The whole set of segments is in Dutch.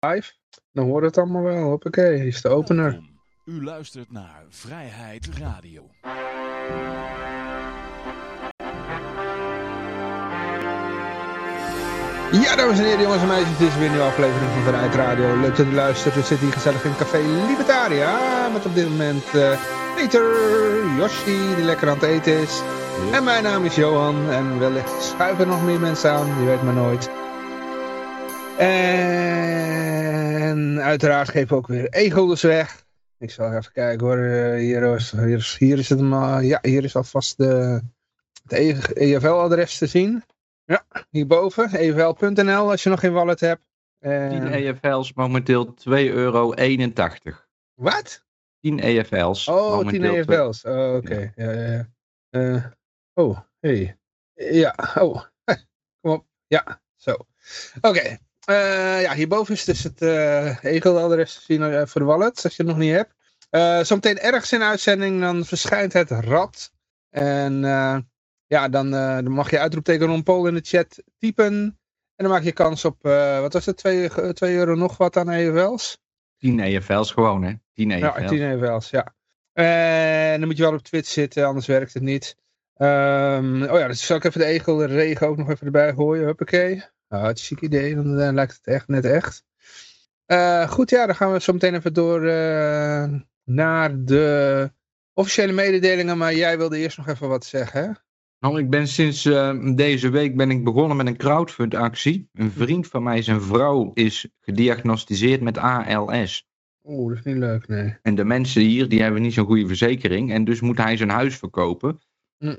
live. Dan hoort het allemaal wel. Hoppakee, hier is de opener. U luistert naar Vrijheid Radio. Ja, dames en heren, jongens en meisjes, dit is weer een nieuwe aflevering van Vrijheid Radio. Leuk dat u luistert. We zitten hier gezellig in Café Libertaria. Met op dit moment eh, Peter, Yoshi, die lekker aan het eten is. En mijn naam is Johan. En wellicht schuiven er nog meer mensen aan, je weet maar nooit. En uiteraard geven we ook weer e-guldens weg. Ik zal even kijken hoor. Eh, Hier is, hier is, hier is het maar. Ja, hier is alvast de, het EFL-adres te zien. Ja, hierboven. EFL.nl als je nog geen wallet hebt. 10 En... EFL's momenteel 2,81 euro. Wat? 10 EFL's. Oh, 10 momenteel EFL's. Oh, oké. Ja. Ja, ja, Eh, oh, hey. Ja, oh. Kom op. Ja, zo. Oké. Eh, ja, hierboven is dus het uh, e-mailadres te zien eh, voor de wallet, als je het nog niet hebt. Eh zometeen ergens in de uitzending, dan verschijnt het rad. En eh, ja, dan, eh, dan mag je uitroepteken Ron Paul in de chat typen. En dan maak je kans op, eh, wat was het, 2 euro nog wat aan EFL's? 10 EFL's gewoon, hè? 10 EFL's. Ja, 10 EFL's, ja. En dan moet je wel op Twitch zitten, anders werkt het niet. Ehm, oh ja, dus zal ik even de egel, de regen ook nog even erbij gooien. Huppakee. Ah, het chic idee, dan eh, lijkt het echt net echt. Eh, goed, ja, dan gaan we zo meteen even door eh, naar de officiële mededelingen. Maar jij wilde eerst nog even wat zeggen, hè? Nou, ik ben sinds deze week ben ik begonnen met een crowdfund actie. Een vriend van mij, zijn vrouw, is gediagnosticeerd met ALS. Oeh, dat is niet leuk, nee. En de mensen hier, die hebben niet zo'n goede verzekering. En dus moet hij zijn huis verkopen. Hm.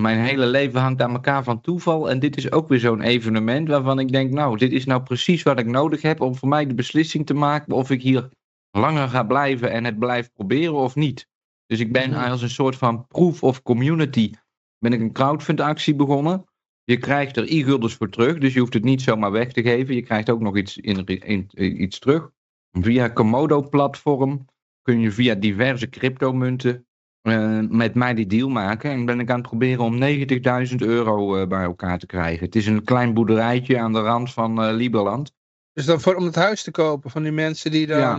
Mijn hele leven hangt aan elkaar van toeval. En dit is ook weer zo'n evenement waarvan ik denk, nou, dit is nou precies wat ik nodig heb om voor mij de beslissing te maken of ik hier langer ga blijven en het blijf proberen of niet. Dus ik ben Mhm. als een soort van proof of community, ben ik een crowdfund actie begonnen. Je krijgt er e-guldens voor terug, dus je hoeft het niet zomaar weg te geven. Je krijgt ook nog iets, in, in- iets terug. Via Komodo-platform kun je via diverse cryptomunten eh, met mij die deal maken. En ben ik aan het proberen om 90.000 euro eh, bij elkaar te krijgen. Het is een klein boerderijtje aan de rand van eh Lieberland. Dus dan voor, om het huis te kopen van die mensen die dan... Ja.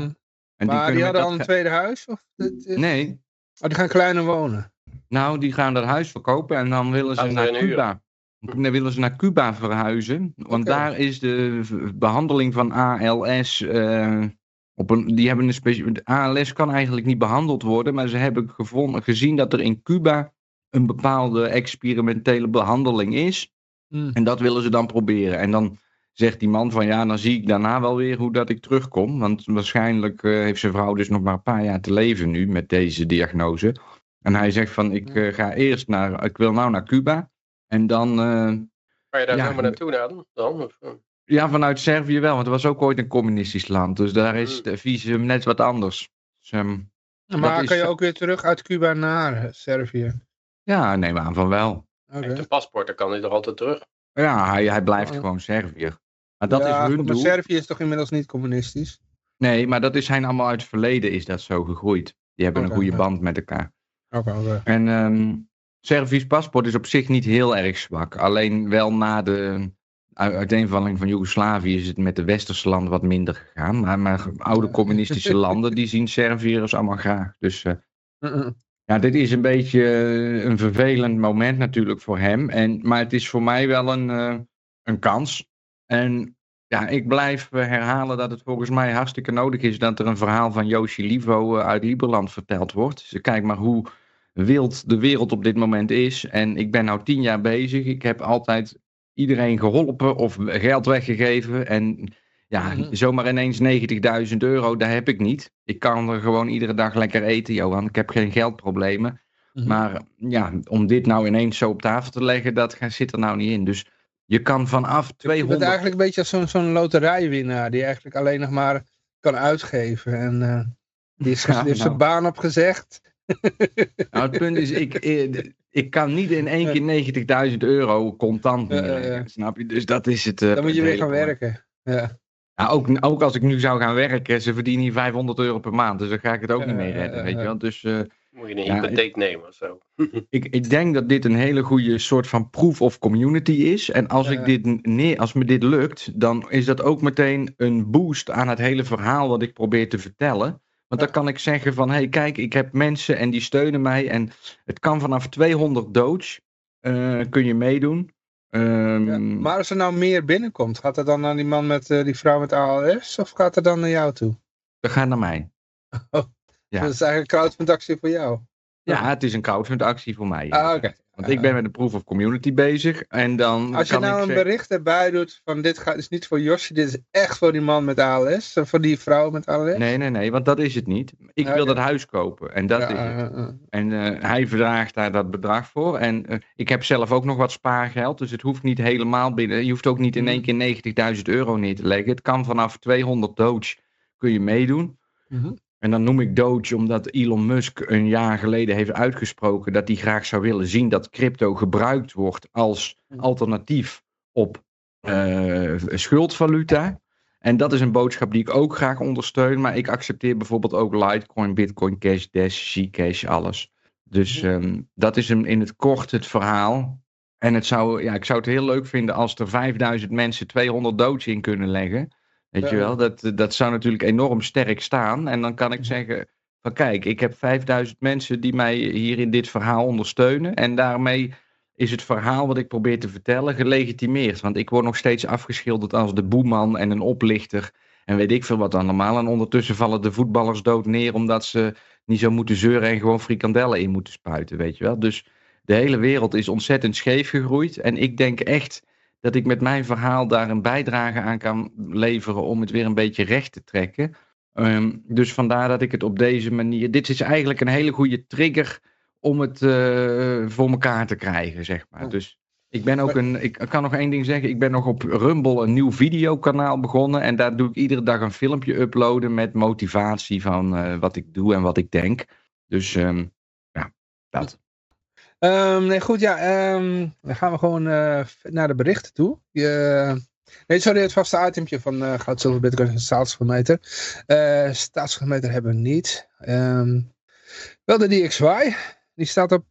En maar die, kunnen met hadden dat al een tweede huis? Of is- Nee, Oh, die gaan kleiner wonen. nou die gaan dat huis verkopen en dan willen ze naar? Cuba. Dan willen ze naar Cuba verhuizen. Want daar is de behandeling van ALS... op een, die hebben een specie- de ALS kan eigenlijk niet behandeld worden, maar ze hebben gevonden, gezien dat er in Cuba een bepaalde experimentele behandeling is. Hm. En dat willen ze dan proberen. En dan zegt die man van ja, dan zie ik daarna wel weer hoe dat ik terugkom. Want waarschijnlijk eh, heeft zijn vrouw dus nog maar een paar jaar te leven nu met deze diagnose. En hij zegt van ik eh, ga eerst naar, ik wil nou naar Cuba. En dan, eh, Ga je daar Ja, zomaar naartoe dan? Ja vanuit Servië wel, want het was ook ooit een communistisch land. Dus daar is Mm. de visum net wat anders. Dus, ehm, Maar is- kan je ook weer terug uit Cuba naar eh, Servië? ja, neem aan van wel. Oké. Met de paspoort, dan kan hij toch altijd terug? Ja, hij, hij blijft Ja. gewoon Serviër. Maar dat ja, is hun goed, maar doel. Servië is toch inmiddels niet communistisch? Nee, maar dat is zijn allemaal uit het verleden is dat zo gegroeid. Die hebben een goede band met elkaar. Oké, oké. En ehm Servisch paspoort is op zich niet heel erg zwak. Alleen wel na de uiteenvalling van Joegoslavië is het met de westerse landen wat minder gegaan. Maar, maar oude communistische landen die zien Serviërs allemaal graag. Dus eh, ja, dit is een beetje eh, een vervelend moment natuurlijk voor hem. En, maar het is voor mij wel een, eh, een kans. En ja, ik blijf herhalen dat het volgens mij hartstikke nodig is dat er een verhaal van Yoshi Livo uit Lieberland verteld wordt. Dus kijk maar hoe wild de wereld op dit moment is. En ik ben nou tien jaar bezig. Ik heb altijd iedereen geholpen of geld weggegeven. En ja, Mhm. zomaar ineens 90.000 euro, dat heb ik niet. Ik kan er gewoon iedere dag lekker eten, Johan. Ik heb geen geldproblemen. Mhm. Maar ja, om dit nou ineens zo op tafel te leggen, dat zit er nou niet in. Dus je kan vanaf Je bent 200... eigenlijk een beetje als zo'n zo'n loterijwinnaar die eigenlijk alleen nog maar kan uitgeven. En eh, die, is, Ja, die heeft zijn nou. baan opgezegd. Nou, het punt is, ik, eh, ik kan niet in één keer 90.000 euro contant ja. snap je? Dus dat is het. eh, Dan moet je weer gaan werken. Ja. Ja, ook, ook als ik nu zou gaan werken, ze verdienen hier 500 euro per maand. Dus dan ga ik het ook niet mee ja, redden, ja, weet je wel. Dus, eh, Moet je een Ja, hypotheek nemen of zo. Ik, ik denk dat dit een hele goede soort van proof of community is. En als, ik dit nee, als me dit lukt, dan is dat ook meteen een boost aan het hele verhaal wat ik probeer te vertellen. Want dan kan ik zeggen van, hé hey, kijk, ik heb mensen en die steunen mij. En het kan vanaf 200 doge, eh, kun je meedoen. Ehm, Ja, Maar als er nou meer binnenkomt, gaat het dan naar die man met eh, die vrouw met ALS of gaat het dan naar jou toe? Dat gaat naar mij. Ja. Dat is eigenlijk een crowdfundactie voor jou. Ja, het is een crowdfund actie voor mij. Ah, oké. Want ik ben met de proof of community bezig. En dan Als je kan nou ik een zeggen- bericht erbij doet van dit gaat, is niet voor Josje, dit is echt voor die man met ALS, voor die vrouw met ALS. Nee, nee, nee, want dat is het niet. Ik wil dat huis kopen. En dat Ja, is het. eh, eh, En eh, hij verdraagt daar dat bedrag voor. En eh, ik heb zelf ook nog wat spaargeld. Dus het hoeft niet helemaal binnen. Je hoeft ook niet in één keer 90.000 euro neer te leggen. Het kan vanaf 200 Doge kun je meedoen. Mhm. En dan noem ik Doge omdat Elon Musk een jaar geleden heeft uitgesproken dat hij graag zou willen zien dat crypto gebruikt wordt als alternatief op eh, schuldvaluta. En dat is een boodschap die ik ook graag ondersteun. Maar ik accepteer bijvoorbeeld ook Litecoin, Bitcoin Cash, Dash, Zcash, alles. Dus ehm, dat is hem in het kort het verhaal. En het zou, ja, ik zou het heel leuk vinden als er 5000 mensen 200 Doge in kunnen leggen. Weet je wel, dat, dat zou natuurlijk enorm sterk staan. En dan kan ik zeggen van kijk, ik heb 5000 mensen die mij hier in dit verhaal ondersteunen. En daarmee is het verhaal wat ik probeer te vertellen gelegitimeerd. Want ik word nog steeds afgeschilderd als de boeman en een oplichter. En weet ik veel wat allemaal. En ondertussen vallen de voetballers dood neer omdat ze niet zo moeten zeuren en gewoon frikandellen in moeten spuiten, weet je wel. Dus de hele wereld is ontzettend scheef gegroeid. En ik denk echt dat ik met mijn verhaal daar een bijdrage aan kan leveren om het weer een beetje recht te trekken. Ehm, dus vandaar dat ik het op deze manier. Dit is eigenlijk een hele goede trigger om het eh, voor elkaar te krijgen, zeg maar. Ja. Dus ik ben ook een. Ik kan nog één ding zeggen. Ik ben nog op Rumble een nieuw videokanaal begonnen. En daar doe ik iedere dag een filmpje uploaden met motivatie van eh, wat ik doe en wat ik denk. Dus ehm, ja, dat. Ehm, nee, goed, ja. ehm, dan gaan we gewoon eh, naar de berichten toe. Je, nee, sorry, het vaste itempje van eh goud, zilver, bitcoin en staatsgemeter. Eh staatsgemeter hebben we niet. Ehm, wel de DXY. Die staat op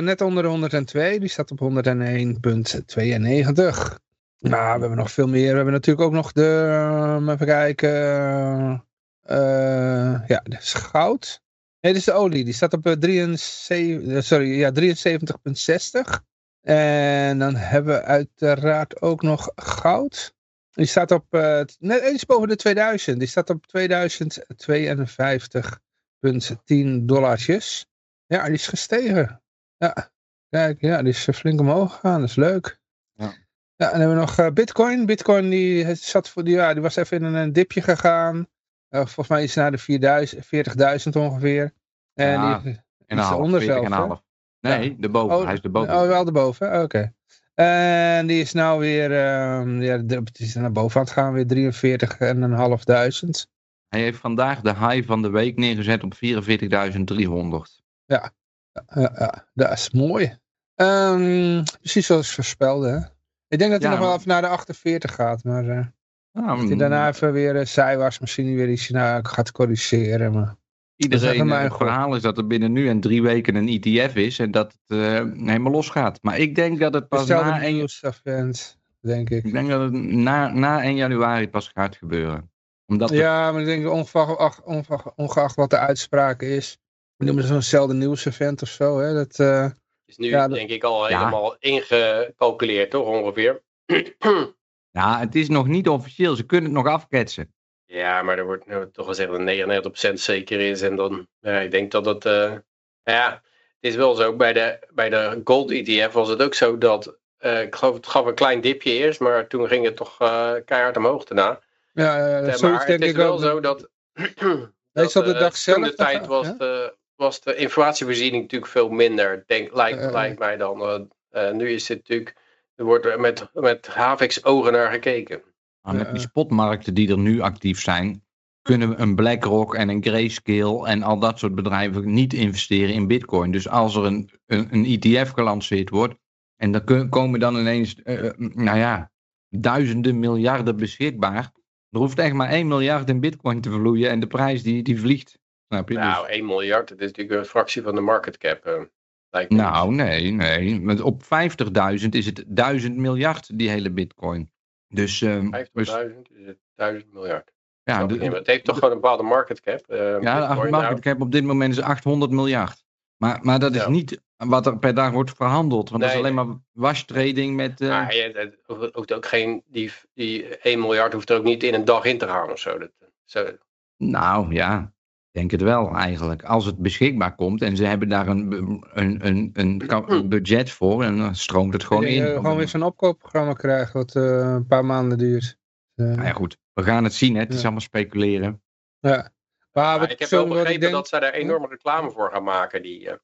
net onder de 102. Die staat op 101.92. Maar we hebben nog veel meer. We hebben natuurlijk ook nog de, even kijken. ja, dat is goud. Nee, dit is de olie. Die staat op eh, 73, eh, sorry, ja, 73,60. En dan hebben we uiteraard ook nog goud. Die staat op eh, net iets boven de 2000. Die staat op 2052,10 dollartjes. Ja, die is gestegen. Ja, kijk, ja, die is eh, flink omhoog gegaan. Dat is leuk. Ja. Ja, en dan hebben we nog eh, Bitcoin. Bitcoin die, zat voor, die, ja, die was even in een dipje gegaan. Eh, volgens mij iets naar de 4000 40.000 ongeveer. En Ja, die, En Iets een half, eronder 40 en zelfs, een hè? half. Nee, de boven. Hij is de boven. Oh, wel erboven, oké. En die is nou weer, ehm, ja, de- het is naar boven aan het gaan, weer 43.500. Hij heeft vandaag de high van de week neergezet op 44.300. Ja, ja, dat is mooi. Ehm, precies zoals voorspelde, hè. Ik denk dat hij nog wel even naar de 48 gaat, maar eh, Nou, dat hij daarna even weer uh, zijwaarts misschien weer iets nou, gaat corrigeren. Maar... Iedereen, eh, het verhaal is dat er binnen nu en drie weken een ETF is en dat het eh, helemaal losgaat. Maar ik denk dat het pas Hetzelfde na 1, nieuwsevent, denk ik. ik denk dat het na, na 1 januari pas gaat gebeuren. Omdat het- Ja, maar ik denk ongeacht, ongeacht, ongeacht wat de uitspraak is. We noemen het zo'nzelfde nieuwsevent of zo. Hè? Dat, eh, is nu Ja, dat- denk ik al Ja. helemaal ingecalculeerd, toch ongeveer? ja, het is nog niet officieel. Ze kunnen het nog afketsen. ja, maar er wordt nu toch gezegd dat 99% zeker is. En dan, ja, ik denk dat het, eh, ja, het is wel zo. Bij de, bij de Gold ETF was het ook zo dat, eh, ik geloof het gaf een klein dipje eerst, maar toen ging het toch eh, keihard omhoog daarna. ja, maar denk het is ik wel ook. zo dat. Meestal de eh, dag zelf de tijd was, ja? de, was de informatievoorziening natuurlijk veel minder, denk, lijkt, lijkt mij dan. Nu is het natuurlijk. Er wordt er met, met Havix ogen naar gekeken. Maar met die spotmarkten die er nu actief zijn, kunnen we een BlackRock en een Grayscale en al dat soort bedrijven niet investeren in bitcoin. Dus als er een, een, een ETF gelanceerd wordt en dan komen dan ineens, eh, eh, nou ja, duizenden miljarden beschikbaar. Er hoeft echt maar 1 miljard in bitcoin te vloeien en de prijs die, die vliegt. Snap je? Nou, 1 miljard, dat is natuurlijk een fractie van de market cap. Nou, nee, nee. Want op 50.000 is het 1000 miljard, die hele bitcoin. Dus, ehm, dus 50.000 is het 1000 miljard. ja, Ja, de, het heeft toch gewoon een bepaalde market cap. eh, ja, de market nou. cap op dit moment is 800 miljard. Maar, maar dat is Ja. niet wat er per dag wordt verhandeld. Want dat is alleen maar washtrading met... Maar je, het hoeft- ook geen, die, die 1 miljard hoeft er ook niet in een dag in te gaan of zo. Dat, zo Nou ja, denk het wel eigenlijk. Als het beschikbaar komt en ze hebben daar een, een, een, een, budget voor, en dan stroomt het gewoon in. eh, gewoon weer zo'n opkoopprogramma krijgen wat eh, een paar maanden duurt. Eh, Nou ja, goed. We gaan het zien, hè. Het is allemaal speculeren. ja. Maar Maar wat ik heb zo- wel begrepen denk- dat zij daar enorme reclame voor gaan maken, die, eh,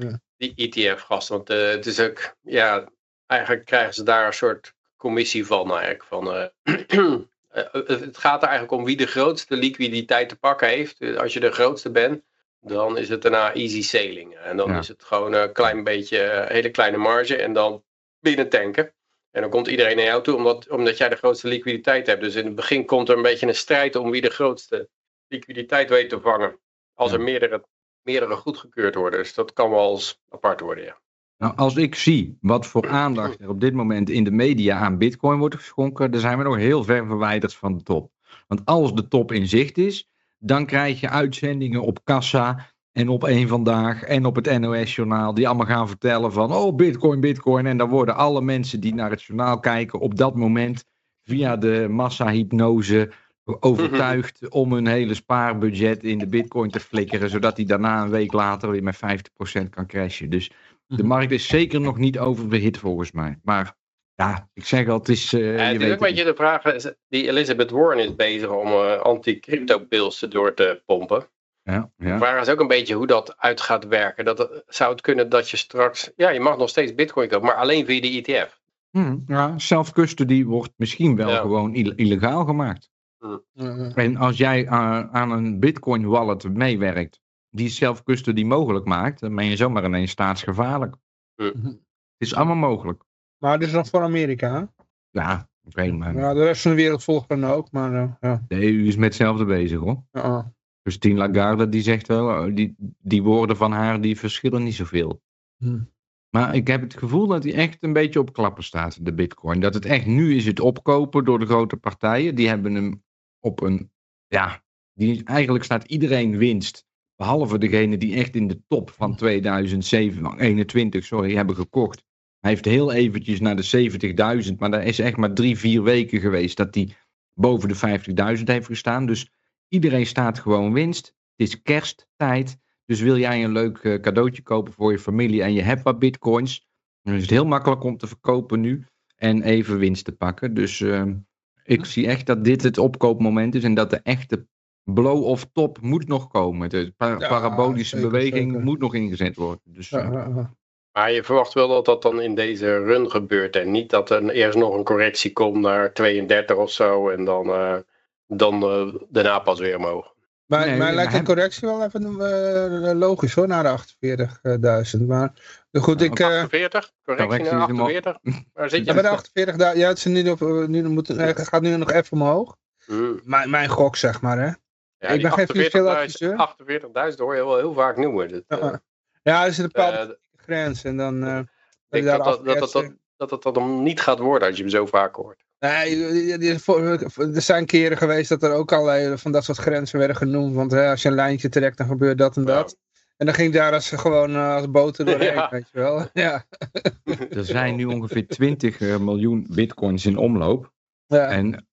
Ja. die ETF-gasten. Want eh, het is ook, ja, eigenlijk krijgen ze daar een soort commissie van eigenlijk. Van, eh, eh, het gaat er eigenlijk om wie de grootste liquiditeit te pakken heeft. Dus als je de grootste bent, dan is het daarna easy sailing. En dan Ja. is het gewoon een klein beetje, eh, hele kleine marge en dan binnen tanken. En dan komt iedereen naar jou toe omdat, omdat jij de grootste liquiditeit hebt. Dus in het begin komt er een beetje een strijd om wie de grootste liquiditeit weet te vangen. Als Ja. er meerdere, meerdere goedgekeurd worden. Dus dat kan wel eens apart worden, ja. Nou, als ik zie wat voor aandacht er op dit moment in de media aan bitcoin wordt geschonken, dan zijn we nog heel ver verwijderd van de top. Want als de top in zicht is, dan krijg je uitzendingen op kassa en op één vandaag en op het NOS-journaal die allemaal gaan vertellen van oh bitcoin, bitcoin. En dan worden alle mensen die naar het journaal kijken op dat moment via de massahypnose overtuigd om hun hele spaarbudget in de bitcoin te flikkeren, zodat die daarna een week later weer met 50% kan crashen. Dus de markt is zeker nog niet overbehit volgens mij. Maar ja, ik zeg al, het is... eh, Ja, het is ook een beetje de vraag, is- die Elizabeth Warren is bezig om eh, anti-crypto-bills door te pompen. Ja, De ja. vraag is ook een beetje hoe dat uit gaat werken. Dat, zou het kunnen dat je straks, ja je mag nog steeds bitcoin kopen, maar alleen via de ETF. Hm, ja self-custody wordt misschien wel Ja. gewoon ill- illegaal gemaakt. Eh, En als jij aan een bitcoin wallet meewerkt, die self-custody mogelijk maakt, dan ben je zomaar ineens staatsgevaarlijk. Mhm. Het is allemaal mogelijk. Maar dit is nog voor Amerika. hè? Ja, ik weet maar. Ja, de rest van de wereld volgt dan ook. Maar eh, ja. De EU is met hetzelfde bezig hoor. Ja, Christine Lagarde die zegt wel, oh, die, die woorden van haar die verschillen niet zoveel. Hm. Maar ik heb het gevoel dat hij echt een beetje op klappen staat, de bitcoin. Dat het echt nu is het opkopen door de grote partijen. Die hebben hem op een, ja, die, eigenlijk staat iedereen winst. Behalve degene die echt in de top van 2021 sorry, hebben gekocht. Hij heeft heel eventjes naar de 70.000, maar daar is echt maar drie, vier weken geweest dat hij boven de 50.000 heeft gestaan. Dus iedereen staat gewoon winst. Het is kersttijd. Dus wil jij een leuk eh, cadeautje kopen voor je familie en je hebt wat bitcoins, dan is het heel makkelijk om te verkopen nu en even winst te pakken. Dus ehm, ik zie echt dat dit het opkoopmoment is en dat de echte blow of top moet nog komen. De pa- Ja, parabolische zeker, beweging zeker. moet nog ingezet worden. Dus, ja, eh, ja, ja. Maar je verwacht wel dat dat dan in deze run gebeurt en niet dat er eerst nog een correctie komt naar 32 of zo en dan, eh, dan eh, daarna pas weer omhoog. Maar, Nee, maar lijkt de correctie wel even eh, logisch hoor, naar de 48.000. Maar goed, ik... eh, 48? Correctie Correctie naar is hem 48? Waar zit ja, je? bij de 48.000, ja, het is nu, op, nu moet, gaat nu nog even omhoog. Hmm. Mijn, mijn gok, zeg maar, hè. Ja, Ik ben geen financieel 48.000 adviseur. 48.000 hoor je wel heel vaak noemen. Dat, Ja, eh, ja. Er zit een bepaalde eh, grens en dan... eh, ik denk dat dat, dat, dat, dat, dat, dat, dat hem niet gaat worden als je hem zo vaak hoort. Nee, er zijn keren geweest dat er ook allerlei van dat soort grenzen werden genoemd. Want hè, als je een lijntje trekt, dan gebeurt dat en Ja. dat. En dan ging daar als gewoon eh, als boter doorheen, Ja. weet je wel. Ja. er zijn nu ongeveer 20 eh, miljoen bitcoins in omloop. Ja. En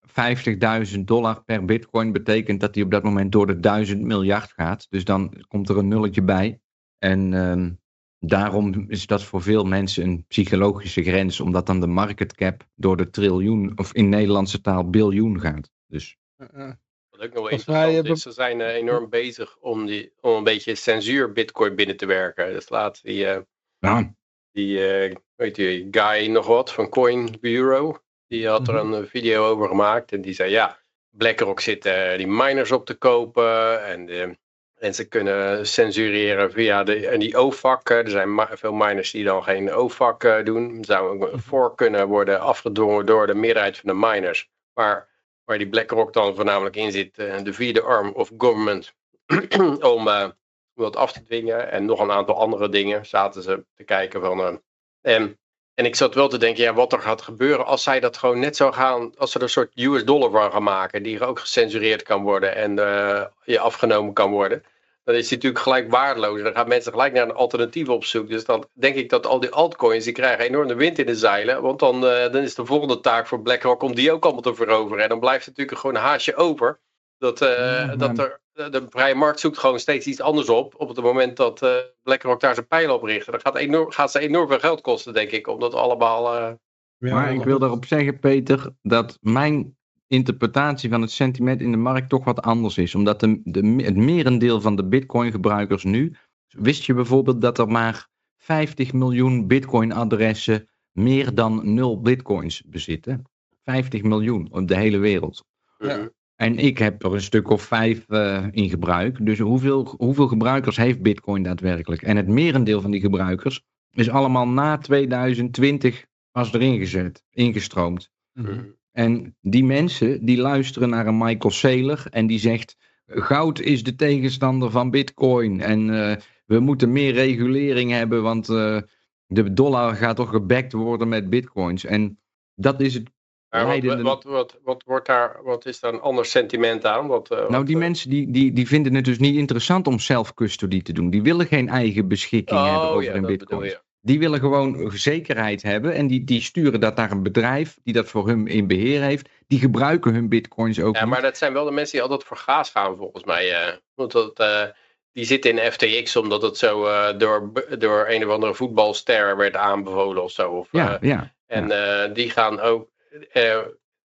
50.000 dollar per bitcoin betekent dat die op dat moment door de 1000 miljard gaat. Dus dan komt er een nulletje bij. En ehm, daarom is dat voor veel mensen een psychologische grens, omdat dan de market cap door de triljoen, of in Nederlandse taal biljoen gaat. Dus Ja. Wat ook nog wel interessant hebben- is, ze zijn eh, enorm bezig om, die, om een beetje censuur bitcoin binnen te werken. Dus laat die, eh, ja, die eh, weet je, guy nog wat van Coin Bureau, die had er Mhm. een eh, video over gemaakt. En die zei ja, BlackRock zit eh, die miners op te kopen en, eh, en ze kunnen censureren via de, en die OFAC. er zijn veel miners die dan geen OFAC eh, doen. Zou ook voor kunnen worden afgedwongen door de meerderheid van de miners. Maar waar die BlackRock dan voornamelijk in zit, eh, de vierde arm of government, om, uh, om dat af te dwingen. En nog een aantal andere dingen zaten ze te kijken van. Uh, en, en ik zat wel te denken, ja, wat er gaat gebeuren als zij dat gewoon net zo gaan, als ze er een soort US dollar van gaan maken, die ook gecensureerd kan worden en uh, je afgenomen kan worden dan is die natuurlijk gelijk waardeloos. Dan gaan mensen gelijk naar een alternatief op zoek. Dus dan denk ik dat al die altcoins, die krijgen enorm de wind in de zeilen. Want dan, uh, dan is de volgende taak voor BlackRock om die ook allemaal te veroveren. En dan blijft natuurlijk gewoon een haasje over. Dat, uh, ja, dat er, de vrije markt zoekt gewoon steeds iets anders op. Op het moment dat uh, BlackRock daar zijn pijlen op richt. Dan gaat, enorm, gaat ze enorm veel geld kosten, denk ik. Om dat allemaal... Ja, maar ik wil daarop zeggen, Peter, dat mijn interpretatie van het sentiment in de markt toch wat anders is. Omdat de, de, het merendeel van de Bitcoin-gebruikers nu. Wist je bijvoorbeeld dat er maar 50 miljoen Bitcoin-adressen meer dan 0 Bitcoins bezitten? 50 miljoen op de hele wereld. Ja. En ik heb er een stuk of vijf uh, in gebruik. Dus hoeveel, hoeveel gebruikers heeft Bitcoin daadwerkelijk? En het merendeel van die gebruikers is allemaal na 2020 pas erin gezet, ingestroomd. Mm. En die mensen die luisteren naar een Michael Saylor en die zegt: goud is de tegenstander van Bitcoin en uh, we moeten meer regulering hebben, want uh, de dollar gaat toch gebackt worden met Bitcoins. En dat is het. Maar wat, wat, wat, wat, wordt daar, wat is daar een ander sentiment aan? Wat, uh, nou, die mensen die, die, die vinden het dus niet interessant om self-custody te doen. Die willen geen eigen beschikking oh, hebben over ja, hun je. Die willen gewoon zekerheid hebben en die, die sturen dat naar een bedrijf die dat voor hun in beheer heeft. Die gebruiken hun bitcoins ook Ja, maar dat zijn wel de mensen die altijd voor gaas gaan volgens mij. eh. want dat, eh, die zitten in FTX omdat het zo eh, door, door een of andere voetbalster werd aanbevolen of zo. Of, Ja, eh, ja. en eh, die gaan ook, eh,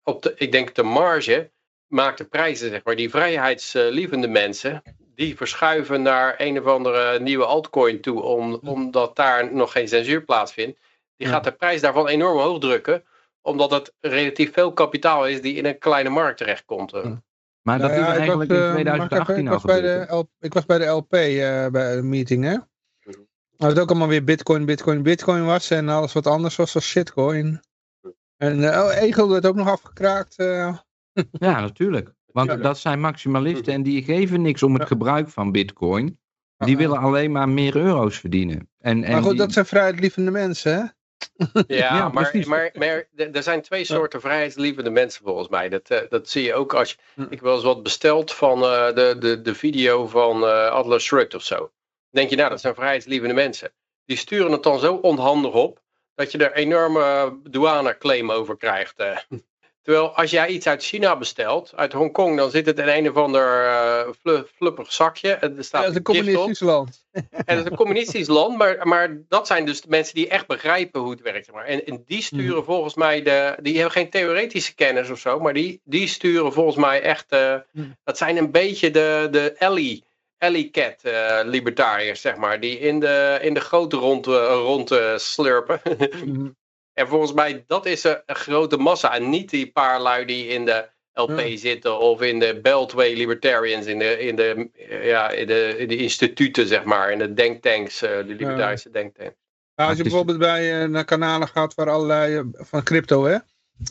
op de, ik denk de marge maakt de prijzen, zeg maar. Die vrijheidslievende mensen, die verschuiven naar een of andere nieuwe altcoin toe, om, omdat daar nog geen censuur plaatsvindt. Die gaat de prijs daarvan enorm hoog drukken, omdat het relatief veel kapitaal is die in een kleine markt terechtkomt. eh. Maar dat Nou is ja, eigenlijk was, in eh, mag ik 2018 even? ik was, bij de gebeurd. hè? L- ik was bij de LP eh, bij een meeting, hè? Waar het ook allemaal weer bitcoin, bitcoin, bitcoin was en alles wat anders was, was shitcoin. En eh, oh, Egel werd ook nog afgekraakt. eh. Ja, natuurlijk. Want Ja. dat zijn maximalisten en die geven niks om het Ja. gebruik van bitcoin. Die Ah, willen alleen maar meer euro's verdienen. En, en Maar goed, die- dat zijn vrijheidlievende mensen, hè? Ja, Ja, maar, precies. maar, maar er er zijn twee soorten vrijheidslievende mensen volgens mij. Dat, eh, dat zie je ook als je... Hm. Ik heb wel eens wat besteld van eh, de, de, de video van eh Atlas Shrugged of zo. Dan denk je, nou, dat zijn vrijheidslievende mensen. Die sturen het dan zo onhandig op, dat je er enorme douaneclaim over krijgt. eh. Terwijl als jij iets uit China bestelt, uit Hongkong, dan zit het in een of ander eh, flu- fluppig zakje. En er staat Ja, dat is een op. communistisch land. En het is een communistisch land, maar, maar dat zijn dus de mensen die echt begrijpen hoe het werkt. Maar. En, en die sturen Mhm. volgens mij, de, die hebben geen theoretische kennis of zo, maar die, die sturen volgens mij echt, eh, Mhm. dat zijn een beetje de, de Ellie, Cat eh, libertariërs, zeg maar, die in de, in de grote rond, eh, rond eh, slurpen. Mhm. en volgens mij, dat is een, een grote massa en niet die paar lui die in de LP Ja. zitten of in de Beltway Libertarians, in de, in de, ja, in de, in de instituten, zeg maar, in de denktanks, eh, de libertarische denktanks. Nou, als je bijvoorbeeld bij naar kanalen gaat waar allerlei, van crypto hè,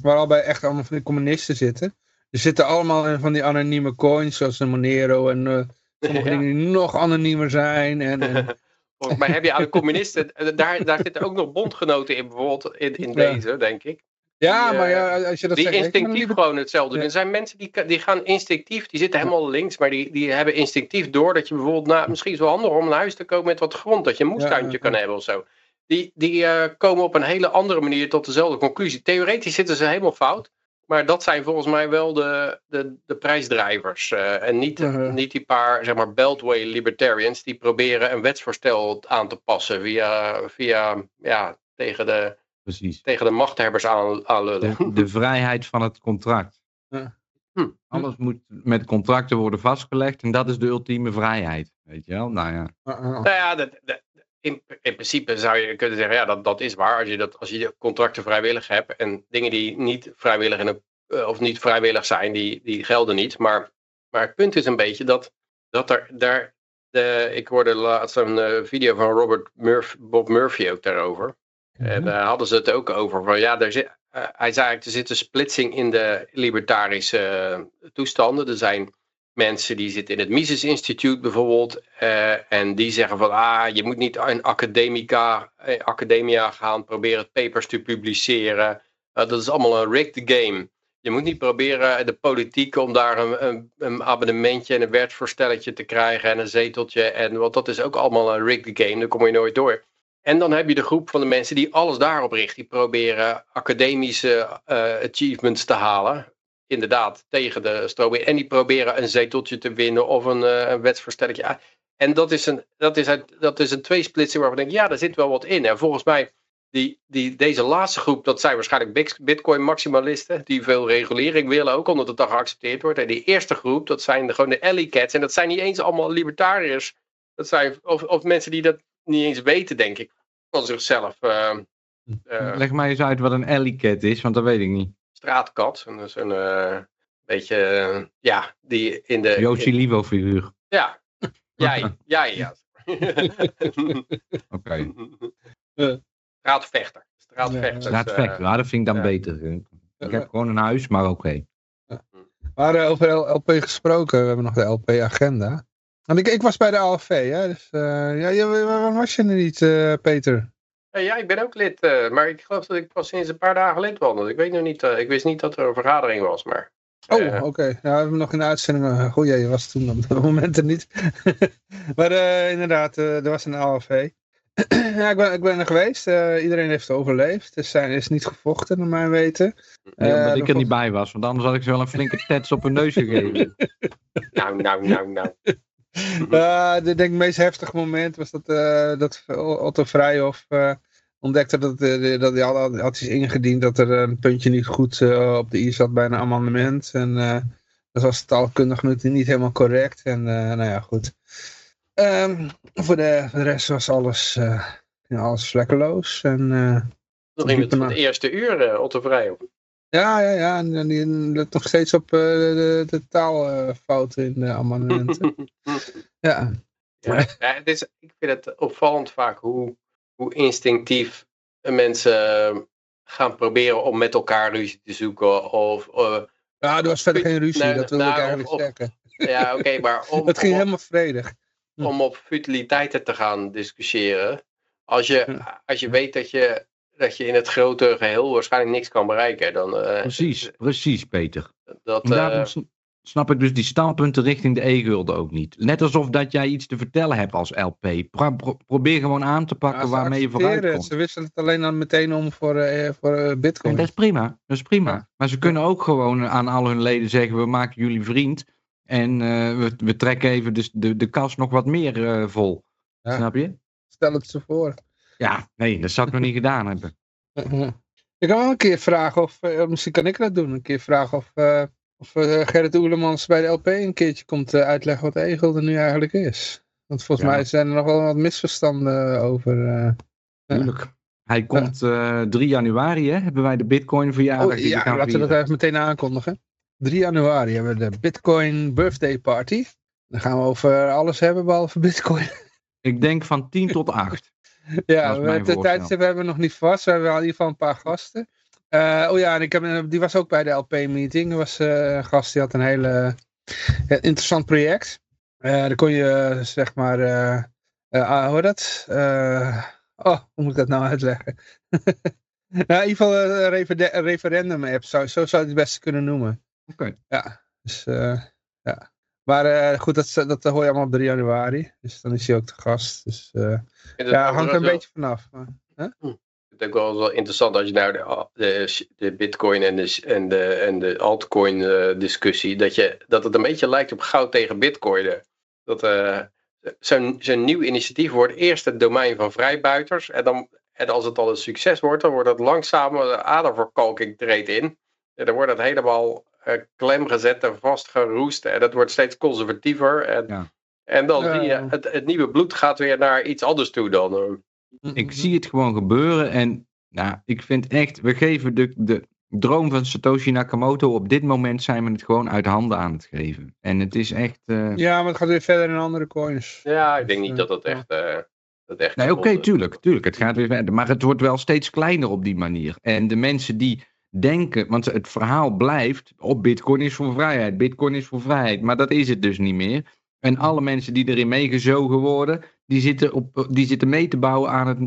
waar al bij echt allemaal van die communisten zitten. Die zitten allemaal in van die anonieme coins zoals de Monero en eh, sommige Ja. dingen die nog anoniemer zijn. En, en Volgens mij heb je aan de communisten, eh, daar, daar zitten ook nog bondgenoten in, bijvoorbeeld in, in deze, denk ik. ja, Die, maar eh, ja, als je dat Die zegt, ben instinctief liever- gewoon hetzelfde doen. Er zijn mensen die, die gaan instinctief, die zitten helemaal links, maar die, die hebben instinctief door dat je bijvoorbeeld, nou, misschien is het wel handig om een huis te kopen met wat grond, dat je een moestuintje kan hebben of zo. Die, die eh, komen op een hele andere manier tot dezelfde conclusie. Theoretisch zitten ze helemaal fout, maar dat zijn volgens mij wel de, de, de prijsdrijvers. eh, en niet, Mhm. niet die paar, zeg maar, Beltway libertarians die proberen een wetsvoorstel aan te passen via, via ja, tegen de, Precies. tegen de machthebbers aan, aanlullen. De, de vrijheid van het contract. Ja. Hm. Alles moet met contracten worden vastgelegd en dat is de ultieme vrijheid. Weet je wel? Nou ja. Uh, uh. Nou ja, dat, dat- in, in principe zou je kunnen zeggen, ja, dat, dat is waar. Als je, dat, als je contracten vrijwillig hebt en dingen die niet vrijwillig in een, eh, of niet vrijwillig zijn, die, die gelden niet. Maar, maar het punt is een beetje dat, dat er daar, de, ik hoorde laatst een eh, video van Robert Murphy, Bob Murphy ook daarover. En daar hadden ze het ook over. Van, ja, er zit, eh, hij zei eigenlijk, er zit een splitsing in de libertarische eh, toestanden. Er zijn mensen die zitten in het Mises Instituut bijvoorbeeld. eh, en die zeggen van, ah, je moet niet in academica, eh, academia gaan proberen papers te publiceren. Eh, dat is allemaal een rigged game. Je moet niet proberen de politiek om daar een, een, een abonnementje en een wetsvoorstelletje te krijgen en een zeteltje. En, want dat is ook allemaal een rigged game, daar kom je nooit door. En dan heb je de groep van de mensen die alles daarop richten. Die proberen academische eh, achievements te halen. Inderdaad, tegen de stroom in. En die proberen een zeteltje te winnen of een, eh, een wetsvoorstelletje. En dat is een, dat is een, dat is een tweesplitsing waarvan ik denk, ja, daar zit wel wat in. En volgens mij, die, die, deze laatste groep, dat zijn waarschijnlijk big- bitcoin maximalisten. Die veel regulering willen ook, omdat het dan geaccepteerd wordt. En die eerste groep, dat zijn de, gewoon de alley cats. En dat zijn niet eens allemaal libertariërs. Dat zijn, of, of mensen die dat niet eens weten, denk ik, van zichzelf. eh, eh, Leg mij eens uit wat een alley cat is, want dat weet ik niet. Straatkat. En is een eh, beetje, eh, ja, die in de... Yoshi Livo figuur. ja, jij, jij, ja. Oké. Straatvechter. Straatvechter. Straatvechter, ja, dat vind ik dan ja. beter. Ik heb gewoon een huis, maar oké. Maar eh, over LP gesproken, we hebben nog de LP-agenda. Want ik, ik was bij de ALV, hè, dus eh, ja, ja, waarom was je er niet, eh, Peter? Eh, ja, ik ben ook lid, eh, maar ik geloof dat ik pas sinds een paar dagen lid was. Dus ik weet nog niet, eh, ik wist niet dat er een vergadering was, maar... Oh, oké. Ja, we hebben nog in de uitzending... Uh, goh, je was toen op dat moment er niet. maar eh, inderdaad, eh, er was een ALV. ja, ik ben, ik ben er geweest. eh, iedereen heeft overleefd. Er zijn, is niet gevochten, naar mijn weten. Nee, Eh, omdat ik er niet bij was, want anders had ik ze wel een flinke tats op hun neus gegeven. Nou, nou, nou, nou. Ja, ik denk het meest heftige moment was dat, eh, dat Otto Vrijhof eh, ontdekte dat, eh, dat hij had, had iets ingediend dat er een puntje niet goed eh, op de i zat bij een amendement. En eh, dat was taalkundig niet, niet helemaal correct. En nou ja, goed. Ehm, voor, de, voor de rest was alles, alles vlekkeloos. En, Nog in het, het eerste uur, eh, Otto Vrijhof. ja, ja, ja. En, die let nog steeds op de, de taalfouten in de amendementen. ja. Ja, ja, het is, ik vind het opvallend vaak hoe, hoe instinctief mensen gaan proberen om met elkaar ruzie te zoeken. Of, eh, Ja, er was verder geen ruzie, dat wil ik nou, eigenlijk of- zeggen. ja, oké, maar om, Het ging om, helemaal vredig. om op futiliteiten te gaan discussiëren. Als je, als je weet dat je, dat je in het grote geheel waarschijnlijk niks kan bereiken, dan. eh, Precies, precies Peter. Dat, En daarom eh, snap ik dus die standpunten richting de e-gulden ook niet. Net alsof dat jij iets te vertellen hebt als LP. Pro- pro- probeer gewoon aan te pakken Ja, waarmee je vooruit komt. Ze wisselen het alleen dan meteen om voor, eh, voor eh, En bitcoin. dat is prima, dat is prima. Ja. Maar ze kunnen ook gewoon aan al hun leden zeggen, we maken jullie vriend. En eh, we, we trekken even de, de, de kas nog wat meer vol. Ja. Snap je? Stel het ze voor. Ja, nee, dat zou ik nog niet gedaan hebben. Ik kan wel een keer vragen of, misschien kan ik dat doen, een keer vragen of, of eh, Gerrit Oelemans bij de LP een keertje komt eh, uitleggen wat e-gulden nu eigenlijk is. Want volgens Ja. mij zijn er nog wel wat misverstanden over. eh. Tuurlijk. Hij komt eh 3 januari, hè? Hebben wij de Bitcoin verjaardag Oh, ja, laten we dat even meteen aankondigen. 3 januari hebben we de Bitcoin Birthday Party. Dan gaan we over alles hebben behalve Bitcoin. Ik denk van 10 tot 8. Ja, voorstel. tijdstip hebben we nog niet vast. We hebben in ieder geval een paar gasten. Eh, oh ja, en ik heb, die was ook bij de LP-meeting. Er was eh, een gast die had een hele interessant project. Eh daar kon je eh, zeg maar, eh eh, ah, hoe heet dat? Eh, oh, hoe moet ik dat nou uitleggen? nou, in ieder geval eh, een referendum-app, zo, zo zou je het beste kunnen noemen. Oké. Ja, dus eh, ja. Maar eh, goed, dat, dat hoor je allemaal op 3 januari. Dus dan is hij ook de gast. Dus eh, ja, hangt er een beetje vanaf. maar- Het is ook wel, wel interessant als je naar de, de, de bitcoin en de, en de, en de altcoin eh, discussie, dat, je, dat het een beetje lijkt op goud tegen bitcoin. Dat eh, zo'n zo'n nieuw initiatief wordt eerst het domein van vrijbuiters en, dan, en als het al een succes wordt, dan wordt het langzaam de aderverkalking treedt in. En dan wordt het helemaal eh, klem gezet en vastgeroest en dat wordt steeds conservatiever. En, Ja. en dan Ja. zie je, het, het nieuwe bloed gaat weer naar iets anders toe dan. Eh. Ik zie het gewoon gebeuren en nou, ik vind echt, we geven de, de droom van Satoshi Nakamoto, op dit moment zijn we het gewoon uit handen aan het geven. En het is echt... eh, Ja, maar het gaat weer verder in andere coins. Ja, ik denk Dus, niet eh, dat dat echt. eh, dat echt Nee, oké, tuurlijk, tuurlijk. Het gaat weer verder. Maar het wordt wel steeds kleiner op die manier. En de mensen die denken, want het verhaal blijft, op bitcoin is voor vrijheid, bitcoin is voor vrijheid, maar dat is het dus niet meer. En alle mensen die erin meegezogen worden, die zitten, op, die zitten mee te bouwen aan het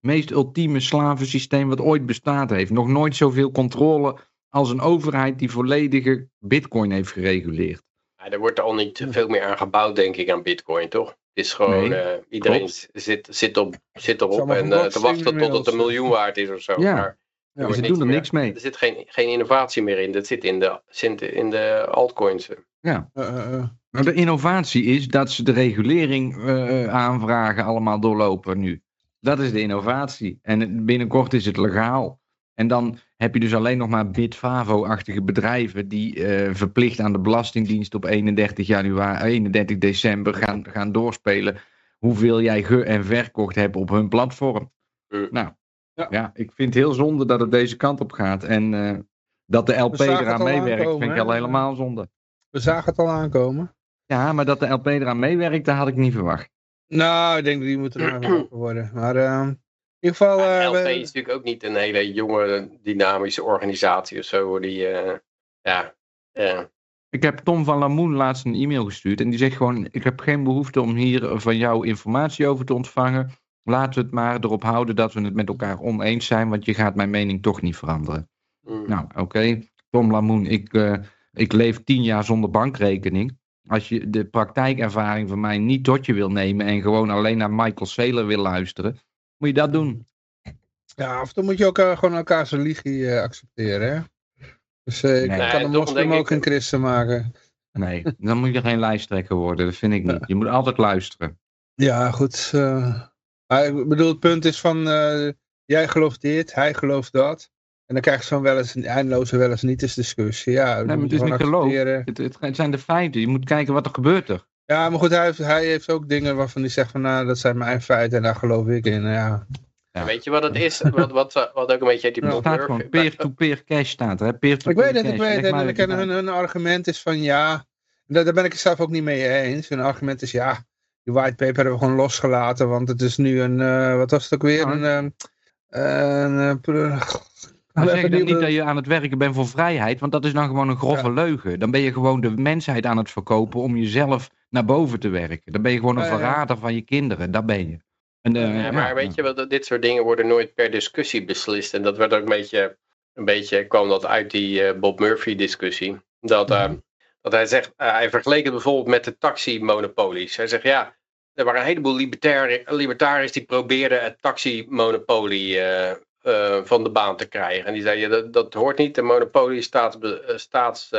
meest ultieme slavensysteem wat ooit bestaat heeft. Nog nooit zoveel controle als een overheid die volledige bitcoin heeft gereguleerd. Ja, er wordt al niet veel meer aan gebouwd, denk ik, aan bitcoin, toch? Het is gewoon, Nee, eh, iedereen klopt. zit, zit, op, zit erop en eh, te wachten tot het een miljoen waard is of zo. Ja. Maar Ja, er, wordt ze doen er meer- niks mee. er zit geen, geen innovatie meer in. Dat zit in de, zit in de altcoins. Ja. Eh, eh, eh. Maar de innovatie is dat ze de regulering eh, aanvragen allemaal doorlopen nu. Dat is de innovatie. En binnenkort is het legaal. En dan heb je dus alleen nog maar Bitfavo-achtige bedrijven die eh, verplicht aan de Belastingdienst op 31, januari, 31 december gaan, gaan doorspelen hoeveel jij ge- en verkocht hebt op hun platform. Mm. Nou, Ja. ja. ik vind het heel zonde dat het deze kant op gaat. En eh, dat de LP eraan meewerkt, aankomen, vind ik al helemaal zonde. We zagen het al aankomen. Ja, maar dat de LP eraan meewerkt, dat had ik niet verwacht. Nou, ik denk dat die moeten er aangelopen worden. Maar eh, in ieder geval... Eh, LP we- is natuurlijk ook niet een hele jonge, dynamische organisatie of zo. Die, eh, ja, ja. Ik heb Tom van Lamoen laatst een e-mail gestuurd en die zegt gewoon: Ik heb geen behoefte om hier van jou informatie over te ontvangen. Laten we het maar erop houden dat we het met elkaar oneens zijn, want je gaat mijn mening toch niet veranderen. Mm. Nou, oké. Tom Lamoen, ik, eh, ik leef tien jaar zonder bankrekening. Als je de praktijkervaring van mij niet tot je wil nemen en gewoon alleen naar Michael Saylor wil luisteren, moet je dat doen. Ja, of dan moet je ook eh, gewoon elkaars religie eh, accepteren, hè? Dus eh, ik Nee. kan Nee, een moslim ook ik- een christen maken. Nee, dan moet je geen lijsttrekker worden. Dat vind ik niet. Je moet altijd luisteren. Ja, goed. Eh, maar ik bedoel, het punt is van... eh, jij gelooft dit, hij gelooft dat. En dan krijg je zo'n wel eens een eindeloze wel eens niet eens discussie. Ja, maar het je is niet geloof. Het, het, het zijn de feiten. Je moet kijken wat er gebeurt er. Ja, maar goed, hij heeft, hij heeft ook dingen waarvan hij zegt van... Nou, dat zijn mijn feiten en daar geloof ik in. Ja, Ja. Weet je wat het is? Wat, wat, wat ook een beetje die Bob staat gewoon peer-to-peer cash staat er. hè? Ik weet het, ik weet het. En hun, hun argument is van ja. Daar, daar ben ik het zelf ook niet mee eens. Hun argument is ja. Die whitepaper hebben we gewoon losgelaten. Want het is nu een. eh, wat was het ook weer? Ja. Een. ehm, een eh, Maar Even zeg dan niet dat je aan het werken bent voor vrijheid, want dat is dan gewoon een grove leugen. Dan ben je gewoon de mensheid aan het verkopen om jezelf naar boven te werken. Dan ben je gewoon een Ja, ja. verrader van je kinderen. Dat ben je. En, eh, Ja, maar weet je wel, dit soort dingen worden nooit per discussie beslist. En dat werd ook een beetje, een beetje kwam dat uit die eh, Bob Murphy discussie. Dat, eh, dat hij zegt, eh, hij vergeleek het bijvoorbeeld met de taximonopolies. Hij zegt ja, er waren een heleboel libertari- libertariërs die probeerden het taximonopolie eh, van de baan te krijgen. En die zeiden, dat, dat hoort niet, de monopolie is staats,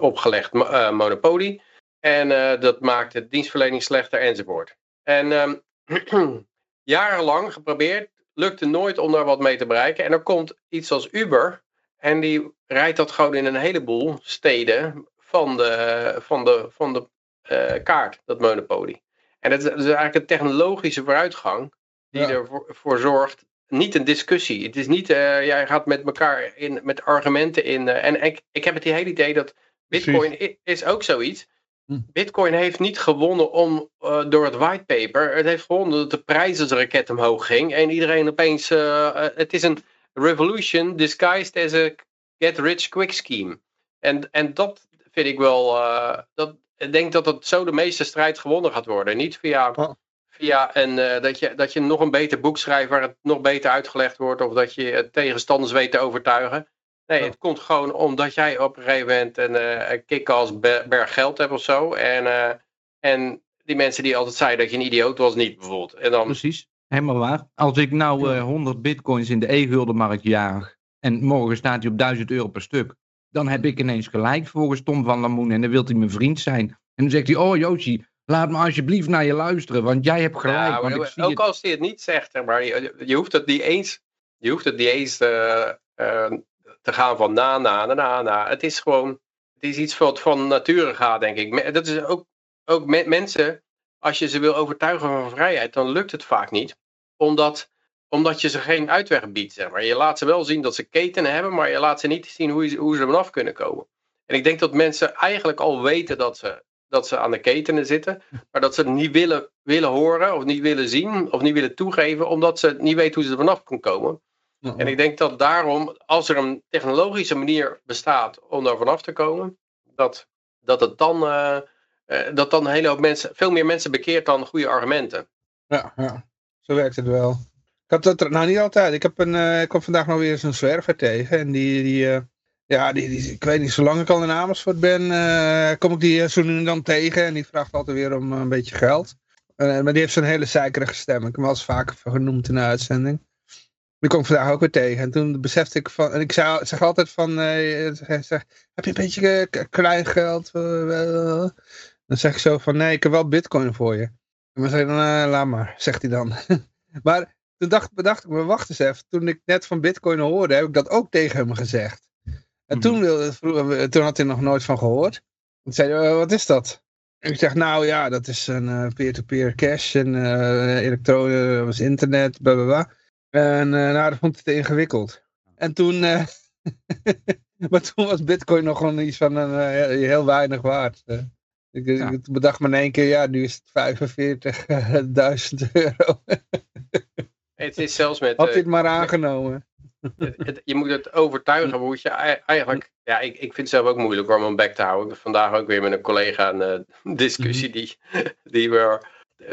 opgelegd mo- monopolie. En dat maakt de dienstverlening slechter enzovoort. En ehm, jarenlang geprobeerd, lukte nooit om daar wat mee te bereiken. En er komt iets als Uber. En die rijdt dat gewoon in een heleboel steden van de, van de, van de eh, kaart, dat monopolie. En dat is, dat is eigenlijk een technologische vooruitgang die Ja. ervoor voor zorgt. Niet een discussie. Het is niet, eh, jij gaat met elkaar in, met argumenten in. eh, en ik, ik heb het hele idee dat Bitcoin is ook zoiets. Hm. Bitcoin heeft niet gewonnen om, door het whitepaper. Het heeft gewonnen dat de prijs als een raket omhoog ging. En iedereen opeens. het is een revolution disguised as a get rich quick scheme. En, en dat vind ik wel. eh, dat, ik denk dat het zo de meeste strijd gewonnen gaat worden. Niet via, Oh. via een, eh, dat, je, dat je nog een beter boek schrijft waar het nog beter uitgelegd wordt. Of dat je eh, tegenstanders weet te overtuigen. Nee, het komt gewoon omdat jij op een gegeven moment een, kick als be- berg geld hebt of zo. En, en die mensen die altijd zeiden dat je een idioot was, niet bijvoorbeeld. En dan, Precies, helemaal waar. Als ik nou eh 100 bitcoins in de e-guldenmarkt jaag en morgen staat hij op 1000 euro per stuk, dan heb ik ineens gelijk volgens Tom van Lamoen en dan wil hij mijn vriend zijn. En dan zegt hij, oh Jootje, laat me alsjeblieft naar je luisteren, want jij hebt gelijk. Ja, want maar ik zie ook het. als hij het niet zegt, zeg maar, je, je hoeft het niet eens, je hoeft het niet eens eh, eh, te gaan van na, na, na, na, na. Het is gewoon, het is iets wat van nature gaat, denk ik. Dat is ook, ook met mensen, als je ze wil overtuigen van vrijheid, dan lukt het vaak niet. Omdat, omdat je ze geen uitweg biedt, zeg maar. Je laat ze wel zien dat ze ketenen hebben, maar je laat ze niet zien hoe, je- hoe ze er vanaf kunnen komen. En ik denk dat mensen eigenlijk al weten dat ze, dat ze aan de ketenen zitten, maar dat ze het niet willen, willen horen of niet willen zien of niet willen toegeven, omdat ze niet weten hoe ze er vanaf kunnen komen. En ik denk dat daarom, als er een technologische manier bestaat om daar vanaf te komen, dat, dat het dan, eh, dat dan een hele hoop mensen, veel meer mensen bekeert dan goede argumenten. Ja, ja, zo werkt het wel. Ik had dat, nou niet altijd. Ik, heb een, eh, ik kwam vandaag nog weer een zwerver tegen. En die, die eh, ja, die, die, ik weet niet, zolang ik al in Amersfoort ben, eh, kom ik die eh, zo nu dan tegen. En die vraagt altijd weer om eh, een beetje geld. Eh, maar die heeft zo'n hele zeikerige stem. Ik heb hem eens vaker genoemd in de uitzending. Die kwam ik vandaag ook weer tegen. En toen besefte ik van... En ik zei, zeg altijd van... eh, zeg, heb je een beetje eh, klein geld? Dan zeg ik zo van... Nee, ik heb wel bitcoin voor je. En dan zeg ik dan... eh, laat maar, zegt hij dan. maar toen dacht, bedacht ik me... Wacht eens even. Toen ik net van bitcoin hoorde... Heb ik dat ook tegen hem gezegd. En toen, wilde, vroeg- toen had hij nog nooit van gehoord. Toen zei hij... "Eh, wat is dat? En ik zeg, nou ja, dat is een eh, peer-to-peer cash en uh, elektronisch internet, bla bla bla. En uh, nou, dat vond ik te ingewikkeld. En toen, maar toen was bitcoin nog gewoon iets van een, heel weinig waard. Ik, ja. ik, bedacht me in één keer, ja, nu is het 45.000 euro. het is zelfs met... Had je het maar aangenomen? Het, het, je moet het overtuigen, moet je eigenlijk... Ja, ik, ik vind het zelf ook moeilijk om mijn bek te houden. Ik heb vandaag ook weer met een collega een uh, discussie die, die weer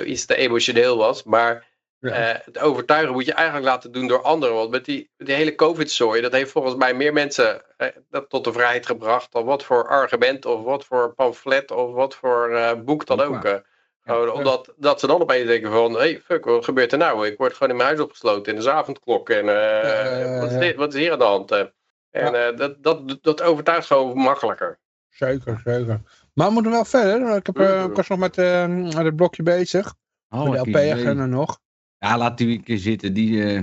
iets te emotioneel was. Maar ja. uh, het overtuigen moet je eigenlijk laten doen door anderen. Want met die, die hele covid-zooi, dat heeft volgens mij meer mensen uh, dat tot de vrijheid gebracht dan wat voor argument of wat voor pamflet of wat voor uh, boek dan ook. Ja. Omdat dat ze dan opeens denken van, hé, hey, fuck, wat gebeurt er nou? Ik word gewoon in mijn huis opgesloten in de avondklok en wat, is dit, wat is hier aan de hand? En dat, dat, dat overtuigt gewoon makkelijker. Zeker, zeker. Maar we moeten wel verder. Ik, heb, ik was nog met het blokje bezig. Oh, de LP-agenda nog. Ja, laat die een keer zitten. Die, uh,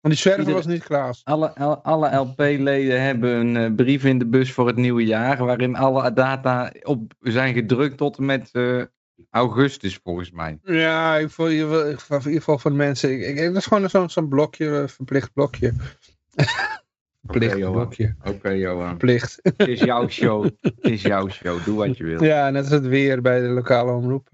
die zwerver Ieder, was niet klaar. Alle, alle LP-leden hebben een uh, brief in de bus voor het nieuwe jaar. Waarin alle data op zijn gedrukt tot en met uh, augustus, volgens mij. Ja, ik vond, in ieder geval van mensen. Ik, ik, dat is gewoon zo'n zo blokje, verplicht blokje. Verplicht okay, blokje. Oké, okay, Johan. Verplicht. Het is jouw show. Het is jouw show. Doe wat je wilt. Ja, net als het weer bij de lokale omroep.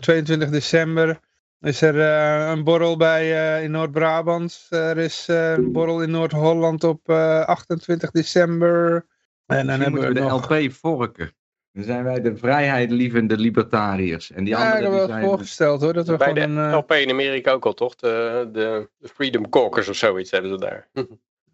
22 december is er uh, een borrel bij, uh, in Noord-Brabant. Er is uh, een borrel in Noord-Holland op 28 december. En dan hebben we de nog... LP vorken. Dan zijn wij de vrijheidlievende libertariërs. En die ja, andere ik heb wel zijn... voorgesteld hoor. Dat we bij gewoon de een, LP in Amerika ook al toch? De, de, de Freedom Caucus of zoiets hebben ze daar.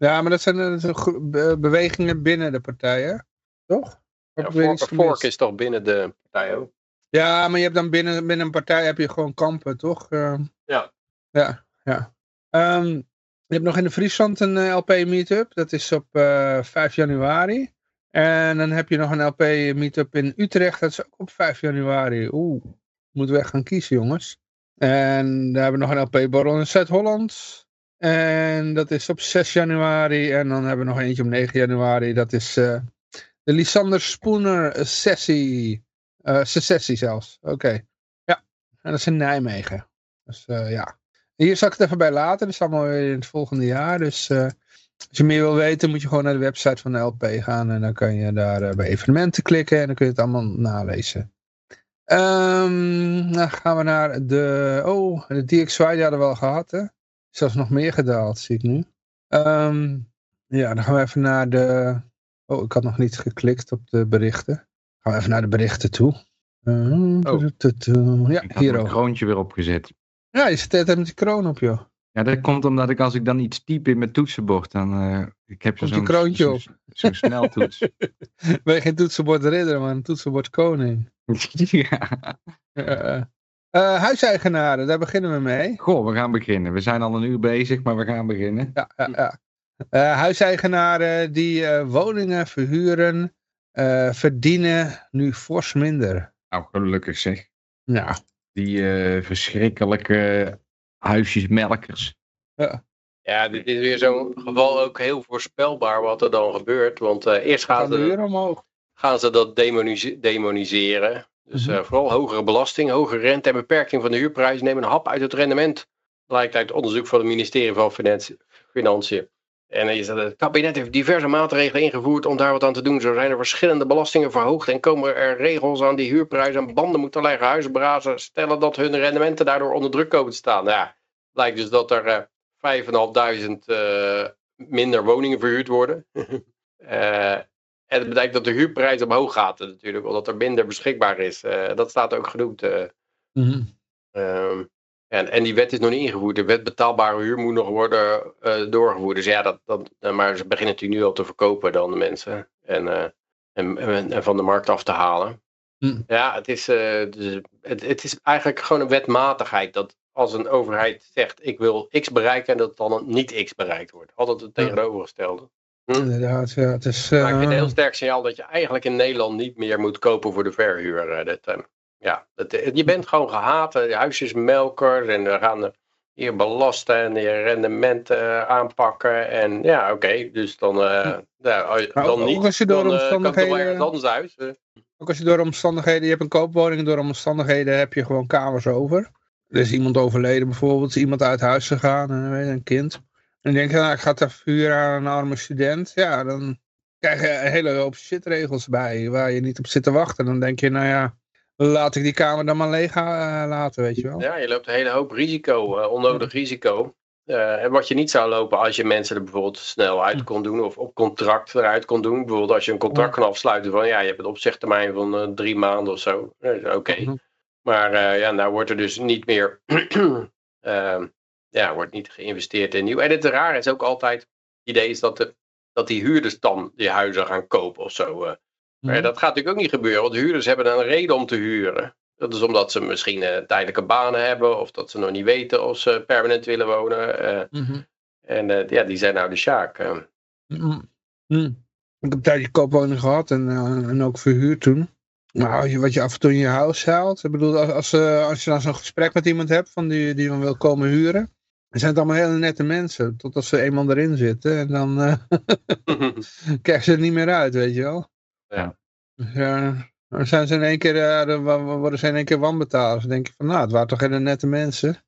ja, maar dat zijn, dat zijn be bewegingen binnen de partijen. Toch? Ja, fork, fork is toch binnen de partij ook? Ja, maar je hebt dan binnen, binnen een partij heb je gewoon kampen, toch? Uh, ja. Ja, ja. Um, je hebt nog in de Friesland een uh, LP meetup. Dat is op uh, 5 januari. En dan heb je nog een LP meetup in Utrecht. Dat is ook op 5 januari. Oeh, moeten we echt gaan kiezen, jongens. En daar hebben we nog een LP-borrel in Zuid-Holland. En dat is op 6 januari. En dan hebben we nog eentje op 9 januari. Dat is uh, de Lysander Spooner sessie. Uh, secessie zelfs, oké. Ja, en dat is in Nijmegen. Dus uh, ja. Hier zal ik het even bij laten. Dat is allemaal weer in het volgende jaar. Dus uh, als je meer wil weten, moet je gewoon naar de website van de LP gaan. En dan kan je daar bij evenementen klikken. En dan kun je het allemaal nalezen. Um, dan gaan we naar de... Oh, de DXY die hadden we al gehad, hè. Zelfs nog meer gedaald, zie ik nu. Um, ja, dan gaan we even naar de... Oh, ik had nog niet geklikt op de berichten. Gaan we even naar de berichten toe. Uh, oh. Ja, ik hier mijn kroontje weer opgezet. Ja, je zit altijd met die kroon op, joh. Ja, dat komt omdat ik als ik dan iets typ in mijn toetsenbord, dan... Uh, ik heb zo'n zo kroontje op. Zo'n zo sneltoets. ben je geen toetsenbord ridder, maar een toetsenbord koning. ja. Uh, uh, huiseigenaren, daar beginnen we mee. Goh, we gaan beginnen. We zijn al een uur bezig, maar we gaan beginnen. Ja, ja, ja. Uh, huiseigenaren die uh, woningen verhuren, uh, verdienen nu fors minder. Nou, gelukkig zeg. Ja. Die verschrikkelijke huisjesmelkers. Ja. Ja, dit is weer zo'n geval ook heel voorspelbaar wat er dan gebeurt. Want eerst gaan, gaan, ze, omhoog. gaan ze dat demonise demoniseren. Dus mm -hmm. vooral hogere belasting, hogere rente en beperking van de huurprijs nemen een hap uit het rendement. Blijkt uit onderzoek van het ministerie van Financiën. En is dat het kabinet heeft diverse maatregelen ingevoerd om daar wat aan te doen. Zo zijn er verschillende belastingen verhoogd en komen er regels aan die huurprijzen aan banden moeten leggen. Huisbrazen stellen dat hun rendementen daardoor onder druk komen te staan. Nou ja, blijkt dus dat er uh, 5.500 uh, minder woningen verhuurd worden. Eh, en dat betekent dat de huurprijs omhoog gaat natuurlijk, omdat er minder beschikbaar is. Eh, dat staat ook genoemd. eh. Ehm, en, en die wet is nog niet ingevoerd. De wet betaalbare huur moet nog worden eh, doorgevoerd. Dus ja, dat, dat, eh, maar ze beginnen natuurlijk nu al te verkopen dan de mensen. En, eh, en, en, en van de markt af te halen. Hm. Ja, het is, dus het, het is eigenlijk gewoon een wetmatigheid. Dat als een overheid zegt ik wil x bereiken en dat dan niet x bereikt wordt. Altijd het tegenovergestelde. Inderdaad, ja. Het is, Maar ik vind het een heel sterk signaal dat je eigenlijk in Nederland niet meer moet kopen voor de verhuur. dat, ja, je bent gewoon gehaat. eh, De huisjesmelker en we gaan hier belasten en je rendementen aanpakken. En ja, oké, dus dan, eh, ja, je- Maar dan ook- niet. ook als je door dan eh, kan omstandigheden- ergens anders uit. Ook als je door omstandigheden, je hebt een koopwoning, door omstandigheden heb je gewoon kamers over. Er is iemand overleden bijvoorbeeld, is iemand uit huis gegaan, je, een kind. En dan denk je, nou, ik ga even huren aan een arme student. Ja, dan krijg je een hele hoop shitregels bij waar je niet op zit te wachten. Dan denk je, nou ja, laat ik die kamer dan maar leeg eh, laten, weet je wel. Ja, je loopt een hele hoop risico, eh, onnodig risico. Eh, en wat je niet zou lopen als je mensen er bijvoorbeeld snel uit kon doen of op contract eruit kon doen. Bijvoorbeeld als je een contract kan afsluiten van ja, je hebt een opzegtermijn van drie maanden of zo. Oké. Mhm. Maar ja, nou wordt er dus niet meer, ehm, ja, wordt niet geïnvesteerd in nieuw. En het rare is ook altijd, het idee is dat, de, dat die huurders dan die huizen gaan kopen of zo. Maar ja, dat gaat natuurlijk ook niet gebeuren, want de huurders hebben een reden om te huren. Dat is omdat ze misschien eh, tijdelijke banen hebben of dat ze nog niet weten of ze permanent willen wonen. eh. Mhm. en eh, ja, die zijn nou de sjaak. Mhm. Mhm. Ik heb een tijdje koopwoning gehad en, en ook verhuurd toen. Maar als je, wat je af en toe in je huis haalt. Ik bedoel, als, als, als je dan zo'n gesprek met iemand hebt van die, die dan wil komen huren. Dan zijn het allemaal hele nette mensen. Totdat ze eenmaal erin zitten. En dan eh krijgen ze er niet meer uit, weet je wel. Ja. Ja, dan zijn ze in één keer, eh, wa- worden ze in één keer wanbetalers. Dan denk je van, nou, het waren toch hele nette mensen.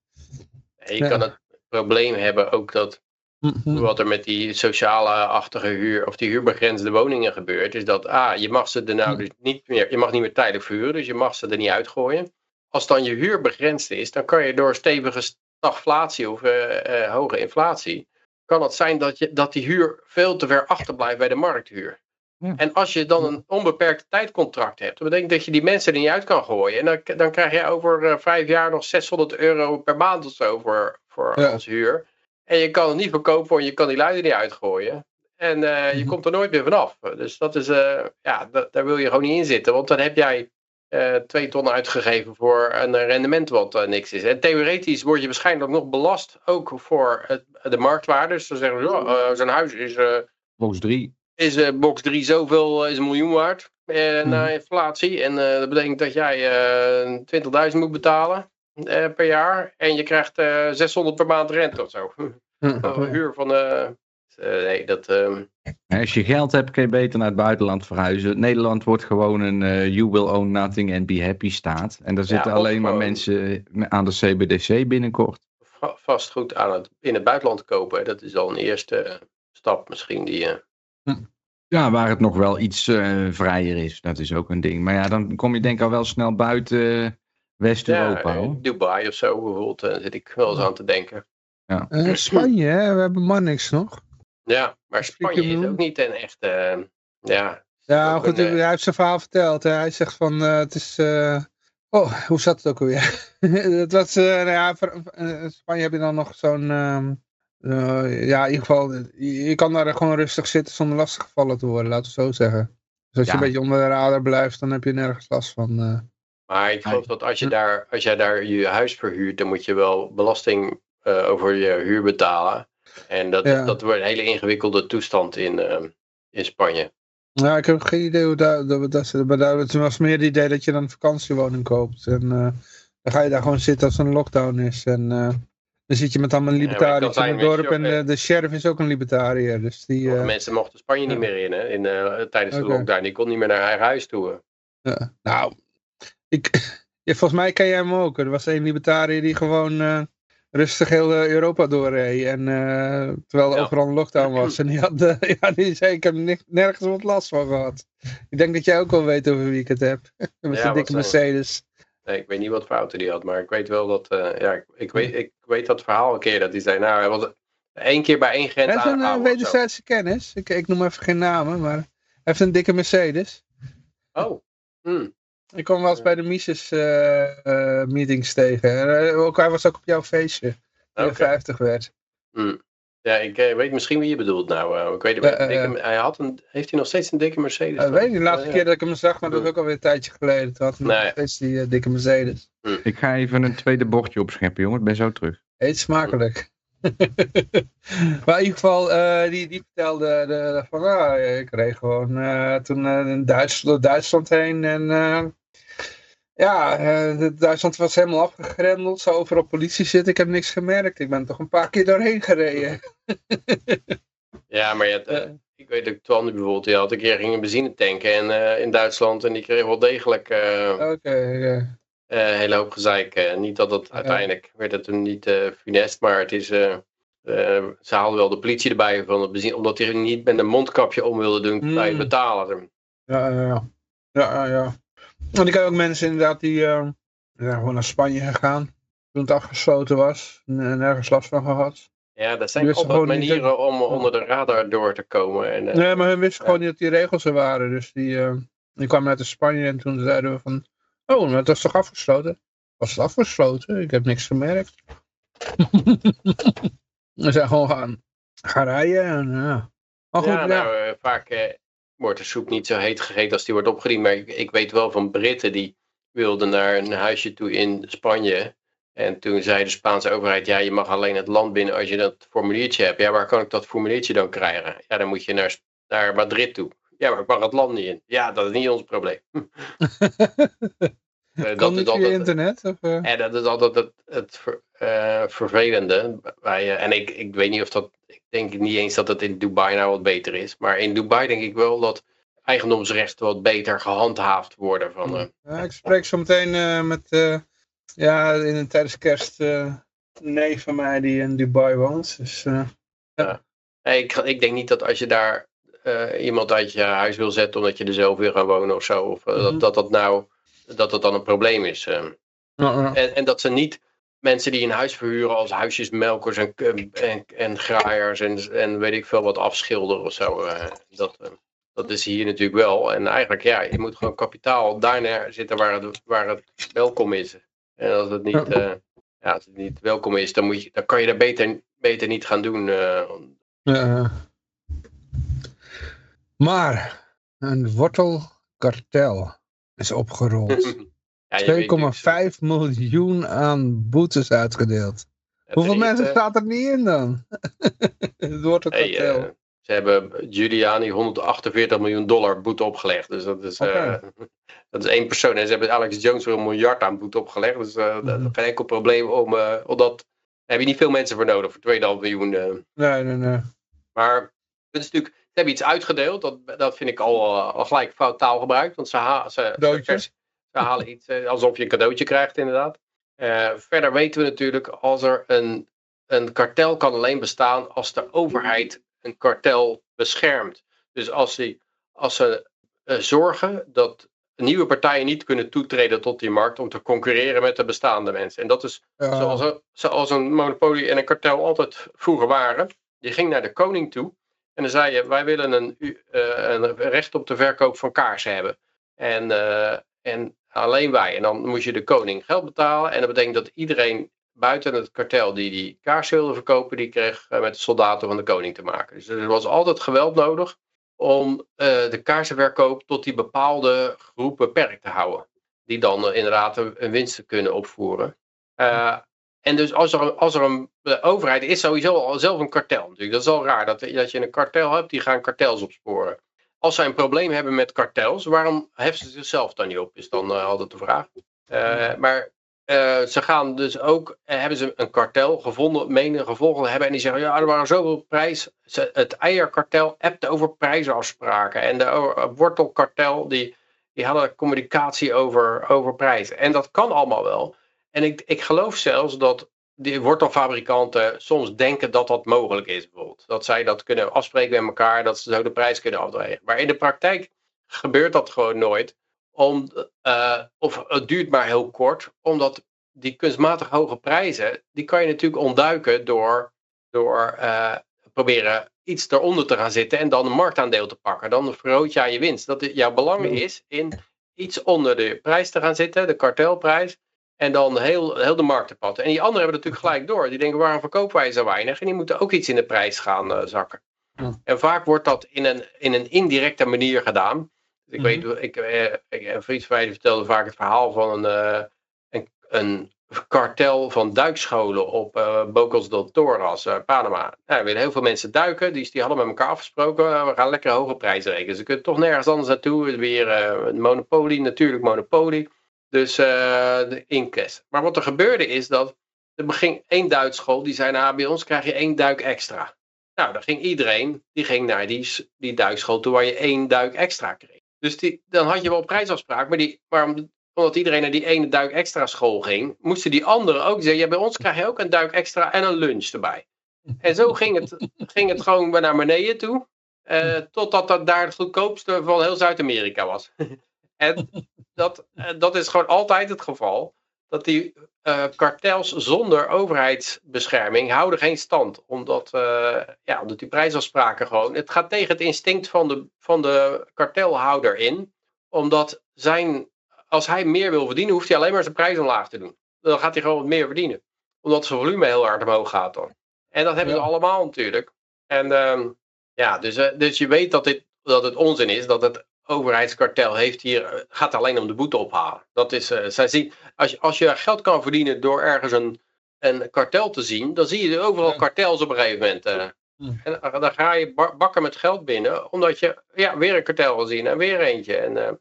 je Ja. kan het probleem hebben ook dat Mhm. wat er met die sociale-achtige huur of die huurbegrensde woningen gebeurt, is dat ah, je mag ze er nou dus niet meer, je mag niet meer tijdelijk verhuren, dus je mag ze er niet uitgooien. Als dan je huur begrensd is, dan kan je door stevige stagflatie of eh, eh, hoge inflatie, kan het zijn dat, je, dat die huur veel te ver achterblijft bij de markthuur. Ja. En als je dan een onbeperkt tijdcontract hebt, dat betekent dat je die mensen er niet uit kan gooien. En dan, dan krijg je over eh, vijf jaar nog 600 euro per maand of zo voor, voor Ja. als huur. En je kan het niet verkopen, want je kan die luiden niet uitgooien. En eh, je Mhm. komt er nooit meer vanaf. Dus dat is, eh, ja, da- daar wil je gewoon niet in zitten. Want dan heb jij twee ton uitgegeven voor een rendement wat niks is. En theoretisch word je waarschijnlijk nog belast, ook voor het, de marktwaarde. Dus dan zeggen ze, oh, eh, zo'n huis is, Box 3. Is eh, box 3 zoveel, eh, is een miljoen waard. na Mhm. inflatie. En dat betekent dat jij eh 20.000 moet betalen per jaar. En je krijgt eh 600 per maand rente of zo. Oh, huur van. nee, dat. ehm, Als je geld hebt, kun je beter naar het buitenland verhuizen. Nederland wordt gewoon een you will own nothing and be happy staat. En daar zitten alleen maar gewoon- mensen aan de CBDC binnenkort. va- vastgoed aan het, in het buitenland kopen. Dat is al een eerste stap misschien die. eh, Ja, waar het nog wel iets eh, vrijer is. Dat is ook een ding. Maar ja, dan kom je denk ik al wel snel buiten eh, West-Europa. ja, hoor. in Dubai of zo bijvoorbeeld. Daar zit ik wel eens aan te denken. Eh, Spanje, hè? we hebben Mannix nog. Ja, maar Spanje is ook niet een echte. eh, ja, Ja, goed, een, eh, hij heeft zijn verhaal verteld. Hè. Hij zegt van, eh, het is... eh, Oh, hoe zat het ook alweer? het was, eh, nou ja, eh, Spanje heb je dan nog zo'n... eh, ja, in ieder geval, je, je kan daar gewoon rustig zitten zonder lastiggevallen te worden, laten we het zo zeggen. Dus als je Ja. een beetje onder de radar blijft, dan heb je nergens last van. eh. Maar ik geloof dat als, je Ja. daar, als jij daar je huis verhuurt, dan moet je wel belasting eh, over je huur betalen. En dat, Ja. dat wordt een hele ingewikkelde toestand in, ehm, in Spanje. Nou, ik heb geen idee hoe dat... dat, dat, maar dat het was meer het idee dat je dan een vakantiewoning koopt. En eh, dan ga je daar gewoon zitten als er een lockdown is. En eh, dan zit je met allemaal libertariërs kan in het dorp. En je ook, de, de sheriff is ook een libertariër. Dus die... Eh, mensen mochten Spanje niet ja. meer in, hè, in eh, tijdens de lockdown. Die kon niet meer naar eigen huis toe. Ja, nou, ik, ja, volgens mij ken jij hem ook. Er was een libertariër die gewoon eh, rustig heel eh, Europa doorreed. En, eh, terwijl er Ja. overal een lockdown was. En die, had, eh, ja, die zei, ik heb nergens wat last van gehad. Ik denk dat jij ook wel weet over wie ik het heb. Met Ja, zijn dikke Mercedes. Nee, ik weet niet wat voor auto die had, maar ik weet wel dat. eh, ja, ik, weet, ik weet dat verhaal een keer dat hij zei. Nou, hij was, één keer bij één grens Hij heeft een eh, wederzijdse kennis. Ik, ik noem even geen namen, maar hij heeft een dikke Mercedes. Oh. Hm. Ik kwam wel eens bij de Mises eh, eh, meetings tegen. En, ook, hij was ook op jouw feestje. Oké. 50 werd. Hm. Ja, ik eh, weet misschien wie je bedoelt nou. eh, ik weet het eh, Dikke- hij had een, heeft hij nog steeds een dikke Mercedes? Ik weet niet, de laatste keer dat ik hem zag, maar dat is ook alweer een tijdje geleden. Toen had hij nog steeds die dikke Mercedes. Ik ga even een tweede bordje opscheppen, jongen. Ik ben zo terug. Eet smakelijk. maar in ieder geval, eh, die, die vertelde de, van, ah, ik reed gewoon eh, toen eh, in Duitsland, Duitsland heen en eh, ja, eh, Duitsland was helemaal afgegrendeld, zo overal politie zitten, ik heb niks gemerkt, ik ben toch een paar keer doorheen gereden. Ja, maar je had, eh, Eh. ik weet dat Twan bijvoorbeeld, die had een keer ging een benzine tanken en, in Duitsland en die kreeg wel degelijk ja. een hele hoop gezeik. niet dat het uiteindelijk werd het toen niet funest, maar het is, ze haalden wel de politie erbij van het benzine, omdat hij niet met een mondkapje om wilde doen bij het betalen. Ja, ja, ja. Ja, ja, ja. En ik heb ook mensen inderdaad die eh, zijn gewoon naar Spanje gegaan. Toen het afgesloten was. En en nergens last van gehad. Ja, dat zijn altijd manieren om onder de radar door te komen. En, eh, Nee, maar hun wisten Ja. gewoon niet dat die regels er waren. Dus die, eh, die kwamen uit Spanje en toen zeiden we van... Oh, maar dat is toch afgesloten? Was het afgesloten? Ik heb niks gemerkt. we zijn gewoon gaan, gaan rijden en ja. Maar goed, ja, ja. nou, eh, vaak eh, wordt de soep niet zo heet gegeten als die wordt opgediend. Maar ik, weet wel van Britten die wilden naar een huisje toe in Spanje. En toen zei de Spaanse overheid, ja, je mag alleen het land binnen als je dat formuliertje hebt. Ja, waar kan ik dat formuliertje dan krijgen? Ja, dan moet je naar, naar Madrid toe. Ja, maar ik mag het land niet in. Ja, dat is niet ons probleem. Eh, kan dat niet via internet? Of, eh? en dat is altijd het, het ver- eh, vervelende. Bij, en ik, ik weet niet of dat. Ik denk niet eens dat het in Dubai nou wat beter is. Maar in Dubai denk ik wel dat eigendomsrechten wat beter gehandhaafd worden. Van, Ja, ik spreek zo meteen met, ja, in, tijdens kerst, een neef van mij die in Dubai woont. Dus, eh, nee, ik, ik denk niet dat als je daar iemand uit je huis wil zetten omdat je er zelf wil gaan wonen of zo. Of, eh, Mhm. dat, dat dat nou dat dat dan een probleem is. eh. ja, ja. En, en dat ze niet mensen die een huis verhuren als huisjesmelkers en, en, en graaiers en, en weet ik veel wat afschilderen of zo. eh, dat, eh, dat is hier natuurlijk wel. En eigenlijk, ja, je moet gewoon kapitaal daarna zitten waar het, waar het welkom is. En als het niet, eh, ja, als het niet welkom is, dan, moet je, dan kan je dat beter, beter niet gaan doen. eh. Ja. Maar een wortelkartel is opgerold. Ja, je weet 2,5 miljoen aan boetes uitgedeeld. Hoeveel mensen eh, staat er niet in dan? het wortelkartel. Hey, eh, ze hebben Giuliani 148 miljoen dollar boete opgelegd. Dus dat is, eh, dat is één persoon. En ze hebben Alex Jones weer een miljard aan boete opgelegd. Dus eh, dat is Mhm. geen enkel probleem om. eh omdat daar heb je niet veel mensen voor nodig voor 2,5 miljoen. nee, nee, nee. Maar het is natuurlijk. Ze hebben iets uitgedeeld. Dat, dat vind ik al, eh, al gelijk fout taalgebruik. Want ze, ha ze, ze, ze halen iets eh, alsof je een cadeautje krijgt, inderdaad. Eh, verder weten we natuurlijk, als er een, een kartel kan alleen bestaan als de overheid een kartel beschermt. Dus als, die, als ze zorgen dat nieuwe partijen niet kunnen toetreden tot die markt om te concurreren met de bestaande mensen. En dat is Ja. zoals, een, zoals een monopolie en een kartel altijd vroeger waren. Je ging naar de koning toe en dan zei je, wij willen een, eh, een recht op de verkoop van kaarsen hebben. En, eh, en alleen wij. En dan moest je de koning geld betalen. En dat betekent dat iedereen buiten het kartel die die kaarsen wilde verkopen, die kreeg eh, met de soldaten van de koning te maken. Dus er was altijd geweld nodig om eh, de kaarsenverkoop tot die bepaalde groep beperkt te houden. Die dan inderdaad een, winst kunnen opvoeren. Eh, en dus als er, een- als er een de overheid is sowieso al zelf een kartel natuurlijk. Dat is al raar dat, dat je een kartel hebt, die gaan kartels opsporen. Als zij een probleem hebben met kartels, waarom heffen ze zichzelf dan niet op? Is dan eh, altijd de vraag. Eh, maar eh, ze gaan dus ook, eh, hebben ze een kartel gevonden, menen gevolgen hebben. En die zeggen, ja, er waren zoveel prijs. Het eierkartel appt over prijzenafspraken. En de wortelkartel, die, die hadden communicatie over, over prijzen. En dat kan allemaal wel. En ik, ik geloof zelfs dat die wortelfabrikanten soms denken dat dat mogelijk is, bijvoorbeeld. Dat zij dat kunnen afspreken met elkaar, dat ze zo de prijs kunnen afdwegen. Maar in de praktijk gebeurt dat gewoon nooit. Om, eh, of het duurt maar heel kort, omdat die kunstmatig hoge prijzen, die kan je natuurlijk ontduiken door door eh, proberen iets eronder te gaan zitten en dan een marktaandeel te pakken. Dan vergroot jij je winst. Dat jouw belang is in iets onder de prijs te gaan zitten, de kartelprijs. En dan heel, heel de markt te patten. En die anderen hebben natuurlijk gelijk door. Die denken, waarom verkopen wij zo weinig? En die moeten ook iets in de prijs gaan uh, zakken. En vaak wordt dat in een, in een indirecte manier gedaan. Ik Mhm. weet, ik, eh, ik, een vriend van mij vertelde vaak het verhaal van een, eh, een, een kartel van duikscholen op eh Bocas del Toras, eh, Panama. Nou, er willen heel veel mensen duiken, die, die hadden met elkaar afgesproken, eh, we gaan lekker hoge prijzen rekenen. Ze kunnen toch nergens anders naartoe, weer eh, een monopolie, natuurlijk monopolie. Dus eh, de inkest. Maar wat er gebeurde is dat er beging één duikschool, die zei, nou bij ons krijg je één duik extra. Nou, dan ging iedereen, die ging naar die, die duikschool toe waar je één duik extra kreeg. Dus die, dan had je wel prijsafspraak, maar, die, maar om- omdat iedereen naar die ene duik extra school ging, moesten die anderen ook zeggen, ja, bij ons krijg je ook een duik extra en een lunch erbij. En zo ging het, ging het gewoon naar beneden toe, eh, totdat dat daar het goedkoopste van heel Zuid-Amerika was. en dat, dat is gewoon altijd het geval, dat die eh, kartels zonder overheidsbescherming houden geen stand. Omdat, eh, ja, omdat die prijsafspraken gewoon. Het gaat tegen het instinct van de, van de kartelhouder in. Omdat zijn, als hij meer wil verdienen, hoeft hij alleen maar zijn prijs omlaag te doen. Dan gaat hij gewoon wat meer verdienen. Omdat zijn volume heel hard omhoog gaat dan. En dat hebben Ja. ze allemaal natuurlijk. En ehm, ja, dus, eh, dus je weet dat, dit, dat het onzin is. Dat het overheidskartel heeft hier, eh, gaat alleen om de boete ophalen. Dat is, eh, zij zien, als, je, als je geld kan verdienen door ergens een, een kartel te zien, dan zie je overal Ja. kartels op een gegeven moment. eh. En dan- ga je ba- bakken met geld binnen, omdat je ja, weer een kartel wil zien en weer eentje. En eh,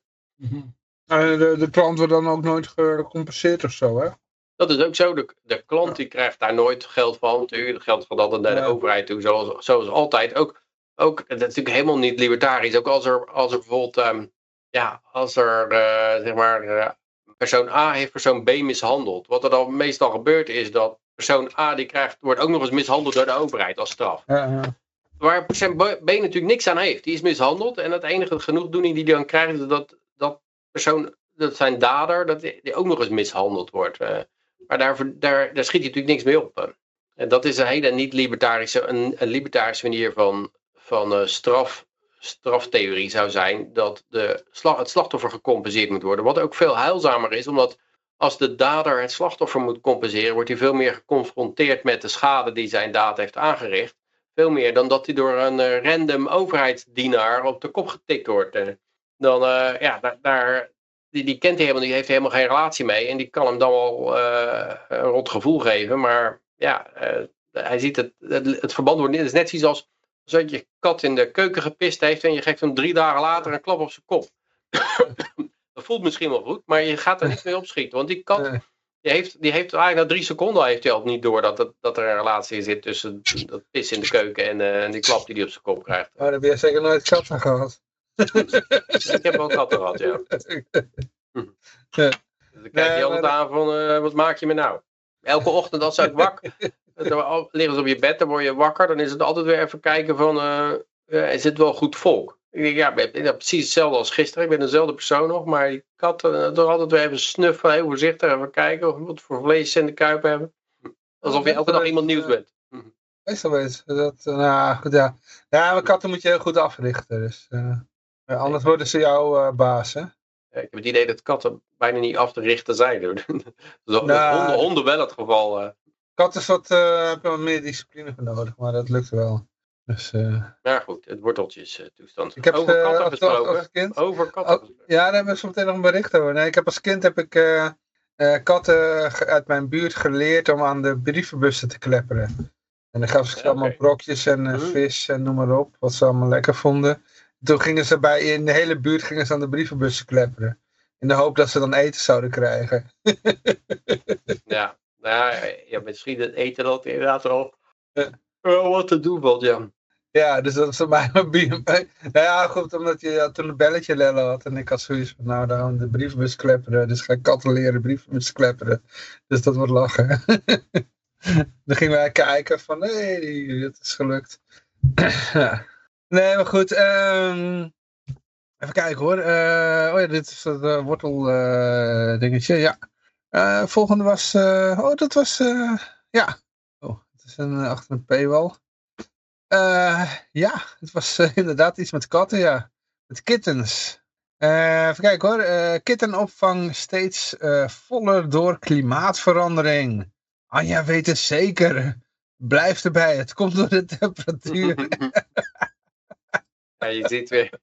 En de, de klant wordt dan ook nooit gecompenseerd of zo, hè? dat is ook zo. De, de klant die krijgt daar nooit geld van. Natuurlijk, het geld gaat altijd naar de overheid toe, zoals, zoals altijd. Ook, ook, dat is natuurlijk helemaal niet libertarisch. Ook als er, als er bijvoorbeeld, ehm, ja, als er, eh, zeg maar, eh, persoon A heeft persoon B mishandeld. Wat er dan meestal gebeurt is dat persoon A die krijgt, wordt ook nog eens mishandeld door de overheid als straf. Ja, ja. Waar persoon B natuurlijk niks aan heeft. Die is mishandeld en het enige genoegdoening die hij dan krijgt is dat dat persoon, dat zijn dader, dat die ook nog eens mishandeld wordt. eh. maar daar, daar, daar schiet hij natuurlijk niks mee op. En dat is een hele niet-libertarische, een, een libertarische manier van, van eh, straf, straftheorie zou zijn dat de, het slachtoffer gecompenseerd moet worden. Wat ook veel heilzamer is, omdat als de dader het slachtoffer moet compenseren, wordt hij veel meer geconfronteerd met de schade die zijn daad heeft aangericht. Veel meer dan dat hij door een eh, random overheidsdienaar op de kop getikt wordt. eh. Dan, ja, daar, die, die kent hij helemaal niet, heeft helemaal geen relatie mee. En die kan hem dan wel een rot gevoel geven. Maar ja, hij ziet het, het, verband wordt niet. Is net zoiets als dat je kat in de keuken gepist heeft en je geeft hem drie dagen later een klap op zijn kop. dat voelt misschien wel goed, maar je gaat er niet mee opschieten. Want die kat, die heeft, die heeft eigenlijk na drie seconden heeft hij al niet door dat, dat er een relatie zit tussen dat pis in de keuken en, eh, en die klap die hij op zijn kop krijgt. Maar dan heb je zeker nooit katten gehad. Ik heb wel katten gehad, ja. Dus dan kijk je altijd aan van, eh, wat maak je me nou? Elke ochtend als uit wakker dan liggen ze op je bed, dan word je wakker. Dan is het altijd weer even kijken van, eh, eh, is het wel goed volk? Ik denk, ja, ik ben- ja, precies hetzelfde als gisteren. Ik ben dezelfde persoon nog, maar die kat, eh, toch altijd weer even snuffen, heel voorzichtig, even kijken wat voor vlees ze in de kuip hebben. Alsof je elke dag iemand nieuws bent. Meestal weet ze dat. eh, nou, goed, ja. Ja, maar katten moet je heel goed africhten. Dus, eh, anders worden ze jouw eh, baas, hè? Ja, ik heb het idee dat katten bijna niet af te richten zijn. dat is Nou, honden, honden wel het geval. eh. Katten is wat, eh, heb je wat meer discipline voor nodig, maar dat lukt wel. Dus, eh, Maar goed, het worteltjes eh, toestand. ik heb Over eh, katten als, als, gesproken. als kind. Over katten Oh, ja, daar hebben we zo meteen nog een bericht over. Nee, ik heb als kind heb ik eh, eh, katten uit mijn buurt geleerd om aan de brievenbussen te klepperen. En dan gaven ze Ja, allemaal brokjes en eh, Mhm. vis en noem maar op, wat ze allemaal lekker vonden. Toen gingen ze bij, in de hele buurt gingen ze aan de brievenbussen klepperen. In de hoop dat ze dan eten zouden krijgen. Ja, nou, ja, misschien het eten dat inderdaad wel, wel wat te doen valt, ja. Ja, dus dat is voor mij mijn bier. Nou ja, goed, omdat je ja, toen een belletje lellen had. En ik had zoiets van, nou, dan de brievenbus klepperen. Dus ga ik katten leren brievenbus klepperen. Dus dat wordt lachen. dan gingen wij kijken van, hé, hey, het is gelukt. Nee, maar goed. ehm, even kijken hoor. Eh, oh ja, dit is het eh, wortel eh, dingetje, ja. Eh, volgende was, eh, oh, dat was, eh, ja. Oh, het is een, achter een paywall. Eh, ja, het was inderdaad iets met katten, ja. Met kittens. Eh, even kijken hoor. Eh, kittenopvang steeds eh, voller door klimaatverandering. Anja weet het zeker. Blijf erbij, het komt door de temperatuur. Ja, je ziet weer,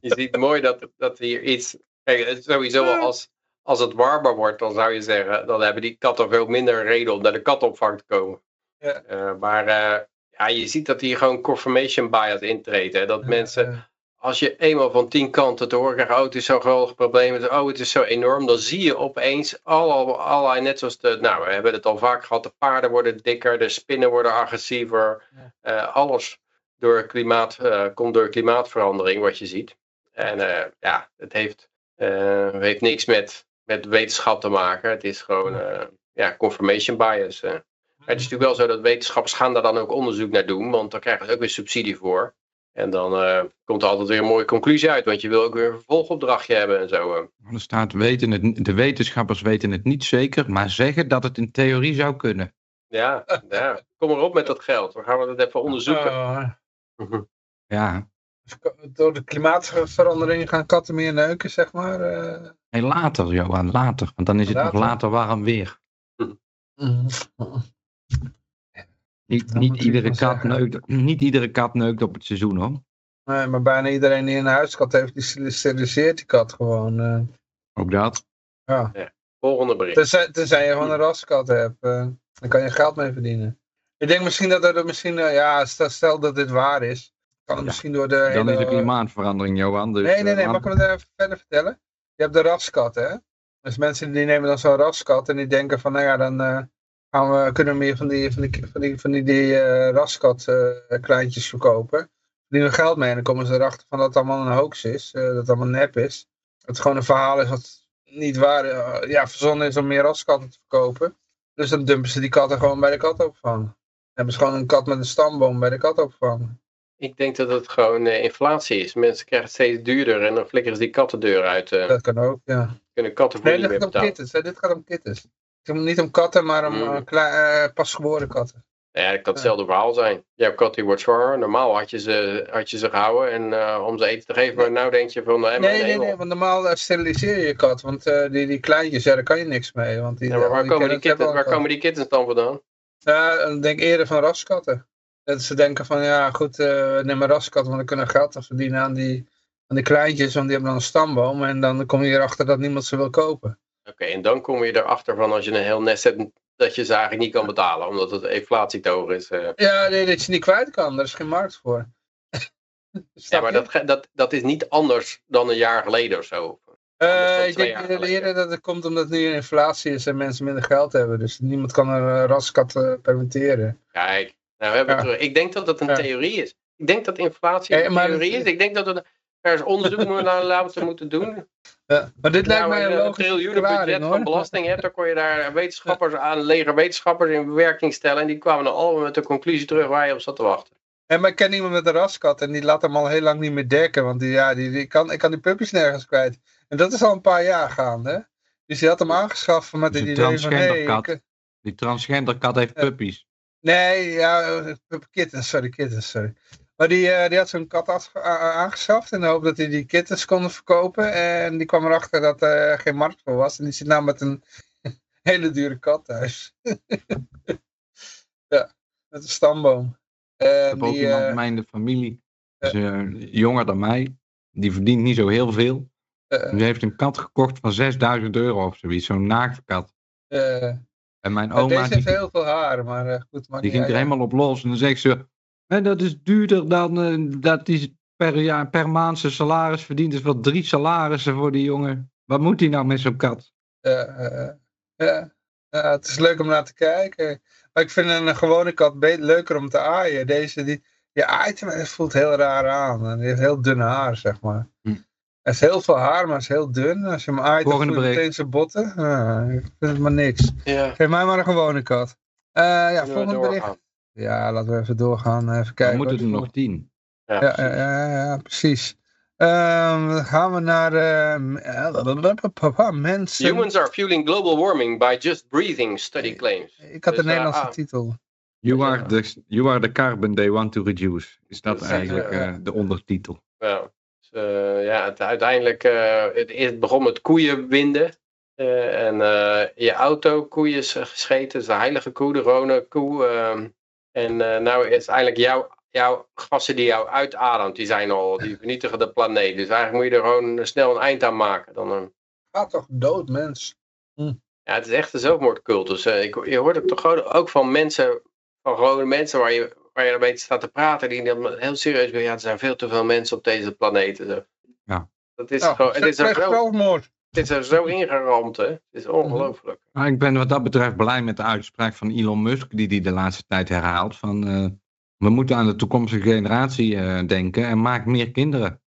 je ziet mooi dat, dat hier iets, kijk, het is sowieso al als, als het warmer wordt, dan zou je zeggen, dan hebben die katten veel minder reden om naar de katopvang te komen. Ja. Eh, maar eh, ja, je ziet dat hier gewoon confirmation bias intreedt. Hè? Dat mensen, als je eenmaal van tien kanten te horen krijgt, oh het is zo'n geweldig probleem, oh het is zo enorm, dan zie je opeens allerlei, allerlei net zoals de, nou we hebben het al vaak gehad, de paarden worden dikker, de spinnen worden agressiever, eh, alles door klimaat, komt door klimaatverandering wat je ziet. En ja, het heeft, eh, heeft niks met, met wetenschap te maken, het is gewoon eh, ja, confirmation bias. eh. Maar het is natuurlijk wel zo dat wetenschappers gaan daar dan ook onderzoek naar doen, want dan krijgen ze ook weer subsidie voor. En dan eh, komt er altijd weer een mooie conclusie uit, want je wil ook weer een vervolgopdrachtje hebben en zo. eh. Er staat, weten het, de wetenschappers weten het niet zeker, maar zeggen dat het in theorie zou kunnen. Ja, ja, kom erop met dat geld. Dan gaan we dat even onderzoeken. oh, Ja, door de klimaatverandering gaan katten meer neuken, zeg maar. eh. nee, later Johan, later. Want dan is het Later? nog later warm weer. Mhm. Niet, niet, iedere kat zeggen. neukt, niet iedere kat neukt op het seizoen hoor. Nee, maar bijna iedereen die een huiskat heeft, die steriliseert die kat gewoon. eh. Ook dat. ja. Volgende bericht. Tenzij, tenzij je gewoon een raskat hebt. eh, dan kan je geld mee verdienen. Ik denk misschien dat er misschien, ja, stel, stel dat dit waar is. Kan het misschien door de Dan hele... is er klimaatverandering Johan. Dus, Nee, nee, nee, eh, mag ik me even verder vertellen? Je hebt de raskat, hè? Dus mensen die nemen dan zo'n raskat en die denken van, nou ja, dan eh, gaan we, kunnen we meer van die, van die, van die, van die, die eh, raskat kleintjes verkopen. Verdienen geld mee en dan komen ze erachter van dat het allemaal een hoax is, dat het allemaal nep is. Dat het gewoon een verhaal is wat niet waar, ja, verzonnen is om meer raskatten te verkopen. Dus dan dumpen ze die katten gewoon bij de katopvang. Dan hebben ze gewoon een kat met een stamboom bij de katopvang. Ik denk dat het gewoon eh, inflatie is. Mensen krijgen het steeds duurder en dan flikkeren ze die kattendeur uit. eh Dat kan ook, ja. kunnen katten Nee, dit gaat om kittens. Hè? Dit gaat om kittens. Het gaat niet om katten, maar om Mm. eh, pasgeboren katten. Ja, dat kan hetzelfde verhaal zijn. Je hebt kat die wordt zwanger. Normaal had je ze, had je ze gehouden en, om ze eten te geven. Maar nou denk je van... Nee, nee, nee, joh. want normaal steriliseer je je kat. Want die, die kleintjes, ja, daar kan je niks mee. Want die, Ja, maar waar, komen die kittens waar komen die dan vandaan? Ja, ik denk eerder van raskatten. Dat ze denken van, ja goed, eh neem een raskat, want dan kunnen we geld verdienen aan die, aan die kleintjes, want die hebben dan een stamboom. En dan kom je erachter dat niemand ze wil kopen. Oké, en dan kom je erachter van als je een heel nest hebt... dat je ze eigenlijk niet kan betalen. Omdat het inflatie te hoog is. eh. Ja, nee, dat je niet kwijt kan, daar is geen markt voor. Ja, maar dat, dat, dat is niet anders dan een jaar geleden of zo. Eh, ik denk eerder, eerder dat het komt omdat nu een inflatie is en mensen minder geld hebben. Dus niemand kan een raskat eh, permitteren. Kijk, nou hebben we Ja. terug. Ik denk dat dat een Ja. theorie is. Ik denk dat inflatie Ja, een maar theorie is. Ik denk dat we er eens onderzoek naar laten moeten doen. Ja, maar dit lijkt Nou, mij een een logische triljoenen budget hoor. van belasting hebt, dan kon je daar wetenschappers aan, een leger wetenschappers in bewerking stellen. En die kwamen dan allemaal met de conclusie terug waar je op zat te wachten. En maar ik ken iemand met een raskat en die laat hem al heel lang niet meer dekken. Want die, ja, die, die kan, ik kan die puppies nergens kwijt. En dat is al een paar jaar gaande. Dus die had hem aangeschaft met Dus het een idee van... Hey, ik- Die transgender kat heeft Ja. puppies. Nee, ja, kittens, sorry, kittens, sorry. Maar die, eh, die had zo'n kat aangeschaft in de hoop dat hij die kittens kon verkopen. En die kwam erachter dat er geen markt voor was. En die zit nou met een hele dure kat thuis. ja, met een stamboom. Ik En heb ook iemand eh, in mijn familie, is, eh, jonger dan mij. Die verdient niet zo heel veel. Die heeft een kat gekocht van 6000 euro of zoiets. Zo'n naaktkat. Eh, En mijn oma, deze die, heeft heel veel haar, maar eh, goed. maakt die ging er helemaal op los. En dan zegt ze, "Hè, dat is duurder dan eh, dat die per, jaar, per maand zijn salaris verdient. Dus wat drie salarissen voor die jongen. Wat moet hij nou met zo'n kat? Eh, eh, eh, ja. Ja, het is leuk om naar te kijken. Maar ik vind een gewone kat leuker om te aaien. Deze, die, je aait hem en het voelt heel raar aan. En die heeft heel dun haar, zeg maar. Hm. Er is heel veel haar, maar het is heel dun. Als je hem aait, dan voel je bericht. meteen zijn botten. Ja, ik vind het maar niks. Ja, Geef mij maar een gewone kat. Eh, ja, we volgende bericht. doorgaan. Ja, laten we even doorgaan. Even We kijken. moeten wat er nog tien. Ja, Ja, precies. ja, ja, ja, precies. Ehm, dan gaan we naar eh, mensen. Humans are fueling global warming by just breathing, study claims. Ik had Dus, de Nederlandse eh, ah. titel. You are, the, you are the carbon they want to reduce. Is dat Dat eigenlijk eh, eh, de ondertitel? Ja, dus, eh, ja het, uiteindelijk, eh, het, het begon met koeien winden. eh, en eh, je auto, koeien is eh, gescheten, dus de heilige koe, de rone koe. ehm, en eh nou is eigenlijk jouw, jouw gassen die jou uitademt, die zijn al, die vernietigen de planeet. Dus eigenlijk moet je er gewoon snel een eind aan maken. Dan een, Gaat toch dood, mens. ja, het is echt een zelfmoordcultus. eh. ik, je hoort het toch gewoon ook van mensen, van gewone mensen waar je, waar je een beetje staat te praten, die dan heel serieus zeggen, ja, er zijn veel te veel mensen op deze planeet. en Zo. Ja. Dat is Ja, gewoon, het is er zelfmoord. het is zo ingeramd, hè. Het is ongelooflijk. Nou, ik ben wat dat betreft blij met de uitspraak van Elon Musk, die hij de laatste tijd herhaalt. Van, eh, we moeten aan de toekomstige generatie eh, denken en maak meer kinderen.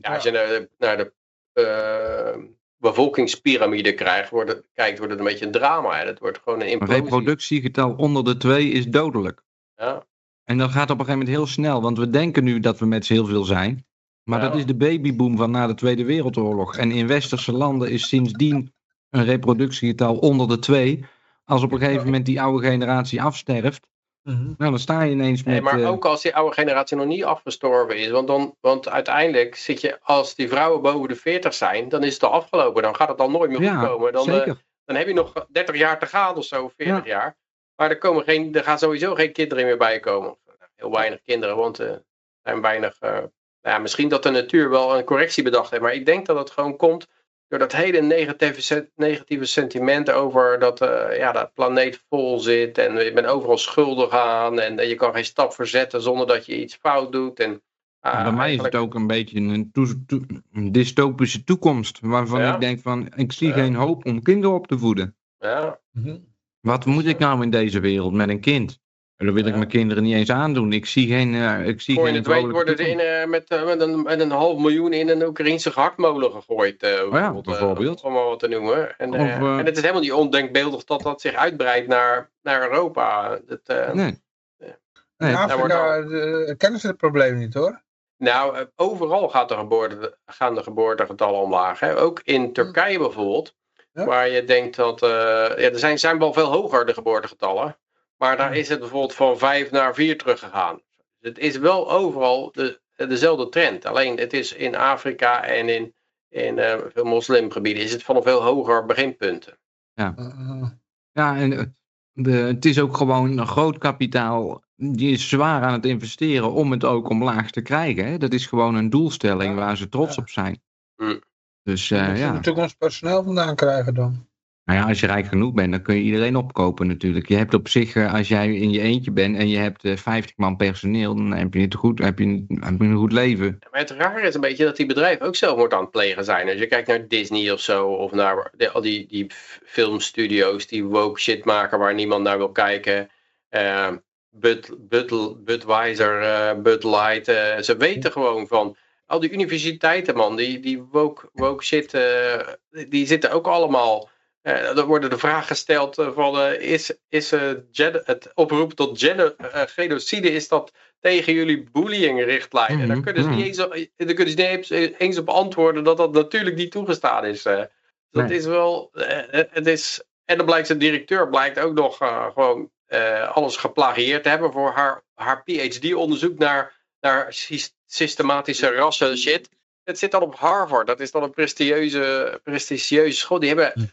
Ja, als je naar de, naar de eh, bevolkingspyramide krijgt, wordt het, kijkt, wordt het een beetje een drama. Hè. Het wordt gewoon een Een implosie. reproductiegetal onder de twee is dodelijk. Ja. En dat gaat op een gegeven moment heel snel, want we denken nu dat we met z'n heel veel zijn. Maar Ja. dat is de babyboom van na de Tweede Wereldoorlog. En in westerse landen is sindsdien een reproductiegetal onder de twee. Als op een gegeven moment die oude generatie afsterft, Mhm. nou, dan sta je ineens met... Nee, maar eh, ook als die oude generatie nog niet afgestorven is. Want, dan, want uiteindelijk zit je, als die vrouwen boven de 40 zijn, dan is het al afgelopen. Dan gaat het al nooit meer goed ja, komen. Dan, eh, dan heb je nog 30 jaar te gaan of zo, 40 jaar. Maar er, komen geen, er gaan sowieso geen kinderen meer bij komen. Heel weinig kinderen, want eh, er zijn weinig. eh, nou ja, misschien dat de natuur wel een correctie bedacht heeft, maar ik denk dat het gewoon komt door dat hele negatieve, negatieve sentiment over dat eh, ja, de planeet vol zit en je bent overal schuldig aan en, je kan geen stap verzetten zonder dat je iets fout doet. En, ah, Bij mij is het ook een beetje een, dystopische toekomst. Waarvan Ja. ik denk van, ik zie Ja. geen hoop om kinderen op te voeden. Ja, Mhm. Wat moet ik nou in deze wereld met een kind? En dan wil ik Ja. mijn kinderen niet eens aandoen. Ik zie geen, eh, ik zie voor je geen het weet worden er in, eh, met, eh, met, een, met een half miljoen in een Oekraïnse gehaktmolen gegooid. bijvoorbeeld, eh, bijvoorbeeld. om maar wat te noemen. En, Of, en het is helemaal niet ondenkbeeldig dat dat zich uitbreidt naar, naar Europa. Dat, eh, Nee. Ja. Nee, Afrika eh, kennen ze het probleem niet hoor. Nou, overal gaat de geboorte, gaan de geboortegetallen omlaag. Hè? Ook in Turkije bijvoorbeeld. Ja. Waar je denkt dat... eh, ja, er zijn, zijn wel veel hoger de geboortegetallen. Maar daar Ja. is het bijvoorbeeld van 5 naar 4 teruggegaan. Het is wel overal de, dezelfde trend. Alleen het is in Afrika en in, in eh, veel moslimgebieden is het van een veel hoger beginpunten. Eh, Ja, en de, het is ook gewoon een groot kapitaal. Die is zwaar aan het investeren om het ook omlaag te krijgen. Hè? Dat is gewoon een doelstelling Ja, waar ze trots ja. op zijn. Hm. Dus uh, eh, moeten ja. we toekomstpersoneel vandaan krijgen dan? Nou ja, als je rijk genoeg bent, dan kun je iedereen opkopen natuurlijk. Je hebt op zich, eh, als jij in je eentje bent en je hebt eh, 50 man personeel, dan heb je, het goed, heb, je, heb je een goed leven. Maar het rare is een beetje dat die bedrijven ook zelfmoord aan het plegen zijn. Als je kijkt naar Disney of zo, of naar de, al die, die filmstudio's die woke shit maken waar niemand naar wil kijken. Eh Bud, Bud, Budweiser, eh Bud Light. eh, ze weten gewoon van. Al die universiteiten, man, die, die woke, woke shit, eh, die zitten ook allemaal. eh er worden de vraag gesteld eh, van, is, is het oproepen tot geno- genocide, is dat tegen jullie bullying-richtlijnen. Mhm, Daar kunnen ze niet mhm. eens, op- daar kunnen ze niet eens, eens op antwoorden dat dat natuurlijk niet toegestaan is. Dat Nee. is wel, het is, en dan blijkt de directeur blijkt ook nog gewoon alles geplagieerd te hebben voor haar, haar PhD-onderzoek naar, naar systematische rassen shit. Het zit dan op Harvard, dat is dan een prestigieuze, prestigieuze school. Die hebben Hm.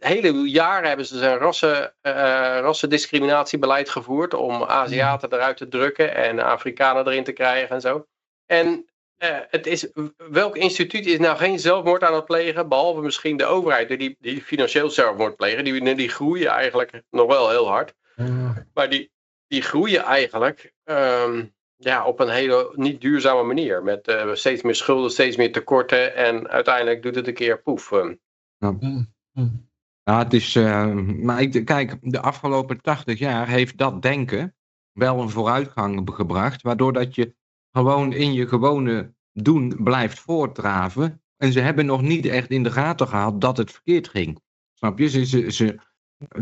hele jaren hebben ze een rassen, eh, rassendiscriminatiebeleid gevoerd om Aziaten eruit te drukken en Afrikanen erin te krijgen en zo. En eh, het is, welk instituut is nou geen zelfmoord aan het plegen, behalve misschien de overheid, die, die financieel zelfmoord plegen. Die, die groeien eigenlijk nog wel heel hard. Uh, Maar die, die groeien eigenlijk ehm, ja, op een hele niet duurzame manier. Met eh, steeds meer schulden, steeds meer tekorten. En uiteindelijk doet het een keer poef. ehm. mm, mm. Ja, het is, eh, maar ik, kijk, de afgelopen 80 jaar heeft dat denken wel een vooruitgang gebracht, waardoor dat je gewoon in je gewone doen blijft voortdraven. En ze hebben nog niet echt in de gaten gehad dat het verkeerd ging. Snap je? Ze, ze, ze,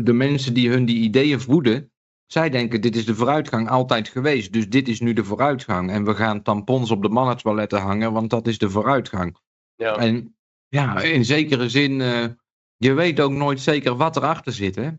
de mensen die hun die ideeën voeden, zij denken dit is de vooruitgang altijd geweest. Dus dit is nu de vooruitgang. En we gaan tampons op de mannentoiletten hangen, want dat is de vooruitgang. Ja. En ja, in zekere zin, eh, je weet ook nooit zeker wat erachter zit. Hè?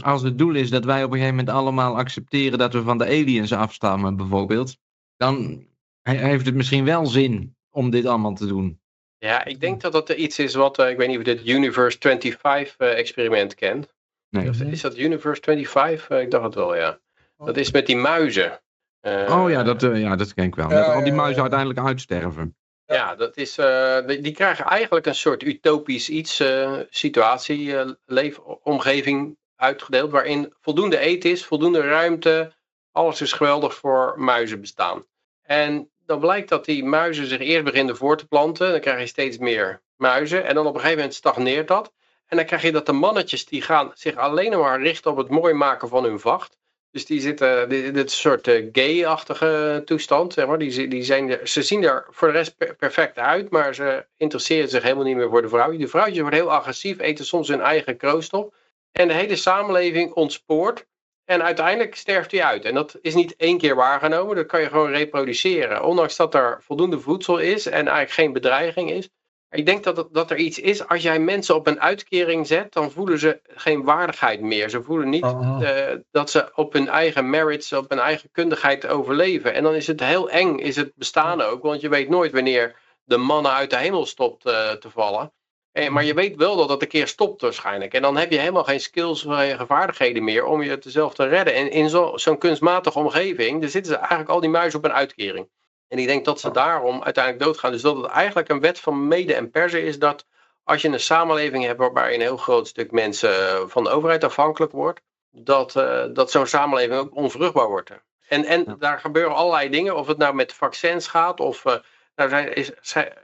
als het doel is dat wij op een gegeven moment allemaal accepteren dat we van de aliens afstammen, bijvoorbeeld, dan he- heeft het misschien wel zin om dit allemaal te doen. Ja, ik denk dat dat er iets is wat, eh, ik weet niet of je dit Universe 25 eh, experiment kent. Nee. Is dat Universe 25? Eh, ik dacht het wel, ja. Dat is met die muizen. Eh, Oh ja, dat, eh, ja, dat ken ik wel. Dat al die muizen uiteindelijk uitsterven. Ja, dat is, eh, die, die krijgen eigenlijk een soort utopisch iets, eh, situatie, eh, leefomgeving uitgedeeld, waarin voldoende eten is, voldoende ruimte, alles is geweldig voor muizen bestaan. En dan blijkt dat die muizen zich eerst beginnen voor te planten, dan krijg je steeds meer muizen en dan op een gegeven moment stagneert dat. En dan krijg je dat de mannetjes die gaan zich alleen maar richten op het mooi maken van hun vacht. Dus die zitten, dit, dit soort eh, gay-achtige toestand, zeg maar. Die, die zijn ze zien er voor de rest per- perfect uit, maar ze interesseren zich helemaal niet meer voor de vrouw. De vrouwtjes worden heel agressief, eten soms hun eigen kroost op. En de hele samenleving ontspoort. En uiteindelijk sterft hij uit. En dat is niet één keer waargenomen, dat kan je gewoon reproduceren. Ondanks dat er voldoende voedsel is en eigenlijk geen bedreiging is. Ik denk dat, dat er iets is, als jij mensen op een uitkering zet, dan voelen ze geen waardigheid meer. Ze voelen niet Oh. eh, dat ze op hun eigen merits, op hun eigen kundigheid overleven. En dan is het heel eng, is het bestaan ook, want je weet nooit wanneer de mannen uit de hemel stopt eh, te vallen. Eh, maar je weet wel dat het een keer stopt waarschijnlijk. En dan heb je helemaal geen skills, eh, vaardigheden meer om je zelf te redden. En in zo- zo'n kunstmatige omgeving, daar zitten ze eigenlijk al die muizen op een uitkering. En ik denk dat ze daarom uiteindelijk doodgaan. Dus dat het eigenlijk een wet van mede en persen is dat als je een samenleving hebt waarbij een heel groot stuk mensen eh, van de overheid afhankelijk wordt, dat, eh, dat zo'n samenleving ook onvruchtbaar wordt. En, en Ja. daar gebeuren allerlei dingen, of het nou met vaccins gaat, of uh, nou zijn, is,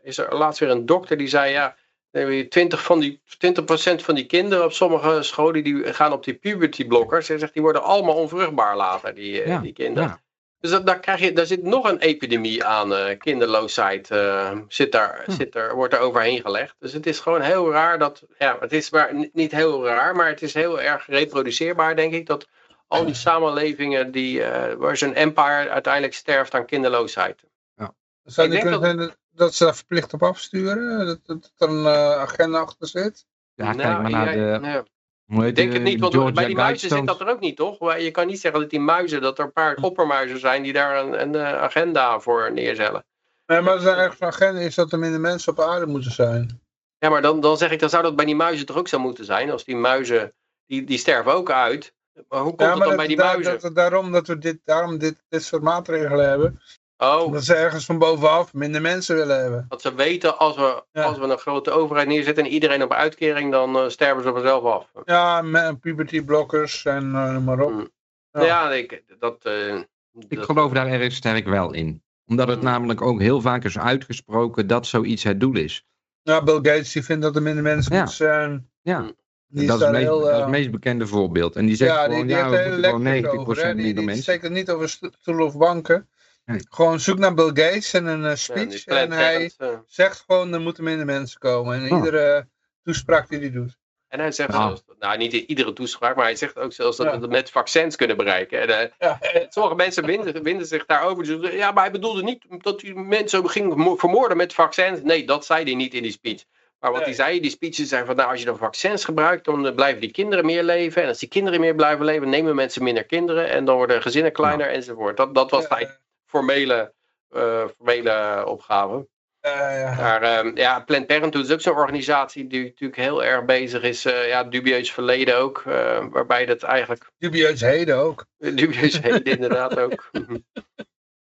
is er laatst weer een dokter die zei, ja, 20%, van die, 20% van die kinderen op sommige scholen die gaan op die puberty blokkers. Hij zegt, die worden allemaal onvruchtbaar later, die, Ja, die kinderen. ja. Dus dat, daar, krijg je, daar zit nog een epidemie aan uh, kinderloosheid. Uh, zit daar, hm. zit er, wordt er overheen gelegd. Dus het is gewoon heel raar dat. Ja, het is maar, niet heel raar, maar het is heel erg reproduceerbaar, denk ik. Dat al die samenlevingen die, uh, waar zo'n empire uiteindelijk sterft aan kinderloosheid. Ja. Zou niet kunnen dat... dat... dat ze daar verplicht op afsturen? Dat, dat er een uh, agenda achter zit? Ja, kijk nou, maar naar ja, de. Ja. Ik denk het niet, want Georgia bij die muizen zit dat er ook niet, toch? Je kan niet zeggen dat die muizen, dat er een paar oppermuizen zijn die daar een, een uh, agenda voor neerzetten. Nee, maar zijn eigen agenda is dat er minder mensen op aarde moeten zijn. Ja, maar dan, dan zeg ik, dan zou dat bij die muizen toch ook zo moeten zijn? Als die muizen, die, die sterven ook uit. Maar hoe komt ja, het dan dat, bij die muizen? Dat, daarom dat we dit, daarom dit, dit soort maatregelen hebben. Oh. Dat ze ergens van bovenaf minder mensen willen hebben. Dat ze weten, als we, ja. als we een grote overheid neerzetten en iedereen op uitkering, dan uh, sterven ze vanzelf af. Ja, met puberty blockers en uh, noem maar op. Mm. Ja, ja ik, dat, uh, ik dat... geloof daar erg sterk wel in. Omdat het mm. namelijk ook heel vaak is uitgesproken dat zoiets het doel is. Ja, Bill Gates die vindt dat er minder mensen ja. moeten zijn. Ja. Die dat, is meest, heel, uh... dat is het meest bekende voorbeeld. En die zegt ja, gewoon, die, die ja, we moeten gewoon 90% over, hè? die, minder die mensen. het niet over stoelen of banken. Gewoon zoek naar Bill Gates en een uh, speech. Ja, en hij uh... zegt gewoon, er moeten minder mensen komen. En oh. iedere toespraak die hij doet. En hij zegt nou. zelfs, nou niet iedere toespraak, maar hij zegt ook zelfs dat ja. we het met vaccins kunnen bereiken. En, uh, ja. Sommige mensen winden, winden zich daarover. Dus, ja, maar hij bedoelde niet dat hij mensen ging vermoorden met vaccins. Nee, dat zei hij niet in die speech. Maar wat nee. hij zei, die speeches zijn van, nou, als je dan vaccins gebruikt, dan blijven die kinderen meer leven. En als die kinderen meer blijven leven, nemen mensen minder kinderen. En dan worden gezinnen kleiner ja. enzovoort. Dat, dat was ja. Formele, uh, formele opgave. Uh, ja. Maar uh, ja, Planned Parenthood is ook zo'n organisatie die natuurlijk heel erg bezig is. Uh, ja, dubieus verleden ook. Uh, waarbij dat eigenlijk... Dubieus heden ook. Dubieus heden inderdaad ook.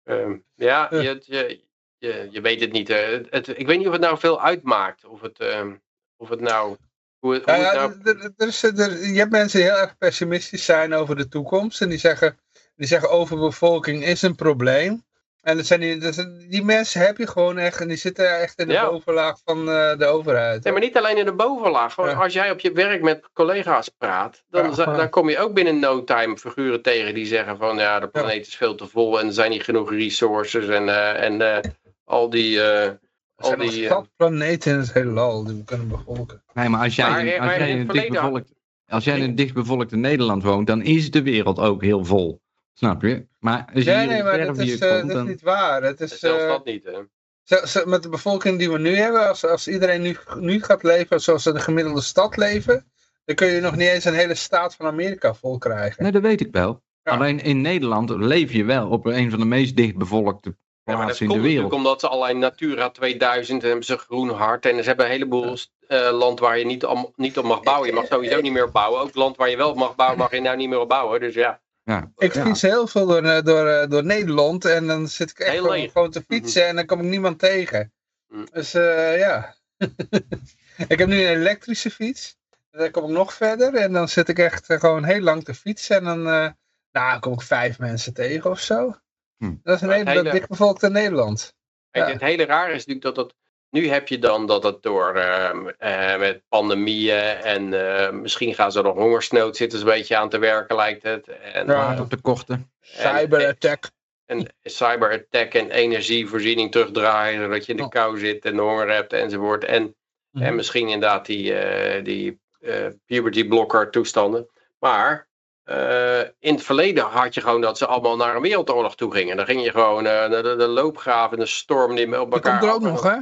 Ehm, ja, je, je, je, je, weet het niet. Het, het, ik weet niet of het nou veel uitmaakt. Of het, ehm, of het nou... Hoe ja, nou... er, er er, je hebt mensen die heel erg pessimistisch zijn over de toekomst. En die zeggen, die zeggen overbevolking is een probleem. En dat zijn die, dat zijn, die mensen heb je gewoon echt, en die zitten echt in de ja. bovenlaag van uh, de overheid. Nee, maar niet alleen in de bovenlaag. Ja. Als jij op je werk met collega's praat, dan, ja, dan kom je ook binnen no time figuren tegen die zeggen van ja, de planeet is veel te vol en er zijn niet genoeg resources en, uh, en uh, al die... er al die stad planeten in het heelal die we kunnen bevolken. Nee, maar als jij, maar, als maar jij in een dichtbevolkt, als jij in een dichtbevolkte Nederland woont, dan is de wereld ook heel vol. Snap je? Maar als je nee, nee, maar dat is, komt, dat dan... is niet waar. Het is, Zelfs dat niet, hè? Met de bevolking die we nu hebben, als, als iedereen nu, nu gaat leven zoals ze in de gemiddelde stad leven, dan kun je nog niet eens een hele staat van Amerika vol krijgen. Nee, dat weet ik wel. Ja. Alleen in Nederland leef je wel op een van de meest dichtbevolkte Ja, maar dat plaatsen komt in de natuurlijk wereld. omdat ze allerlei Natura 2000 en hebben ze groen hart. En ze hebben een heleboel eh, land waar je niet, om, niet op mag bouwen. Je mag sowieso niet meer op bouwen. Ook land waar je wel op mag bouwen, mag je nou niet meer op bouwen. Dus ja, Ja. Ik Ja. fiets heel veel door, eh, door, eh, door Nederland en dan zit ik echt gewoon, te fietsen en dan kom ik niemand tegen. Mhm. Dus eh, ja. ik heb nu een elektrische fiets. Dan kom ik nog verder en dan zit ik echt gewoon heel lang te fietsen en dan eh, nou, kom ik vijf mensen tegen of zo. Hm. Dat is een hele, hele- dichtbevolkte Nederland. Het hele raar is natuurlijk dat dat... Nu heb je dan dat het door ehm, eh, met pandemieën en eh, misschien gaan ze nog hongersnood zitten ze een beetje aan te werken lijkt het. En, Ja. Watertekorten. Cyberattack. en cyberattack en energievoorziening terugdraaien zodat je in de Oh. kou zit en honger hebt enzovoort. En, Mhm. en misschien inderdaad die, eh, die eh, puberty blocker toestanden. Maar eh, in het verleden had je gewoon dat ze allemaal naar een wereldoorlog toe gingen. Dan ging je gewoon eh, de, de, de loopgraven, de storm die op Dat elkaar komt er ook nog, hè?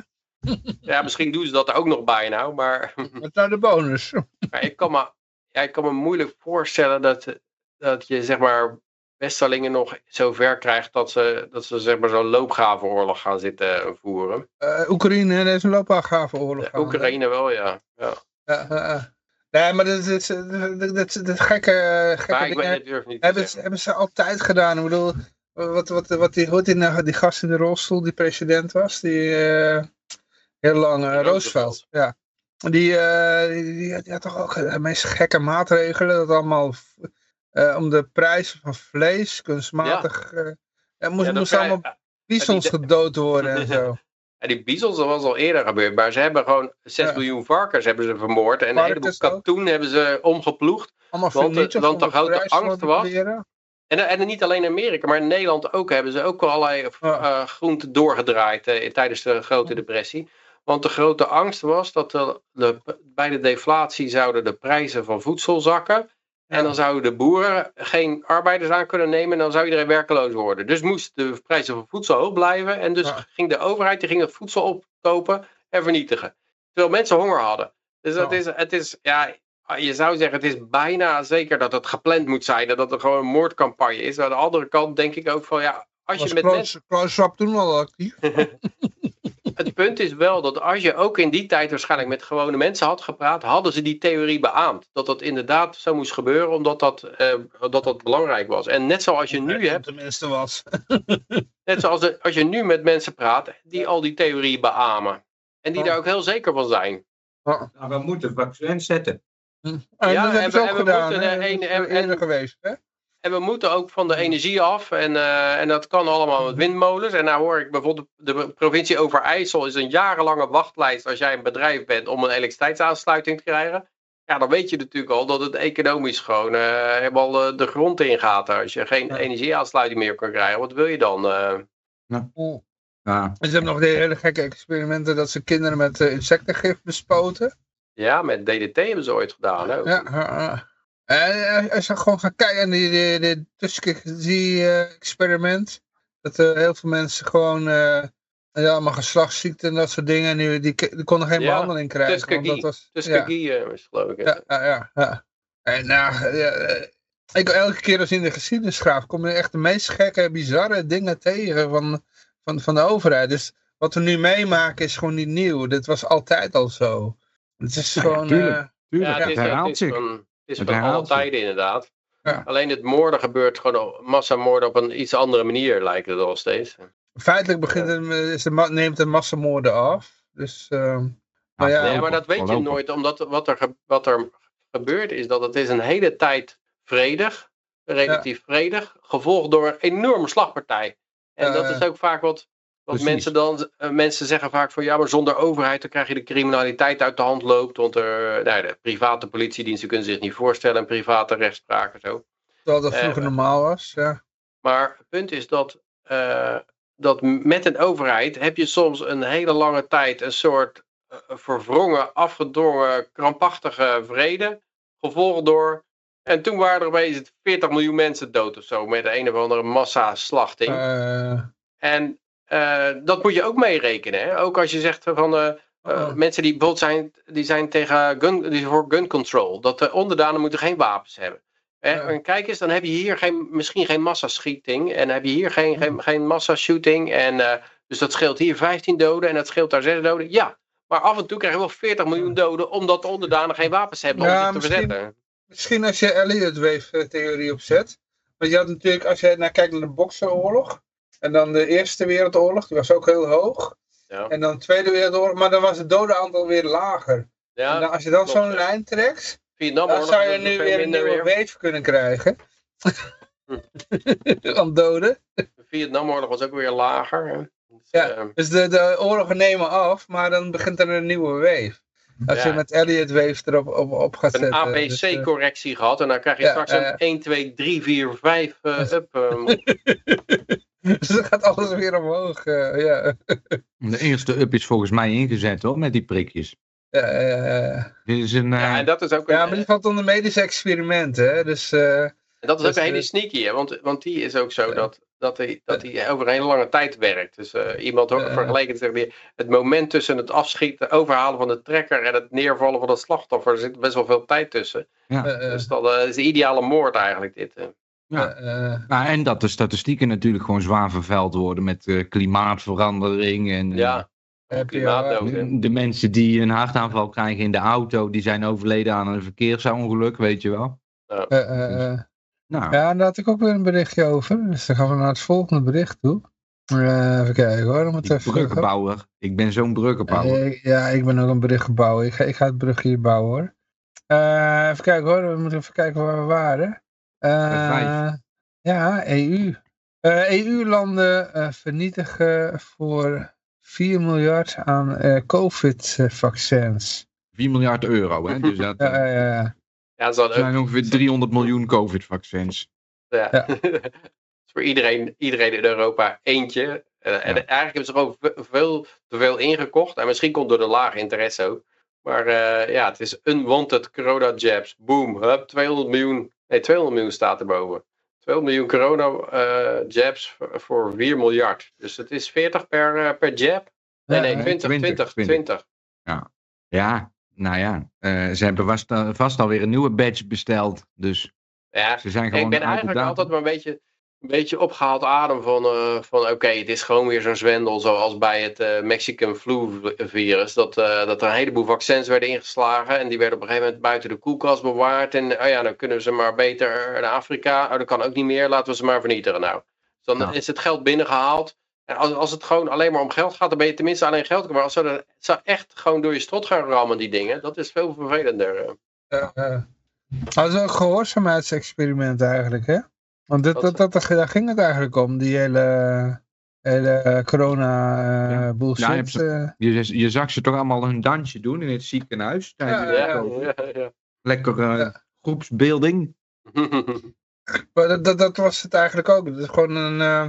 Ja, misschien doen ze dat er ook nog bij nou, maar, Wat is nou de bonus? maar ik, kan me, ja, ik kan me moeilijk voorstellen dat, dat je zeg maar Westerlingen nog zo ver krijgt dat ze, dat ze zeg maar zo'n loopgravenoorlog gaan zitten voeren. Eh, Oekraïne heeft een loopgravenoorlog? Oekraïne wel, ja. ja. Nee, maar dat, dat, dat, gekke, gekke ik weet durf niet hebben, ze, hebben ze altijd gedaan. Ik bedoel, wat, wat, wat die, heet die, die gast in de rolstoel die president was, die eh, heel lang, eh, Die Roosevelt. Ja. Die, eh, die, die, had- die had toch ook de meest gekke maatregelen, dat allemaal eh, om de prijs van vlees kunstmatig... eh er moest, Ja, moest vrij- allemaal bizons die- gedood worden en zo. Ja, die bizons, dat was al eerder gebeurd, maar ze hebben gewoon 6 Ja. miljoen varkens hebben ze vermoord en een heleboel ook. katoen hebben ze omgeploegd. Allemaal Want de- want de grote angst was-. En, en niet alleen in Amerika, maar in Nederland ook hebben ze ook allerlei Ja. eh, groenten doorgedraaid eh, tijdens de grote depressie. Want de grote angst was dat de, de, bij de deflatie zouden de prijzen van voedsel zakken. En dan zouden de boeren geen arbeiders aan kunnen nemen en dan zou iedereen werkeloos worden. Dus moesten de prijzen van voedsel hoog blijven. En dus Ja. ging de overheid die ging het voedsel opkopen en vernietigen. Terwijl mensen honger hadden. Dus dat Ja. is, het is, ja, je zou zeggen, het is bijna zeker dat het gepland moet zijn. Dat er gewoon een moordcampagne is. Aan de andere kant denk ik ook van, ja, als je met mensen... Klaus Schwab toen al actief? Het punt is wel dat als je ook in die tijd waarschijnlijk met gewone mensen had gepraat, hadden ze die theorie beaamd. Dat dat inderdaad zo moest gebeuren, omdat dat, eh, dat, dat belangrijk was. En net zoals je nu hebt, Tenminste was. net zoals de- als je nu met mensen praat, die al die theorieën beamen. En die Oh. daar ook heel zeker van zijn. Nou, we moeten vaccins zetten. En Ja, dat en hebben ze ook gedaan. een- geweest. Hè? En we moeten ook van de energie af. En, eh, en dat kan allemaal met windmolens. En nou hoor ik bijvoorbeeld, de provincie Overijssel is een jarenlange wachtlijst als jij een bedrijf bent om een elektriciteitsaansluiting te krijgen. Ja, dan weet je natuurlijk al dat het economisch gewoon eh, helemaal eh, de grond ingaat. Als je geen Ja. energieaansluiting meer kan krijgen, wat wil je dan? eh? Ja. En ze hebben nog de hele gekke experimenten dat ze kinderen met insectengif bespoten. ja, met DDT hebben ze ooit gedaan. Ook. Ja, ja, ja. En als je gewoon gaat kijken naar die, die, die Tuskegee-experiment. Dat eh, heel veel mensen gewoon eh, ja, allemaal geslachtsziekten en dat soort dingen. En die, die, die konden geen Ja, behandeling krijgen. want Tuskegee. dat was, Dus ja. Eh, geloof ik. Ja, ja, ja, ja. En nou, ja, eh, ik, elke keer als je in de geschiedenis graaft, kom je echt de meest gekke, bizarre dingen tegen van, van, van de overheid. Dus wat we nu meemaken is gewoon niet nieuw. Dit was altijd al zo. Het is Nou ja, gewoon... tuurlijk. eh, Tuurlijk, Ja, het herhaalt het is zich. van, is Het van alle tijden inderdaad. Ja. Alleen het moorden gebeurt gewoon op massamoorden op een iets andere manier lijkt het al steeds. feitelijk begint het, is de, neemt de massamoorden af. Dus, ehm, maar ja, Nee, maar dat weet je nooit, omdat wat er, wat er gebeurt is dat het is een hele tijd vredig, relatief vredig, gevolgd door een enorme slagpartij. En Ja, dat ja. is ook vaak wat, Precies. mensen dan, eh, mensen zeggen vaak van ja, maar zonder overheid dan krijg je de criminaliteit uit de hand loopt, want er, nou, de private politiediensten kunnen zich niet voorstellen, en private rechtspraak en zo. terwijl dat Eh, vroeger normaal was. Ja. Maar het punt is dat, eh, dat met een overheid heb je soms een hele lange tijd een soort eh, verwrongen, afgedwongen, krampachtige vrede. Gevolgd door. En toen waren er opeens 40 miljoen mensen dood of zo. Met een of andere massaslachting. Eh, En eh, dat moet je ook meerekenen. Hè? Ook als je zegt van. eh, eh, Oh. mensen die bijvoorbeeld zijn, die zijn tegen gun, die voor gun control. Dat de onderdanen moeten geen wapens hebben. Hè? En kijk eens, dan heb je hier geen, misschien geen massaschieting. En heb je hier geen, geen, geen massashooting. En, eh, dus dat scheelt hier 15 doden en dat scheelt daar 6 doden. Ja, maar af en toe krijgen we wel 40 miljoen doden omdat de onderdanen geen wapens hebben om zich te misschien- verzetten. Misschien als je Elliot Wave theorie opzet. Want je had natuurlijk, als je naar kijkt naar de Boxeroorlog. En dan de Eerste Wereldoorlog, die was ook heel hoog. Ja, En dan de Tweede Wereldoorlog, maar dan was het dodenaantal weer lager. en dan, ja als je dan zo'n lijn trekt, Vietnam dan zou je nu weer een nieuwe wave kunnen krijgen. Aan doden. De Vietnamoorlog was ook weer lager. hè. Dus, Ja. eh, Dus de, de oorlogen nemen af, maar dan begint er een nieuwe wave. Als Ja. je met Elliot Wave erop op, op gaat een zetten. dus, eh, ABC-correctie gehad en dan krijg je ja, straks een ja. 1, 2, 3, 4, 5 uh, up. eh, dus dan gaat alles weer omhoog. eh, ja. De eerste up is volgens mij ingezet hoor, met die prikjes. Ja, eh, Dit is een, eh, ja, en dat is ook ja, een, maar die valt onder medische experimenten. Hè? Dus eh, dat is dus, ook een hele eh, sneaky, hè? Want, want die is ook zo Ja. dat, dat, hij, dat hij over een hele lange tijd werkt. Dus eh, iemand ook Ja. vergeleken zegt weer, het moment tussen het afschieten, overhalen van de trekker en het neervallen van het slachtoffer, er zit best wel veel tijd tussen. ja. eh, eh, Dus dat eh, is de ideale moord eigenlijk dit. Ja. eh, eh, Nou, en dat de statistieken natuurlijk gewoon zwaar vervuild worden met eh, klimaatverandering. En, eh, Ja, klimaatdood. hè. de, mensen die een hartaanval krijgen in de auto, die zijn overleden aan een verkeersongeluk, weet je wel. eh, eh, eh. Nou, Ja, daar had ik ook weer een berichtje over. Dus dan gaan we naar het volgende bericht toe. Eh, even kijken hoor. Dan moet ik even bruggenbouwer. Ik ben zo'n bruggenbouwer. Ja, ik ben ook een brug bouwen. Ik ga, ik ga het brug hier bouwen hoor. Eh, even kijken hoor. We moeten even kijken waar we waren. Eh, ja, EU. Eh, EU-landen eh, vernietigen voor 4 miljard aan eh, COVID-vaccins. 4 miljard euro, hè? Dus dat Ja, ja, ja. Ja, ze hadden ook zijn ongeveer 300 miljoen COVID-vaccins. Ja. Ja. Het is voor iedereen, iedereen in Europa eentje. Eh, en Ja. eigenlijk hebben ze gewoon ve- veel te veel ingekocht. En misschien komt door de lage interesse ook. Maar eh, ja, het is unwanted corona jabs. Boom. Hup, 200 miljoen. Nee, 200 miljoen staat erboven. 200 miljoen corona eh, jabs voor, voor 4 miljard. Dus het is 40 per, eh, per jab. Nee, Ja, nee, ja. 20, 20, 20, 20. Ja, nou ja. eh, ze hebben vast, vast alweer een nieuwe badge besteld. Dus Ja, ze zijn ik gewoon ben uit de eigenlijk altijd maar een beetje, een beetje opgehaald adem van, eh, van oké, het is gewoon weer zo'n zwendel zoals bij het eh, Mexican flu virus. Dat, eh, dat er een heleboel vaccins werden ingeslagen en die werden op een gegeven moment buiten de koelkast bewaard. En oh ja, dan kunnen ze maar beter naar Afrika. Oh, dat kan ook niet meer, laten we ze maar vernietigen nou. Dus dan Ja. is het geld binnengehaald. En als, als het gewoon alleen maar om geld gaat, dan ben je tenminste alleen geld. Maar als ze er zou echt gewoon door je strot gaan rammen, die dingen, dat is veel vervelender. Ja. Dat is een gehoorzaamheidsexperiment eigenlijk, hè? Want dit, Wat- dat, dat, daar ging het eigenlijk om, die hele, hele eh, corona Ja. bullshit. Ja, je eh. Je, je zag ze toch allemaal hun dansje doen in het ziekenhuis. tijdens Ja, de Ja, COVID. ja, ja. Lekker eh, Ja. groepsbeelding. Maar dat, dat, dat was het eigenlijk ook. Het is gewoon een eh,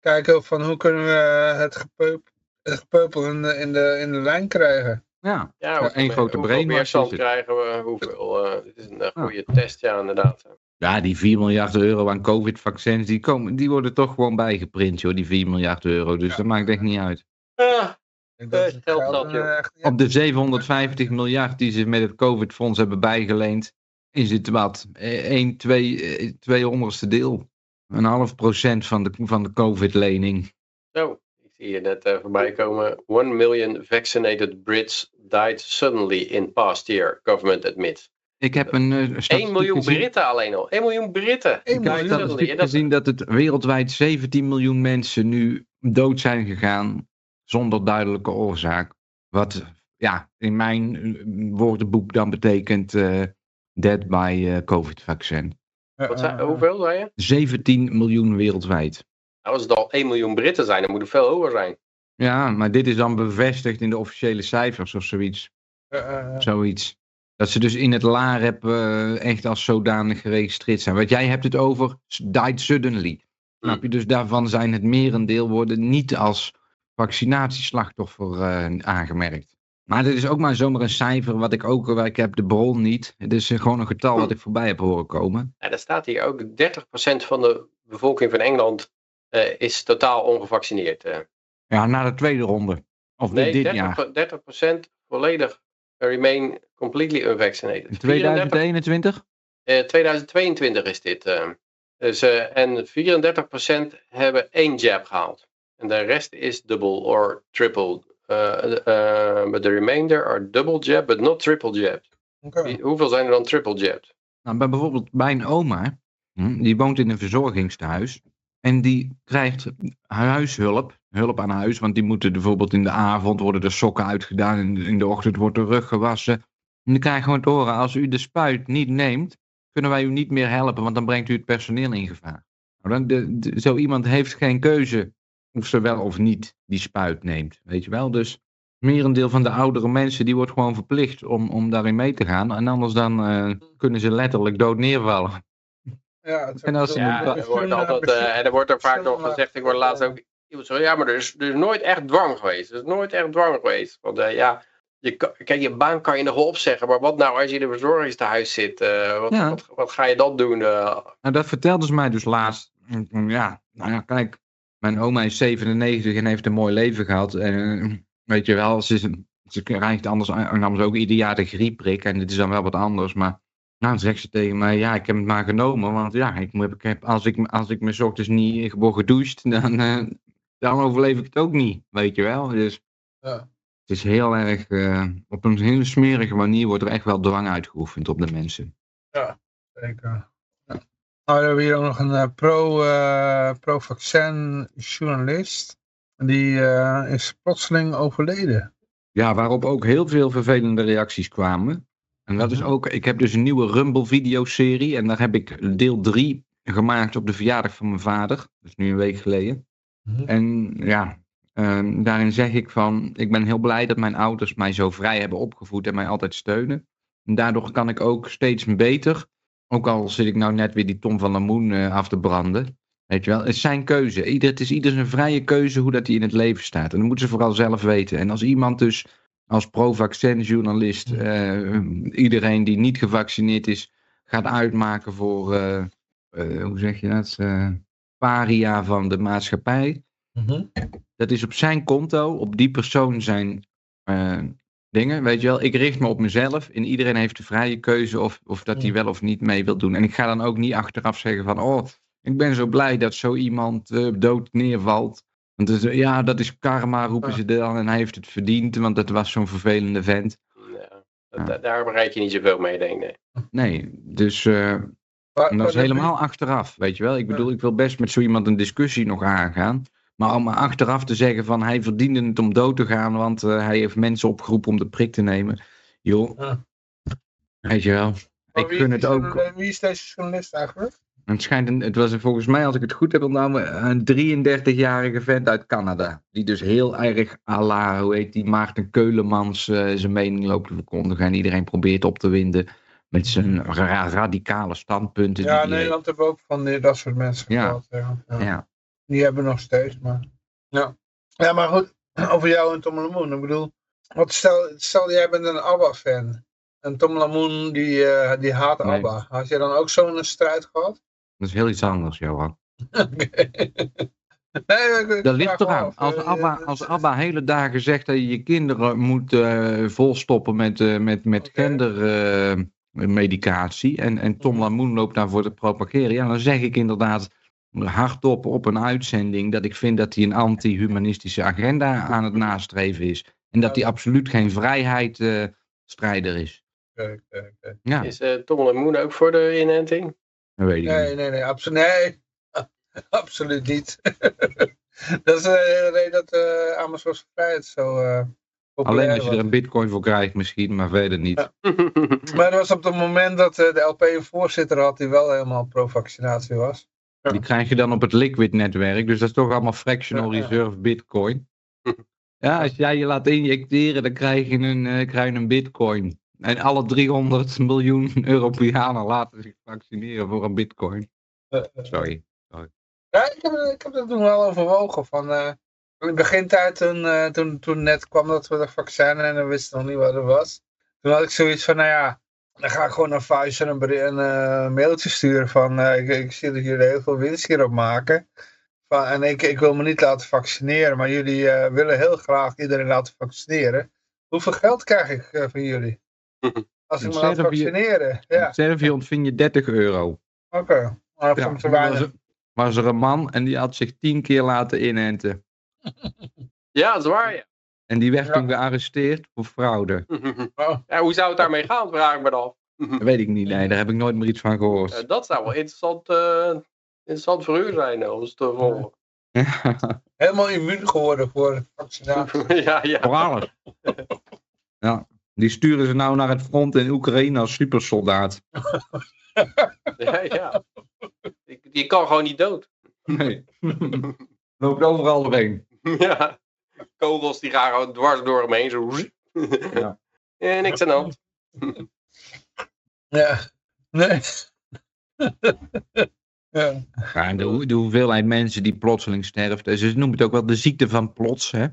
kijken van hoe kunnen we het, gepeupel, het gepeupel in de, in, de, in de lijn krijgen. Ja, Ja, Ja, hoeveel één meer- grote hoeveel weerstand is het. krijgen we? Hoeveel? eh dit is een goede test, ja, inderdaad. Ja die 4 miljard euro aan COVID-vaccins, die, komen, die worden toch gewoon bijgeprint, joh, die 4 miljard euro. Dus Ja. dat maakt echt niet uit. Ja, Ik denk dat geld joh. Op de 750 miljard die ze met het COVID-fonds hebben bijgeleend, is het wat 1, 2, 200ste deel. Een half procent van de, van de COVID-lening. zo. Ik zie je net eh, voorbij komen. 1 million vaccinated Brits died suddenly in past year, government admits. Ik heb een eh, 1 statistiek miljoen gezien- Britten alleen al. 1 miljoen Britten. Eén Ik heb miljoen. En dat- gezien dat het wereldwijd 17 miljoen mensen nu dood zijn gegaan zonder duidelijke oorzaak. Wat ja, in mijn eh, woordenboek dan betekent eh, dead by eh, COVID-vaccin. Wat zei, Eh, hoeveel zei je? 17 miljoen wereldwijd. Nou, als het al 1 miljoen Britten zijn, dan moet het veel hoger zijn. Ja, maar dit is dan bevestigd in de officiële cijfers of zoiets. eh, eh, zoiets. Dat ze dus in het LAREP eh echt als zodanig geregistreerd zijn. Want jij hebt het over died suddenly. Snap je? Dus daarvan zijn het merendeel worden niet als vaccinatieslachtoffer eh, aangemerkt. Maar dit is ook maar zomaar een cijfer wat ik ook, waar ik heb de bron niet. Het is eh, gewoon een getal wat ik voorbij heb horen komen. En er staat hier ook 30% van de bevolking van Engeland is totaal ongevaccineerd. Ja, na de tweede ronde. Of dit, Nee, dit 30, jaar? 30% volledig remain completely unvaccinated. In 34 2021? eh, 2022 is dit. eh. dus, eh, en 34% hebben één jab gehaald. En de rest is double or triple. Uh, uh, but the remainder are double jab, but not triple jab. Oké. Hoeveel zijn er dan triple jabbed? Nou, bij bijvoorbeeld mijn oma, hm, die woont in een verzorgingstehuis. En die krijgt huishulp, hulp aan huis. Want die moeten bijvoorbeeld in de avond worden de sokken uitgedaan. En in de ochtend wordt de rug gewassen. En die krijgen gewoon te horen, als u de spuit niet neemt, kunnen wij u niet meer helpen. Want dan brengt u het personeel in gevaar. Nou, dan, de, de- zo iemand heeft geen keuze of ze wel of niet die spuit neemt. Weet je wel? Dus merendeel van de oudere mensen die wordt gewoon verplicht om, om daarin mee te gaan. En anders dan eh, kunnen ze letterlijk dood neervallen. Ja, het En als Ja, er wordt altijd, eh, en er wordt er vaak nog gezegd, ik word laatst ook ja, maar er is, er is nooit echt dwang geweest. Er is nooit echt dwang geweest. Want eh, ja, je, kijk, je baan kan je nog wel opzeggen, maar wat nou als je in een verzorgingstehuis zit? eh, wat, Ja. wat, wat ga je dan doen? eh? Nou, dat vertelde ze mij dus laatst. Ja, nou ja, kijk. Mijn oma is 97 en heeft een mooi leven gehad. En weet je wel, ze, is een- ze krijgt anders, anders ook ieder jaar de griepprik. En dit is dan wel wat anders. Maar nou, dan zegt ze tegen mij, ja, ik heb het maar genomen. Want ja, ik, heb, als, ik, als ik me ochtends niet gewoon gedoucht, dan, dan overleef ik het ook niet. Weet je wel. Dus Ja. het is heel erg, eh, op een hele smerige manier wordt er echt wel dwang uitgeoefend op de mensen. Zeker. Ja. Nou, we hebben hier ook nog een eh, pro, eh, pro-vaccin journalist. Die is plotseling overleden. Ja, waarop ook heel veel vervelende reacties kwamen. En dat is Mhm. ook, ik heb dus een nieuwe Rumble videoserie en daar heb ik deel 3 gemaakt op de verjaardag van mijn vader. Dat is nu een week geleden. En ja, ehm, daarin zeg ik van, ik ben heel blij dat mijn ouders mij zo vrij hebben opgevoed en mij altijd steunen. En daardoor kan ik ook steeds beter, ook al zit ik nou net weer die Tom van der Moen eh, af te branden. Weet je wel, het is zijn keuze. Ieder, het is ieder zijn vrije keuze hoe dat hij in het leven staat. En dat moeten ze vooral zelf weten. En als iemand dus als pro-vaccin journalist eh, iedereen die niet gevaccineerd is gaat uitmaken voor, eh, hoe zeg je dat, paria van de maatschappij. Mhm. Dat is op zijn konto, op die persoon zijn eh, dingen. Weet je wel, ik richt me op mezelf en iedereen heeft de vrije keuze of, of dat hij Ja. wel of niet mee wil doen. En ik ga dan ook niet achteraf zeggen van, oh, ik ben zo blij dat zo iemand eh, dood neervalt. Want dus, ja, dat is karma, roepen ze dan. En hij heeft het verdiend, want dat was zo'n vervelende vent. Ja, daar bereik je niet zoveel mee, denk ik. nee. Nee, dus eh, Maar- en dat is helemaal achteraf, weet je wel. Ik bedoel, ik wil best met zo iemand een discussie nog aangaan. Maar om achteraf te zeggen van hij verdiende het om dood te gaan, want eh, hij heeft mensen opgeroepen om de prik te nemen. Joh, Ja. weet je wel. maar Ik gun het ook. journalist- Wie is deze journalist eigenlijk? Het, schijnt een, het was een- volgens mij, als ik het goed heb onthouden, een 33-jarige vent uit Canada. Die dus heel erg à la, hoe heet die, Maarten Keulemans eh, zijn mening loopt te verkondigen. En iedereen probeert op te winden met zijn ra- radicale standpunten. Ja, in Nederland hebben we ook van die, dat soort mensen Ja. gehad. Ja. Ja. Ja. Die hebben we nog steeds, maar... Ja, ja maar goed, over jou en Tom Lamoen. Ik bedoel, wat stel, stel jij bent een ABBA-fan. En Tom Lamoen, die, eh, die haat Nee. ABBA. Had je dan ook zo'n strijd gehad? Dat is heel iets anders, Johan. Nee, ik Dat ligt eraan. Als eh, Abba, eh, als Abba hele dagen zegt dat je je kinderen moet volstoppen met, eh, met, met Oké. Gendermedicatie en, en Tom Mhm. Lamoen loopt daarvoor te propageren, ja, dan zeg ik inderdaad hardop op een uitzending dat ik vind dat hij een anti-humanistische agenda aan het nastreven is. En dat hij absoluut geen vrijheidstrijder is. oké, oké, oké. Ja, Is eh Tom Lemoen ook voor de inenting? dat weet ik Nee, niet. nee, nee, absoluut, nee. absoluut niet. dat is eh, de reden dat uh, Amazon's vrijheid zo eh Alleen als je was. er een bitcoin voor krijgt misschien, maar verder niet. Ja. Maar dat was op het moment dat eh, de LP een voorzitter had die wel helemaal pro-vaccinatie was. Die krijg je dan op het Liquid netwerk. Dus dat is toch allemaal fractional Ja, ja. reserve bitcoin. Ja, als jij je laat injecteren, dan krijg je een, eh, krijg je een bitcoin. En alle 300 miljoen Europeanen laten zich vaccineren voor een bitcoin. Sorry. Ja, ik heb, ik heb dat toen wel overwogen. Van, eh, in de begintijd, toen, eh, toen, toen net kwam dat we de vaccin en we wisten nog niet wat het was. Toen had ik zoiets van, nou ja, dan ga ik gewoon naar Pfizer een, een eh, mailtje sturen van, eh, ik, ik zie dat jullie heel veel winst hierop maken. van, en ik, ik wil me niet laten vaccineren, maar jullie eh, willen heel graag iedereen laten vaccineren. Hoeveel geld krijg ik van jullie? Als ik me laat vaccineren. Ja, In Servië ontving je 30 euro. oké. Maar dat Ja, te was, weinig. er, was er een man en die had zich tien keer laten inenten. Ja, dat is waar, ja. En die werd Ja. toen gearresteerd voor fraude. Oh, ja. Hoe zou het daarmee gaan, vraag ik me dan af. Dat weet ik niet, nee, daar heb ik nooit meer iets van gehoord. Eh, dat zou wel interessant, eh, interessant voor u zijn, eh, om te volgen. helemaal immuun geworden voor vaccinatie. ja, ja. Voor alles. Ja, die sturen ze nou naar het front in Oekraïne als supersoldaat. ja, ja. Die, die kan gewoon niet dood. Nee. Loopt overal doorheen. ja. Kogels die gaan gewoon dwars door hem heen. Zo. Ja. En niks aan de hand. Ja, nee. ja. Ja, en de, hoe- de hoeveelheid mensen die plotseling sterft. Ze noemen het ook wel de ziekte van plots. Hè?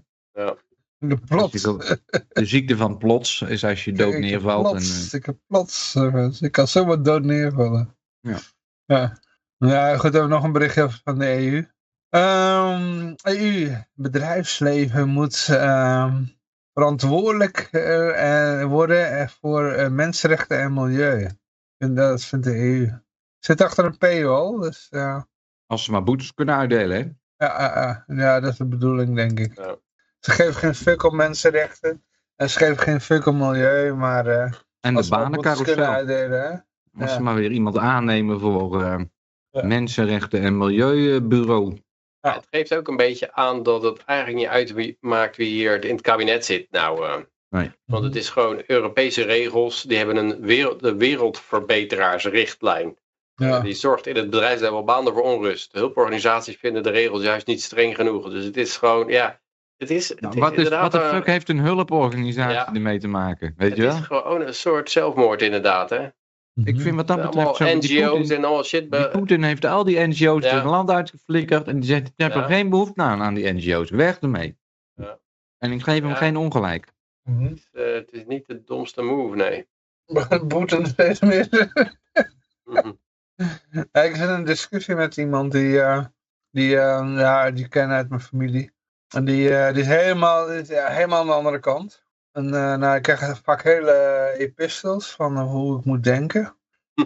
De plots. De ziekte van plots is als je dood neervalt. En, plots, ik heb plots. eh. Ik kan zomaar dood neervallen. Ja. Ja, ja goed, hebben we nog een berichtje van de EU. Ehm, EU, bedrijfsleven moet ehm, verantwoordelijk eh, eh, worden eh, voor mensenrechten en milieu. En dat vindt de EU. Zit achter een paywall, dus ja. als ze maar boetes kunnen uitdelen. Hè? Ja, ja, dat is de bedoeling, denk ik. Ja. Ze geven geen fuck om mensenrechten. En ze geven geen fuck om milieu, maar En de banencarousel. uitdelen. Als Ja. ze maar weer iemand aannemen voor. Mensenrechten en Milieubureau. Ja, het geeft ook een beetje aan dat het eigenlijk niet uitmaakt wie hier in het kabinet zit. Nou, eh, Nee. want het is gewoon Europese regels. Die hebben een wereld, de wereldverbeteraarsrichtlijn. Ja. Die zorgt in het bedrijfsleven wel baanden voor onrust. Hulporganisaties vinden de regels juist niet streng genoeg. Dus het is gewoon, ja, het is, het Nou, is wat, is, wat de fuck heeft een hulporganisatie Ja. ermee te maken? Weet het je wel? is gewoon een soort zelfmoord inderdaad. Hè? Ik vind wat dat betreft Allemaal zo... Die NGO's Poetin, en allemaal shit. be- Poetin heeft al die NGO's Ja. het land uitgeflikkerd. En die zegt, ik heb Ja. er geen behoefte aan, aan die NGO's. Weg ermee. Ja. En ik geef hem geen ongelijk. Mhm. Eh, het is niet de domste move, nee. Boeten steeds meer. Mhm. Ja, ik zit in een discussie met iemand die, eh, die, eh, ja, die ik ken uit mijn familie. En die, eh, die is, helemaal, die is ja, helemaal aan de andere kant. En eh, nou, ik krijg vaak hele epistels van eh, hoe ik moet denken.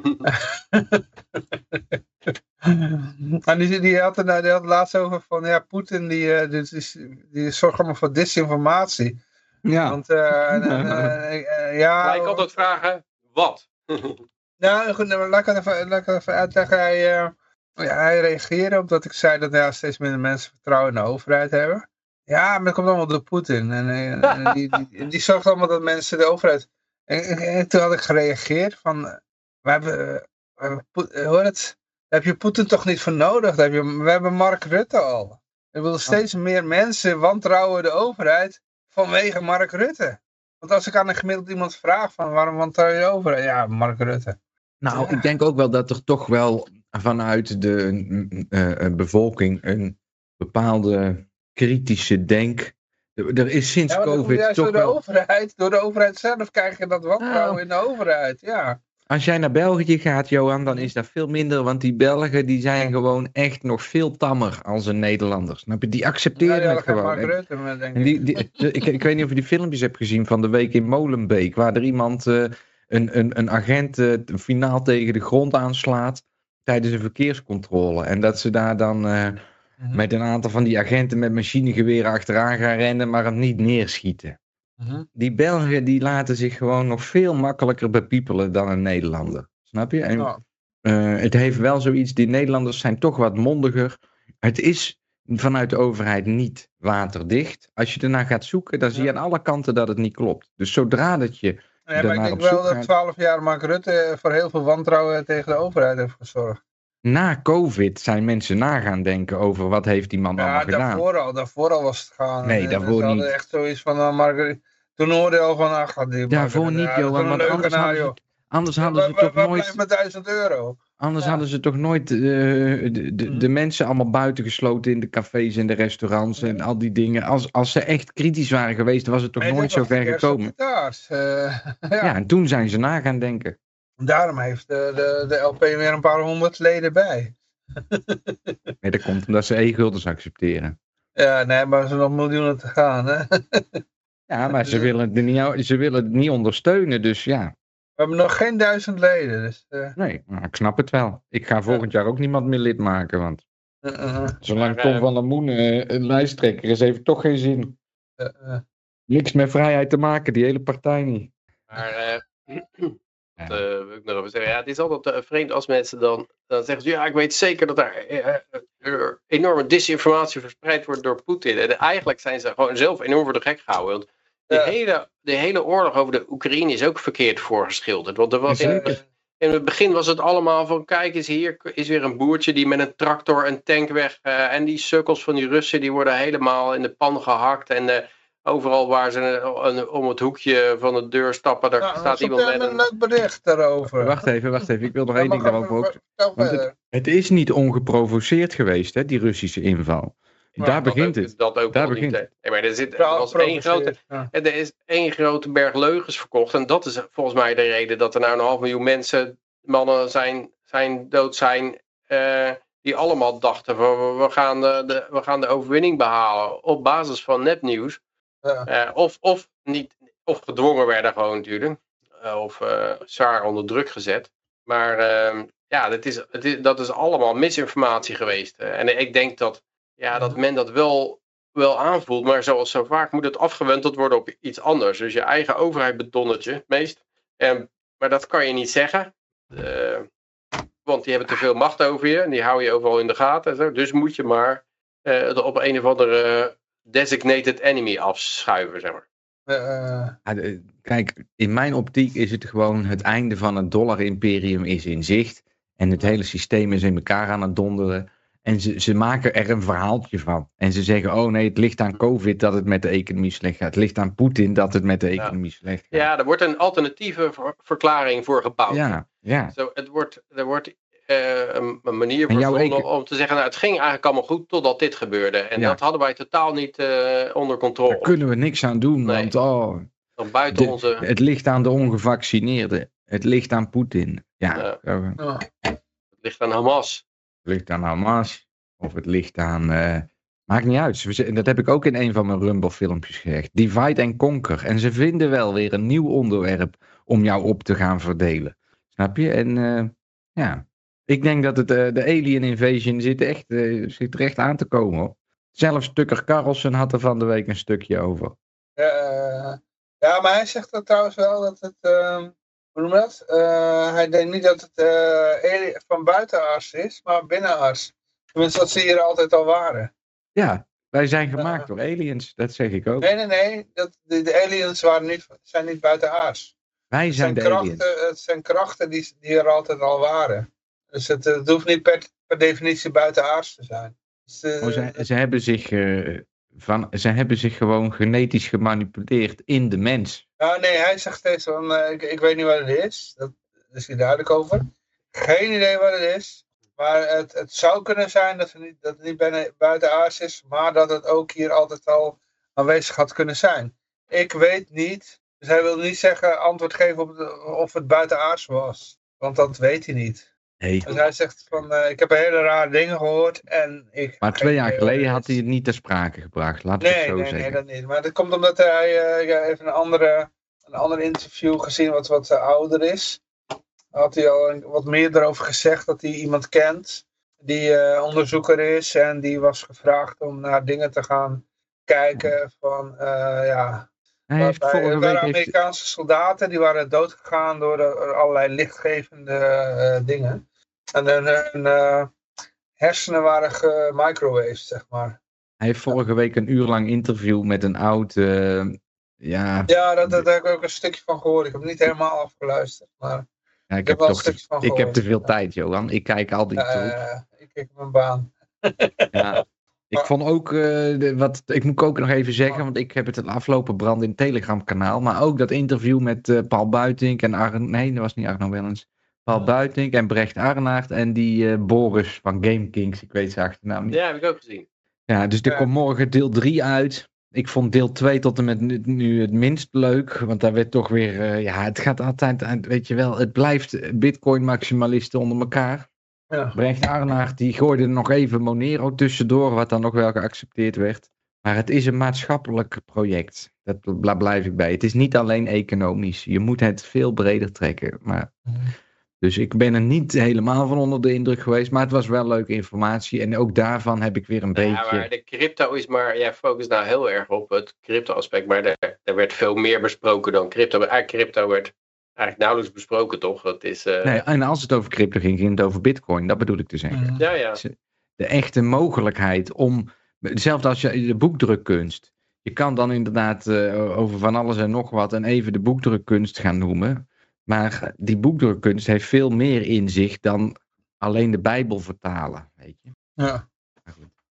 en die, die, had het, nou, die had het laatst over van, ja, Poetin die, eh, die, die, die zorgt allemaal voor disinformatie. Ja. Want, eh, en- en, eh, eh, ja, Maar ik altijd vragen, wat? Nou, goed, nou, laat ik het even, laat ik het even uitleggen. Hij, eh, ja, hij reageerde op dat ik zei dat ja, steeds minder mensen vertrouwen in de overheid hebben. Ja, maar dat komt allemaal door Poetin. En, eh, en die, die, die zorgt allemaal dat mensen de overheid... En, en- en toen had ik gereageerd van... eh, We hebben... eh, we hebben hoor het? Daar heb je Poetin toch niet voor nodig? Daar heb je, we hebben Mark Rutte al. Er willen steeds meer mensen wantrouwen de overheid vanwege Mark Rutte. Want als ik aan een gemiddeld iemand vraag van waarom wantrouw je de overheid? Ja, Mark Rutte. Nou, Ja. ik denk ook wel dat er toch wel vanuit de bevolking een bepaalde kritische denk. Er is sinds Ja, COVID juist toch door de wel. overheid. Door de overheid zelf krijg je dat wantrouwen Nou. in de overheid. Ja. Als jij naar België gaat, Johan, dan is dat veel minder. Want die Belgen die zijn gewoon echt nog veel tammer als een Nederlander. Snap je? Die accepteren ja, het gewoon. En- Rutte, maar denk En ik. die, ik, ik weet niet of je die filmpjes hebt gezien van de week in Molenbeek, waar er iemand, eh, een, een, een agent, eh, finaal tegen de grond aanslaat tijdens een verkeerscontrole. En dat ze daar dan eh, Mhm. met een aantal van die agenten met machinegeweren achteraan gaan rennen, maar hem niet neerschieten. Mhm. Die Belgen die laten zich gewoon nog veel makkelijker bepiepelen dan een Nederlander. Snap je? En, eh, het heeft wel zoiets, die Nederlanders zijn toch wat mondiger. Het is vanuit de overheid niet waterdicht. Als je ernaar gaat zoeken, dan zie je Ja. aan alle kanten dat het niet klopt. Dus zodra dat je... Nee, maar ik denk wel dat. 12 jaar Mark Rutte voor heel veel wantrouwen tegen de overheid heeft gezorgd. Na COVID zijn mensen na gaan denken over wat heeft die man Ja, allemaal gedaan. daarvoor al, daarvoor al was het gaan. Nee, En daarvoor niet. echt zoiets van, uh, toen hoorde je al van, ach, die Daarvoor niet, ja, is Johan, want anders hadden, joh. ze, anders Ja, hadden ze toch nooit... met 1000 euro? Anders Ja. hadden ze toch nooit eh, de, de, Mhm. de mensen allemaal buitengesloten in de cafés en de restaurants en al die dingen. Als, als ze echt kritisch waren geweest, was het toch Nee, nooit zo ver gekomen. Eh, Ja. ja. en toen zijn ze na gaan denken. Daarom heeft de, de, de LP weer een paar honderd leden bij. Nee, dat komt omdat ze e-guldens accepteren. Ja, nee, maar zijn nog miljoenen te gaan, hè. Ja, maar ze willen, het niet, ze willen het niet ondersteunen, dus ja. We hebben nog geen duizend leden, dus... eh, Nee, maar ik snap het wel. Ik ga volgend jaar ook niemand meer lid maken, want eh, eh, zolang Tom van der Moen een lijsttrekker is, heeft het toch geen zin. eh, eh. Niks met vrijheid te maken, die hele partij niet. Maar eh, Ja. eh, wil ik nog even zeggen. Ja, het is altijd eh, vreemd als mensen dan, dan zeggen ze, ja, ik weet zeker dat daar eh, enorme disinformatie verspreid wordt door Poetin. En eigenlijk zijn ze gewoon zelf enorm voor de gek gehouden. Want de, Ja. hele, de hele oorlog over de Oekraïne is ook verkeerd voorgeschilderd. Want er was in, in het begin was het allemaal van, kijk eens hier is weer een boertje die met een tractor een tank weg. eh, en die sukkels van die Russen die worden helemaal in de pan gehakt. En eh, overal waar ze een- om het hoekje van de deur stappen, daar Nou, staat iemand met een een... leuk bericht daarover. Wacht even, wacht even. Ik wil nog Ja, één ding daarover ook. het-. Het is niet ongeprovoceerd geweest, hè, die Russische inval. Maar Daar begint ook- het. Dat ook Daar niet, begint. Nee, maar er, zit, er was één grote, ja. er is één grote berg leugens verkocht. En dat is volgens mij de reden dat er nou een half miljoen mensen, mannen zijn, zijn dood zijn. eh, die allemaal dachten van we- we gaan de, de, we gaan de overwinning behalen op basis van nepnieuws. Ja. Eh, of, of, niet, of gedwongen werden gewoon natuurlijk. Eh, of eh, zwaar onder druk gezet. Maar ehm, ja, dat is, dat is allemaal misinformatie geweest. En ik denk dat, ja, dat men dat wel, wel aanvoelt. Maar zoals zo vaak moet het afgewenteld worden op iets anders. Dus je eigen overheid bedondert je het meest. En, maar dat kan je niet zeggen. Want die hebben te veel macht over je. En die hou je overal in de gaten. En zo. Dus moet je maar op een of andere designated enemy afschuiven, zeg maar. Eh, Ja, de- Kijk, in mijn optiek is het gewoon het einde van het dollar-imperium is in zicht. En het hele systeem is in elkaar aan het donderen. En ze, ze maken er een verhaaltje van. En ze zeggen, oh nee, het ligt aan COVID dat het met de economie slecht gaat. Het ligt aan Poetin dat het met de economie slecht gaat. Ja, er wordt een alternatieve ver- verklaring voor gebouwd. ja, ja. Zo, het wordt, er wordt eh, een, een manier voor om te zeggen, nou, het ging eigenlijk allemaal goed totdat dit gebeurde. En Ja. dat hadden wij totaal niet eh, onder controle. Daar kunnen we niks aan doen, Nee. want oh, Dan buiten de- onze... het ligt aan de ongevaccineerden. Het ligt aan Poetin. Ja, Ja. ja. Het ligt aan Hamas. Het ligt aan Hamas. Of het ligt aan. eh, maakt niet uit. Dat heb ik ook in een van mijn Rumble filmpjes gezegd. Divide and conquer. En ze vinden wel weer een nieuw onderwerp om jou op te gaan verdelen. Snap je? En eh, ja. Ik denk dat het, eh, de alien invasion zit, echt, eh, zit er echt aan te komen. Hoor. Zelfs Tucker Carlson had er van de week een stukje over. Eh, ja, maar hij zegt dat trouwens wel dat het, ehm, hoe noem je dat? Eh, hij denkt niet dat het eh, van buitenaars is, maar binnenaars. Tenminste, dat ze hier altijd al waren. Ja, wij zijn gemaakt door aliens. Dat zeg ik ook. Nee, nee, nee. Dat, de, de aliens waren niet, zijn niet buitenaars. Wij zijn zijn, de aliens. krachten, het zijn krachten die, die er altijd al waren. Dus het, het hoeft niet per, per definitie buitenaards te zijn. Dus, eh, Oh, ze, ze, hebben zich, eh, van, ze hebben zich gewoon genetisch gemanipuleerd in de mens. Nou, nee, hij zegt steeds van, eh, ik, ik weet niet wat het is. Dat is hij duidelijk over. Geen idee wat het is. Maar het, het zou kunnen zijn dat het niet, dat het niet buitenaards is, maar dat het ook hier altijd al aanwezig had kunnen zijn. Ik weet niet. Dus hij wil niet zeggen, antwoord geven op de- of het buitenaards was. Want dat weet hij niet. Nee. Dus hij zegt van, eh, ik heb hele rare dingen gehoord en ik... Maar twee jaar geleden had hij het niet ter sprake gebracht. Laat ik het Nee, zo nee, nee, zeggen. dat niet. Maar dat komt omdat hij ja, even een andere, een ander interview gezien wat wat eh, ouder is. Had hij al een- wat meer erover gezegd dat hij iemand kent die onderzoeker is en die was gevraagd om naar dingen te gaan kijken van ja. Hij heeft vorige week heeft, Amerikaanse soldaten die waren doodgegaan door de- allerlei lichtgevende eh, dingen. En hun, eh, hersenen waren gemicrowaved, zeg maar. hij heeft vorige week een uur lang interview met een oud... eh, ja, Ja, dat, dat heb ik ook een stukje van gehoord. Ik heb het niet helemaal afgeluisterd, maar ja, ik, ik heb heb toch ik gehoord. heb te veel tijd, Johan. Ik kijk al die. Eh, ik kijk mijn baan. Ja. Ik vond ook, eh, de, wat, ik moet ook nog even zeggen, want ik heb het afgelopen brand in het Telegram kanaal, maar ook dat interview met eh, Paul Buitink en Arn, nee, dat was niet Arno Wellens. Paul Buitink en Brecht Arnaert en die eh, Boris van Game Kings, ik weet zijn achternaam niet. Ja, heb ik ook gezien. Ja, dus er Ja. komt morgen deel 3 uit. Ik vond deel 2 tot en met nu, nu het minst leuk, want daar werd toch weer, eh, ja, het gaat altijd, weet je wel, het blijft bitcoin maximalisten onder elkaar. Ja. Brecht Arnaert die gooide er nog even Monero tussendoor, wat dan nog wel geaccepteerd werd. Maar het is een maatschappelijk project. Dat blijf ik bij. Het is niet alleen economisch. Je moet het veel breder trekken. Maar, dus ik ben er niet helemaal van onder de indruk geweest. Maar het was wel leuke informatie. En ook daarvan heb ik weer een Ja, beetje... maar de crypto is maar, jij focust nou heel erg op het crypto aspect, maar er, er werd veel meer besproken dan crypto. Eigenlijk crypto werd eigenlijk nauwelijks besproken, toch? Dat is, eh, Nee, en als het over crypto ging, ging het over bitcoin. Dat bedoel ik te zeggen. Mhm. Ja, ja. de echte mogelijkheid om, hetzelfde als je de boekdrukkunst. Je kan dan inderdaad eh, over van alles en nog wat en even de boekdrukkunst gaan noemen. Maar die boekdrukkunst heeft veel meer in zich dan alleen de Bijbel vertalen. Weet je? Ja.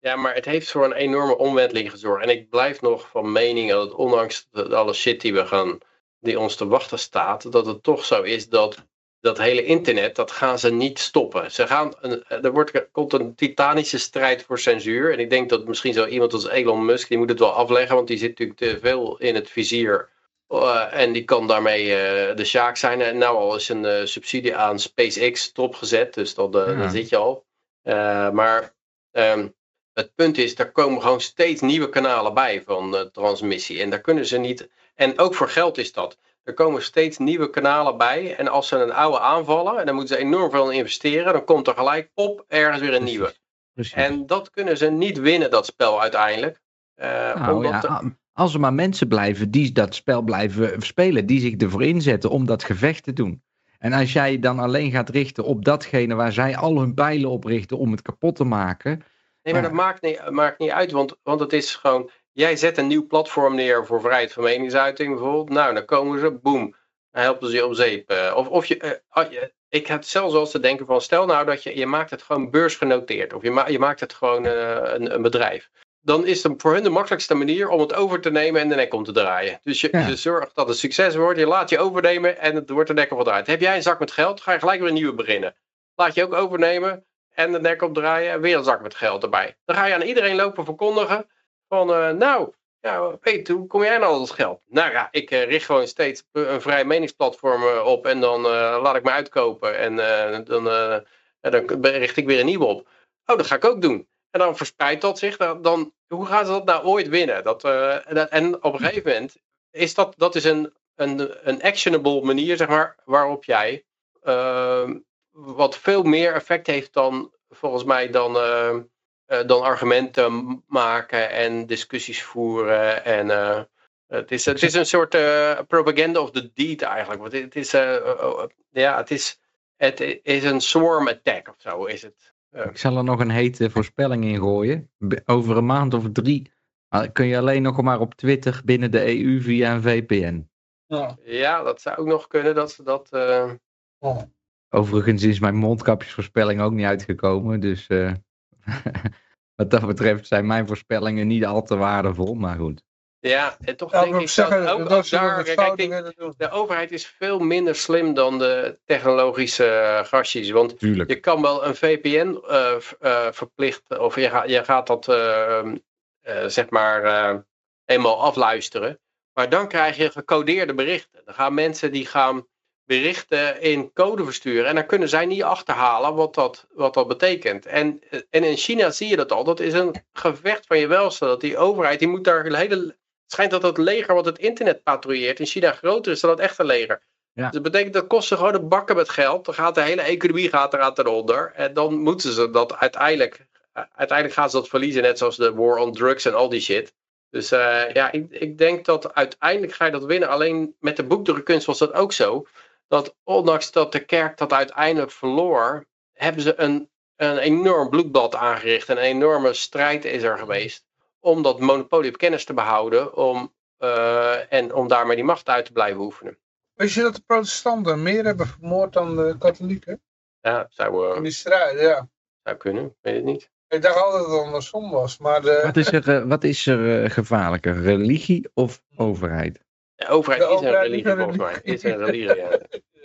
Ja, maar het heeft voor een enorme omwenteling gezorgd. En ik blijf nog van mening dat ondanks alle shit die we gaan, die ons te wachten staat, dat het toch zo is dat dat hele internet, dat gaan ze niet stoppen. Ze gaan een, er wordt, komt een titanische strijd voor censuur. En ik denk dat misschien zo iemand als Elon Musk, die moet het wel afleggen, want die zit natuurlijk te veel in het vizier. Eh, en die kan daarmee eh, de sjaak zijn. En nou al is een eh, subsidie aan SpaceX stopgezet, dus dan, eh, Ja. dan zit je al. Eh, maar ehm, het punt is, er komen gewoon steeds nieuwe kanalen bij van eh, transmissie. En daar kunnen ze niet. En ook voor geld is dat. Er komen steeds nieuwe kanalen bij. En als ze een oude aanvallen, en dan moeten ze enorm veel in investeren, dan komt er gelijk op ergens weer een nieuwe. Precies. En dat kunnen ze niet winnen, dat spel uiteindelijk. Nou, omdat ja, de- a- als er maar mensen blijven die dat spel blijven spelen, die zich ervoor inzetten om dat gevecht te doen. En als jij dan alleen gaat richten op datgene waar zij al hun pijlen op richten om het kapot te maken. Nee, maar dat maakt niet, maakt niet uit, want, want het is gewoon... Jij zet een nieuw platform neer voor vrijheid van meningsuiting bijvoorbeeld. Nou, dan komen ze, boem, dan helpen ze je op zeep. eh. Of, of je, eh, je- ik heb zelfs eens te denken van, stel nou dat je, je maakt het gewoon beursgenoteerd. Of je, ma je maakt het gewoon eh, een, een bedrijf. Dan is het voor hun de makkelijkste manier om het over te nemen en de nek om te draaien. Dus je, Ja. je zorgt dat het succes wordt, je laat je overnemen en het wordt de nek op draait. Heb jij een zak met geld, ga je gelijk weer een nieuwe beginnen. Laat je ook overnemen en de nek opdraaien en weer een zak met geld erbij. Dan ga je aan iedereen lopen verkondigen van, eh, nou, ja, hoe kom jij nou aan dat geld? Nou ja, ik eh, richt gewoon steeds een vrij meningsplatform eh, op en dan laat ik me uitkopen en dan, dan richt ik weer een nieuwe op. Oh, dat ga ik ook doen. En dan verspreidt dat zich. Dan, hoe gaan ze dat nou ooit winnen? Dat, en op een gegeven moment is dat, dat is een, een, een actionable manier, zeg maar, waarop jij wat veel meer effect heeft dan, volgens mij, dan, dan argumenten maken en discussies voeren. En eh, het, is, het is een soort eh, propaganda of the deed eigenlijk. Want het is, eh, eh, eh, ja, het is, het is een swarm attack of zo, is het. Ik zal er nog een hete voorspelling in gooien. Over een maand of drie ah, kun je alleen nog maar op Twitter binnen de EU via een VPN. Ja. Ja, dat zou ook nog kunnen dat ze dat. eh, Overigens is mijn mondkapjesvoorspelling ook niet uitgekomen. Dus eh, wat dat betreft zijn mijn voorspellingen niet al te waardevol. Maar goed. ja, en toch Ja, denk ik zeggen, dat ook, dat ook daar. Kijk, ik- de overheid is veel minder slim dan de technologische eh, gastjes. Want Tuurlijk. je kan wel een VPN eh, eh, verplichten, of je, gaat je gaat dat eh, eh, zeg maar eh, eenmaal afluisteren. Maar dan krijg je gecodeerde berichten. Dan gaan mensen die gaan berichten in code versturen. En dan kunnen zij niet achterhalen wat dat, wat dat betekent. En, en in China zie je dat al. Dat is een gevecht van je welste. Dat die overheid, die moet daar een hele... Het schijnt dat het leger wat het internet patrouilleert in China groter is dan het echte leger. Ja. Dus dat betekent dat kost ze gewoon een bakken met geld. Dan gaat de hele economie gaat eraan ten onder. En dan moeten ze dat uiteindelijk... Uiteindelijk gaan ze dat verliezen. Net zoals de war on drugs en al die shit. Dus eh, ja, ik, ik denk dat uiteindelijk ga je dat winnen. Alleen met de boekdrukkunst was dat ook zo. Dat ondanks dat de kerk dat uiteindelijk verloor, hebben ze een, een enorm bloedbad aangericht. Een enorme strijd is er geweest om dat monopolie op kennis te behouden. Om, eh, en om daarmee die macht uit te blijven oefenen. Wist je dat de protestanten meer hebben vermoord dan de katholieken? Ja, zou, eh, In die strijd, ja. zou kunnen. Ik weet het niet. Ik dacht altijd dat het andersom was, maar de, Wat is er, eh, wat is er gevaarlijker? Religie of overheid? De overheid De is een religie volgens mij. Is een religie, ja.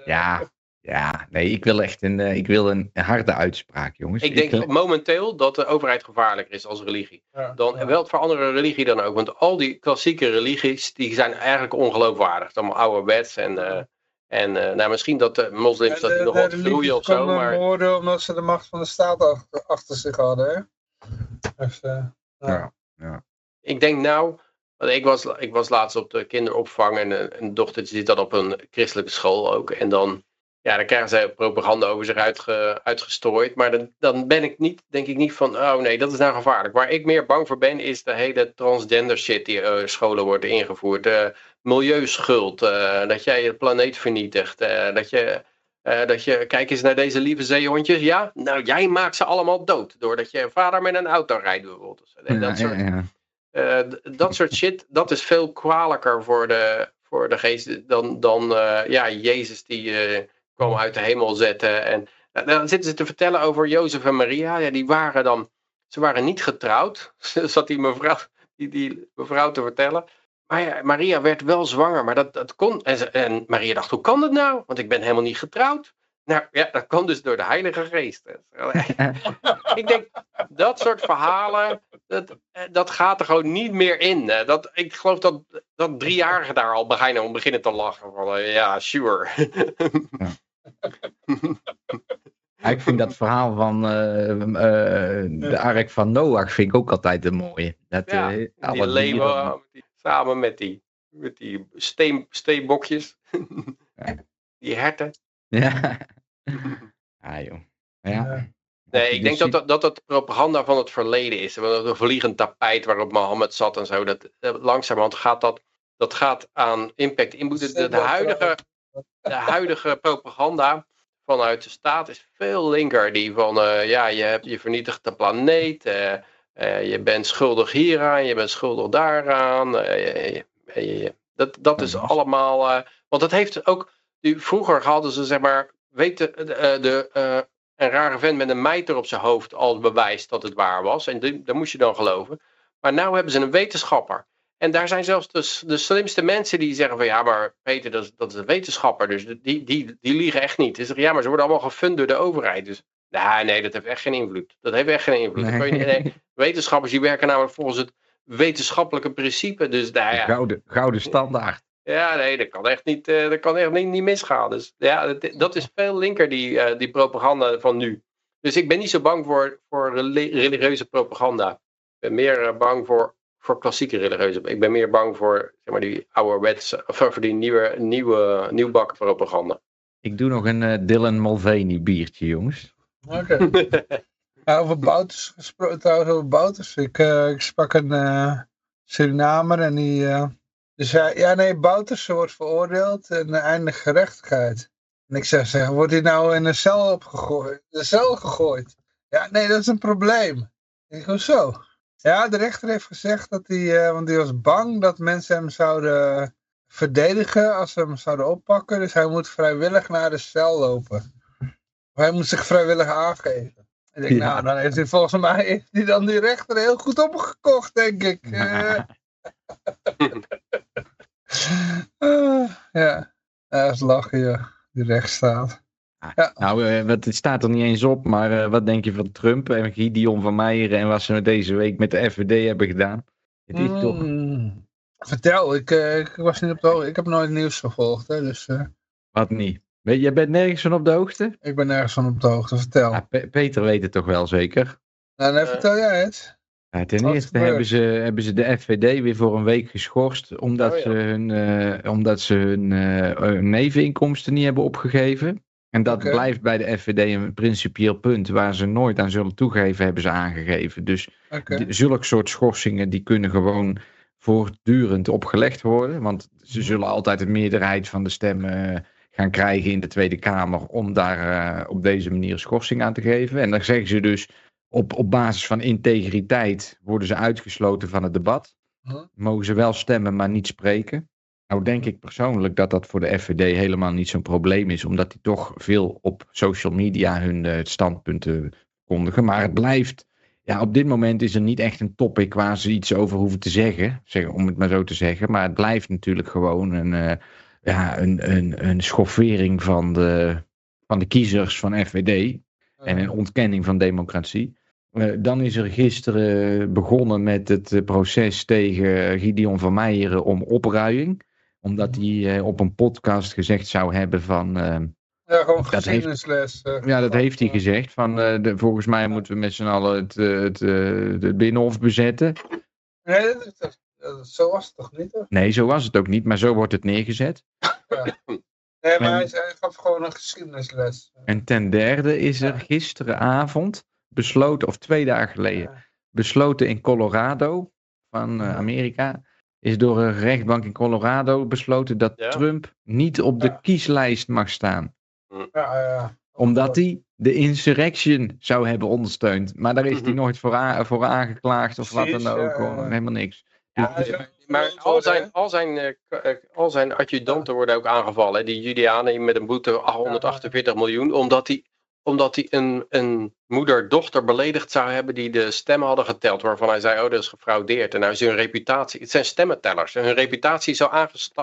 Ja, ja. Nee, ik wil echt een, eh, ik wil een harde uitspraak, jongens. Ik denk eh, momenteel dat de overheid gevaarlijker is als religie. ja, Dan, ja. Wel voor andere religie dan ook. Want al die klassieke religies, die zijn eigenlijk ongeloofwaardig. Allemaal ouderwets en, eh, En nou, misschien dat de moslims dat die nog wat vloeien of zo. Maar... moorden omdat ze de macht van de staat achter, achter zich hadden. Hè? Dus, ja. ja. Ik denk nou, want ik was, ik was laatst op de kinderopvang en een dochter zit dan op een christelijke school ook. En dan, ja, dan krijgen zij propaganda over zich uitge, uitgestrooid. Maar dan, dan ben ik niet, denk ik niet van, oh nee, dat is nou gevaarlijk. Waar ik meer bang voor ben, is de hele transgender shit die uh, scholen wordt ingevoerd. Uh, milieuschuld, uh, dat jij je planeet vernietigt. dat je... dat je, kijk eens naar deze lieve zeehondjes. Ja, nou jij maakt ze allemaal dood. Doordat je vader met een auto rijdt bijvoorbeeld. En dat soort, ja, ja. Uh, dat soort shit, dat is veel kwalijker voor de, voor de geest dan, dan uh, ja, Jezus die uh, kwam uit de hemel zetten. En dan zitten ze te vertellen over Jozef en Maria. Ja, die waren dan, ze waren niet getrouwd, zat die mevrouw, die, die mevrouw te vertellen. Maar ja, Maria werd wel zwanger, maar dat, dat kon. En, en Maria dacht, hoe kan dat nou? Want ik ben helemaal niet getrouwd. Nou ja, dat kwam dus door de Heilige Geest. ik denk, dat soort verhalen, dat, eh, dat gaat er gewoon niet meer in. Dat, ik geloof dat, dat driejarigen daar al beginnen, beginnen te lachen. Van, uh, ja, sure. Ja. ik vind dat verhaal van uh, uh, de ark van Noach vind ik ook altijd een mooie. Dat, ja, die leven samen met die, met die steen, steenbokjes. die herten. Ja. ah joh. Ja. Nee, ik denk dat dat, dat het propaganda van het verleden is. Een vliegend tapijt waarop Mohammed zat en zo. Dat, langzamerhand gaat dat, dat gaat aan impact inboeten. De, de, huidige, de huidige propaganda vanuit de staat is veel linker. Die van, uh, ja, je, hebt, je vernietigt de planeet. Uh, uh, je bent schuldig hieraan, je bent schuldig daaraan. dat, dat is allemaal... want dat heeft ook... Vroeger hadden ze zeg maar weet de, de, de uh, een rare vent met een mijter op zijn hoofd als bewijs dat het waar was. En die, dat moest je dan geloven. Maar nu hebben ze een wetenschapper. En daar zijn zelfs de, de slimste mensen die zeggen van ja, maar Peter, dat is, dat is een wetenschapper. Dus die, die, die liegen echt niet. Dus ja, maar ze worden allemaal gefund door de overheid. Dus nee, nee, dat heeft echt geen invloed. Dat heeft echt geen invloed. Nee. Nee, wetenschappers die werken namelijk volgens het wetenschappelijke principe. Dus, nou ja. gouden, gouden standaard. Ja, nee, dat kan echt niet, uh, dat kan echt niet, niet misgaan. Dus ja, dat, dat is veel linker, die, uh, die propaganda van nu. Dus ik ben niet zo bang voor, voor religieuze propaganda. Ik ben meer uh, bang voor, voor klassieke religieuze. Ik ben meer bang voor zeg maar, die ouderwetse, of voor die nieuwe, nieuwe, nieuwbakken propaganda. Ik doe nog een Dylan Mulvaney biertje, jongens. Oké. Okay. ja, over Bouters gesproken, trouwens over Bouters. Ik, ik sprak een Surinamer en die dus hij, ja nee, Bouterse wordt veroordeeld en eindigt gerechtigheid. En ik zeg, zeg, wordt hij nou in een cel opgegooid? De cel gegooid? Ja, nee, dat is een probleem. Ik hoezo? Ja, de rechter heeft gezegd dat hij, uh, want hij was bang dat mensen hem zouden verdedigen als ze hem zouden oppakken. Dus hij moet vrijwillig naar de cel lopen. hij moet zich vrijwillig aangeven. En ik denk, nou, dan heeft hij volgens mij heeft hij dan die rechter heel goed opgekocht, denk ik. Uh, uh, ja, dat is lachen, ja. Die rechtsstaat. Ah, ja. Nou, uh, wat, het staat er niet eens op, maar uh, wat denk je van Trump en Gideon van Meijeren en wat ze deze week met de FVD hebben gedaan? Het is toch... Mm. Vertel, ik, ik was niet op de hoogte. Ik heb nooit nieuws gevolgd, hè, dus... Wat niet? Weet, jij bent nergens van op de hoogte? Ik ben nergens van op de hoogte, vertel. Ah, Peter weet het toch wel zeker? Nou, dan vertel jij het. Ja, ten eerste hebben ze, hebben ze de FVD weer voor een week geschorst omdat oh, ze hun, uh, omdat ze hun uh, neveninkomsten niet hebben opgegeven. En dat blijft bij de FVD een principieel punt waar ze nooit aan zullen toegeven, hebben ze aangegeven. Dus okay. zulke soort schorsingen die kunnen gewoon voortdurend opgelegd worden. Want ze zullen altijd een meerderheid van de stemmen gaan krijgen in de Tweede Kamer om daar uh, op deze manier schorsing aan te geven. En dan zeggen ze dus op, op basis van integriteit worden ze uitgesloten van het debat. Mogen ze wel stemmen, maar niet spreken. Nou denk ik persoonlijk dat dat voor de FVD helemaal niet zo'n probleem is, omdat die toch veel op social media hun uh, standpunten kondigen. Maar het blijft, ja, op dit moment is er niet echt een topic waar ze iets over hoeven te zeggen, zeg, om het maar zo te zeggen. Maar het blijft natuurlijk gewoon een, uh, ja, een, een, een schoffering van de, van de kiezers van FVD en een ontkenning van democratie. Uh, dan is er gisteren begonnen met het proces tegen Gideon van Meijeren om opruiing. Omdat hij eh, op een podcast gezegd zou hebben van... eh, Ja, gewoon geschiedenisles. eh, ja, dat heeft hij eh, gezegd. Van, eh, de, volgens mij moeten we met z'n allen het, eh, het, eh, het Binnenhof bezetten. Nee, dat, dat- dat- zo was het toch niet? Hoor? Nee, zo was het ook niet, maar zo wordt het neergezet. Nee, maar En- hij, gaf gewoon een geschiedenisles. En ten derde is er Ja. gisteravond besloten, of twee dagen geleden, Ja. besloten in Colorado van eh. Amerika, is door een rechtbank in Colorado besloten dat Ja. Trump niet op de Ja. kieslijst mag staan. Ja, ja. Omdat hij de insurrection zou hebben ondersteund. Maar daar is hij Mhm. nooit voor, aangeklaagd of wat dan ook. helemaal niks. Zou Maar al zijn, al zijn, eh, k- eh, al zijn adjudanten worden ook aangevallen. hè. Die Julianen met een boete van 148 miljoen. Omdat hij omdat hij een, een moeder-dochter beledigd zou hebben die de stemmen hadden geteld. Waarvan hij zei, oh dat is gefraudeerd. En nou is hun reputatie, het zijn stemmentellers. En hun reputatie is zo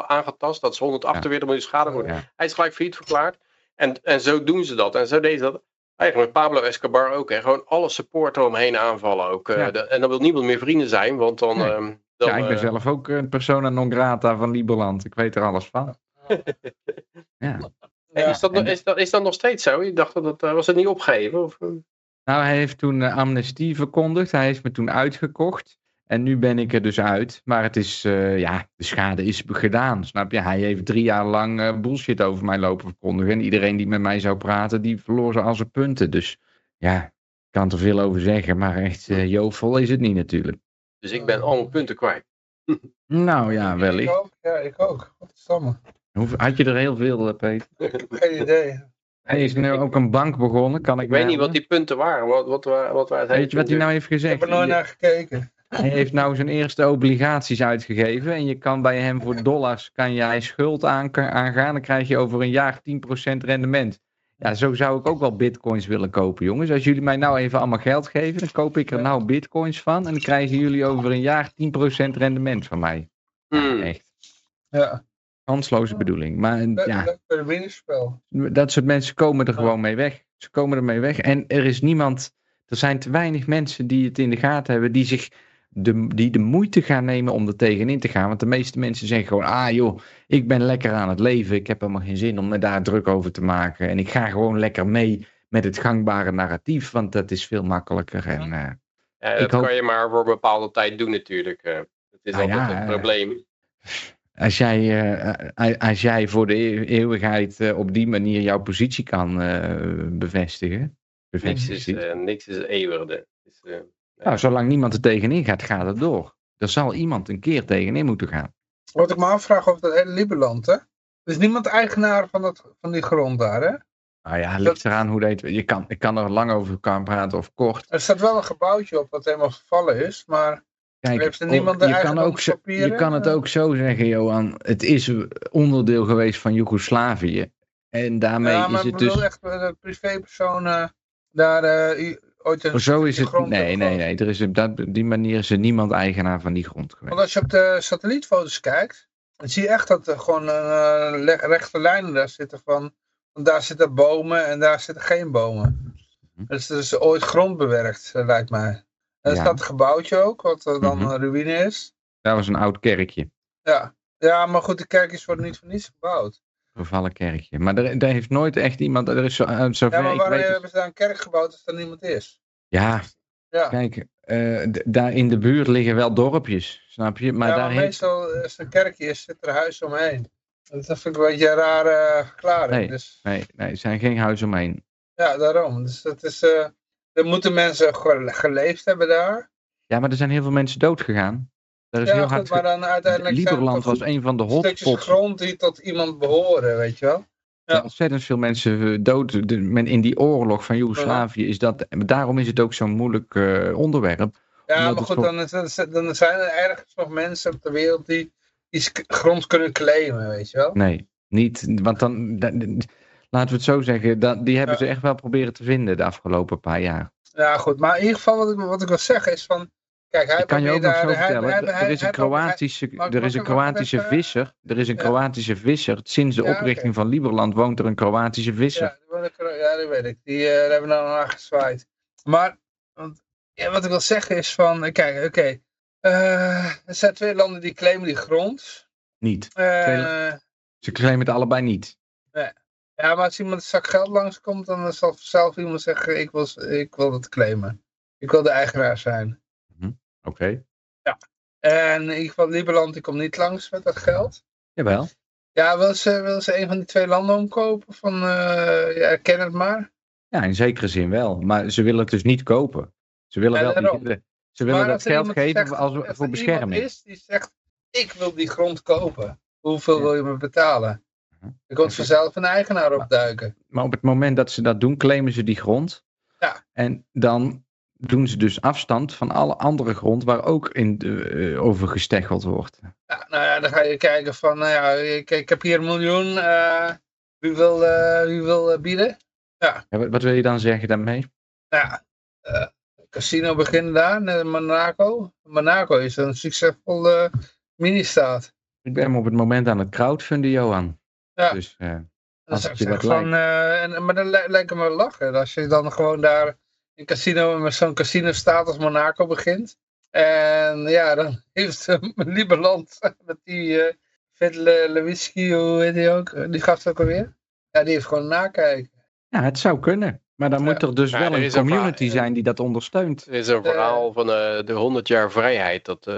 aangetast dat ze 148 miljoen schade worden. Ja. Hij is gelijk failliet verklaard. En, en zo doen ze dat. En zo deden ze dat. Eigenlijk met Pablo Escobar ook. Hè. Gewoon alle support eromheen aanvallen ook. eh, Ja. de- en dan wil niemand meer vrienden zijn. Want dan... Nee. ehm, dan ja, ik ben eh, zelf ook een persona non grata van Liberland. Ik weet er alles van. Ja. Is, dat, nog- is, dat, is dat nog steeds zo? Ik dacht dat het, eh, was het niet opgegeven? Of, eh? Nou, hij heeft toen amnestie verkondigd. Hij heeft me toen uitgekocht. En nu ben ik er dus uit. Maar het is, eh, ja, de schade is gedaan. Snap je? Hij heeft drie jaar lang bullshit over mij lopen verkondigen. En iedereen die met mij zou praten, die verloor ze al zijn punten. Dus ja, ik kan er veel over zeggen. Maar echt uh, jovel is het niet natuurlijk. Dus ik ben al mijn punten kwijt. Nou ja, Ik wellicht. ook, ja, ik ook. Wat is dat, Had je er heel veel, eh, Peter? Geen idee. Hij is nu ook een bank begonnen. Kan ik Ik weet niet wat die punten waren. Wat, wat, wa- wat waren het Weet je wat hij nou heeft Ik gezegd? heb er nooit naar gekeken. Hij heeft nou zijn eerste obligaties uitgegeven. En je kan bij hem voor dollars kan jij schuld aan, aangaan. Dan krijg je over een jaar 10% rendement. Ja, zo zou ik ook wel bitcoins willen kopen, jongens. Als jullie mij nou even allemaal geld geven, dan koop ik er nou bitcoins van. En dan krijgen jullie over een jaar 10% rendement van mij. Ja, Hmm. echt. Ja, Kansloze bedoeling. Maar ja, bij de winnerspel. dat soort mensen komen er gewoon mee weg. Ze komen ermee weg. En er is niemand, er zijn te weinig mensen die het in de gaten hebben, die zich de, die de moeite gaan nemen om er tegenin te gaan. Want de meeste mensen zeggen gewoon, ah joh, ik ben lekker aan het leven. Ik heb helemaal geen zin om me daar druk over te maken. En ik ga gewoon lekker mee met het gangbare narratief, want dat is veel makkelijker. En, eh, Ja, Ik dat hoop- kan je maar voor een bepaalde tijd doen natuurlijk. eh. Het is Nou altijd ja, het eh, probleem. als, jij, eh, als jij voor de eeuw- eeuwigheid eh, op die manier jouw positie kan eh, bevestigen. Niks bevestigen is, eh, niks is eeuwig. Het is, eh, Nou, zolang niemand er tegenin gaat, gaat het door. Er zal iemand een keer tegenin moeten gaan. Wat ik me afvraag over dat hele Liberland, hè. Er is niemand eigenaar van, dat, van die grond daar, hè. Nou ja, het ligt eraan hoe dat... Je kan, ik kan er lang over kan praten of kort. Er staat wel een gebouwtje op wat helemaal vervallen is, maar Kijk, Heeft er niemand de je, kan ook zo, je kan het ook zo zeggen, Johan. Het is onderdeel geweest van Joegoslavië. En daarmee ja, maar is het bedoel dus... echt eh, de privépersonen daar eh, ooit een Zo is het... Nee, nee, nee. Er is op dat, die manier is er niemand eigenaar van die grond geweest. Want als je op de satellietfoto's kijkt, dan zie je echt dat er gewoon le- rechte lijnen daar zitten van, van daar zitten bomen en daar zitten geen bomen. Mhm. Dus er is ooit grond bewerkt, eh, lijkt mij. En er Ja. staat een gebouwtje ook, wat eh, dan Mhm. een ruïne is. Dat was een oud kerkje. Ja. ja, maar goed, de kerkjes worden niet voor niets gebouwd. Vervallen kerkje. Maar er, er heeft nooit echt iemand... Er is zo, eh, zover Ja, maar ik waarom weet... hebben ze daar een kerk gebouwd als er niemand is? Ja, Ja. Kijk, eh, daar in de buurt liggen wel dorpjes, snap je? Maar ja, daar maar heeft... meestal als er een kerkje is, zit er huis omheen. Dat vind ik een beetje een rare verklaring. Nee. Dus, Nee, nee, er zijn geen huizen omheen. ja, daarom. Dus dat is, eh er moeten mensen ge- geleefd hebben daar. Ja, maar er zijn heel veel mensen dood Er is ja, heel goed, hard... maar dan uiteindelijk was een van de stukjes hotspots. grond die tot iemand behoren, weet je wel. Zijn ontzettend veel mensen eh, dood. De- men- in die oorlog van Joegoslavië is dat... Daarom is het ook zo'n moeilijk eh, onderwerp. Ja, maar goed, dan, is, dan zijn er ergens nog mensen op de wereld die iets grond kunnen claimen, weet je wel. Nee, niet... Want dan... laten we het zo zeggen. Dat, die hebben Ja. ze echt wel proberen te vinden de afgelopen paar jaar. Ja, goed, maar in ieder geval wat ik, wat ik wil zeggen is van... Kijk, hij kan je ook nog zo vertellen. er is een Kroatische, er is een Kroatische visser. Er is een Ja. Kroatische visser. Sinds de oprichting van Lieberland woont er een Kroatische visser. Ja, dat weet ik. Die eh, hebben we nou naar gezwaaid. Maar wat ik wil zeggen is van, eh, kijk, oké. eh, er zijn twee landen die claimen die grond. Niet. Eh, Ze claimen het allebei niet. ja, maar als iemand een zak geld langskomt, dan zal zelf iemand zeggen, ik wil, ik wil dat claimen. Ik wil de eigenaar zijn. Oké. En in ieder geval Liberland, die komt niet langs met dat geld. Jawel. Ja, wil ze, wil ze een van die twee landen omkopen? Van, eh ja, ken het maar. Ja, in zekere zin wel. Maar ze willen het dus niet kopen. Ze willen Ja, wel die- ze willen Maar dat geld geven zegt- als, als voor bescherming. is die zegt, ik wil die grond kopen. Hoeveel Ja. wil je me betalen? Mhm. Er komt Oké. vanzelf een eigenaar opduiken. Maar op het moment dat ze dat doen, claimen ze die grond. Ja. En dan doen ze dus afstand van alle andere grond waar ook in de, eh, over gesteggeld wordt. Ja, nou ja, dan ga je kijken van, nou ja, ik, ik heb hier een miljoen. wie wil, eh, wie wil eh, bieden? Ja, wat, wat wil je dan zeggen daarmee? Nou ja, casino beginnen daar, net in Monaco. Monaco is een succesvolle mini-staat. Ik ben hem op het moment aan het crowdfunden, Johan. Ja. Dus Als je wat zeggen van, en, maar dan li- lijkt me lachen. Als je dan gewoon daar een casino met zo'n casino-staat als Monaco begint. En ja, dan heeft uh, Lieberland met die uh, Vet Lewitsky, hoe heet die ook? Eh, Die gast ook alweer. Ja, die heeft gewoon nakijken. ja, het zou kunnen. Maar dan Ja. moet er dus Ja, wel er een community zijn die dat ondersteunt. Er is een verhaal van eh, de 100 jaar vrijheid. Dat, eh,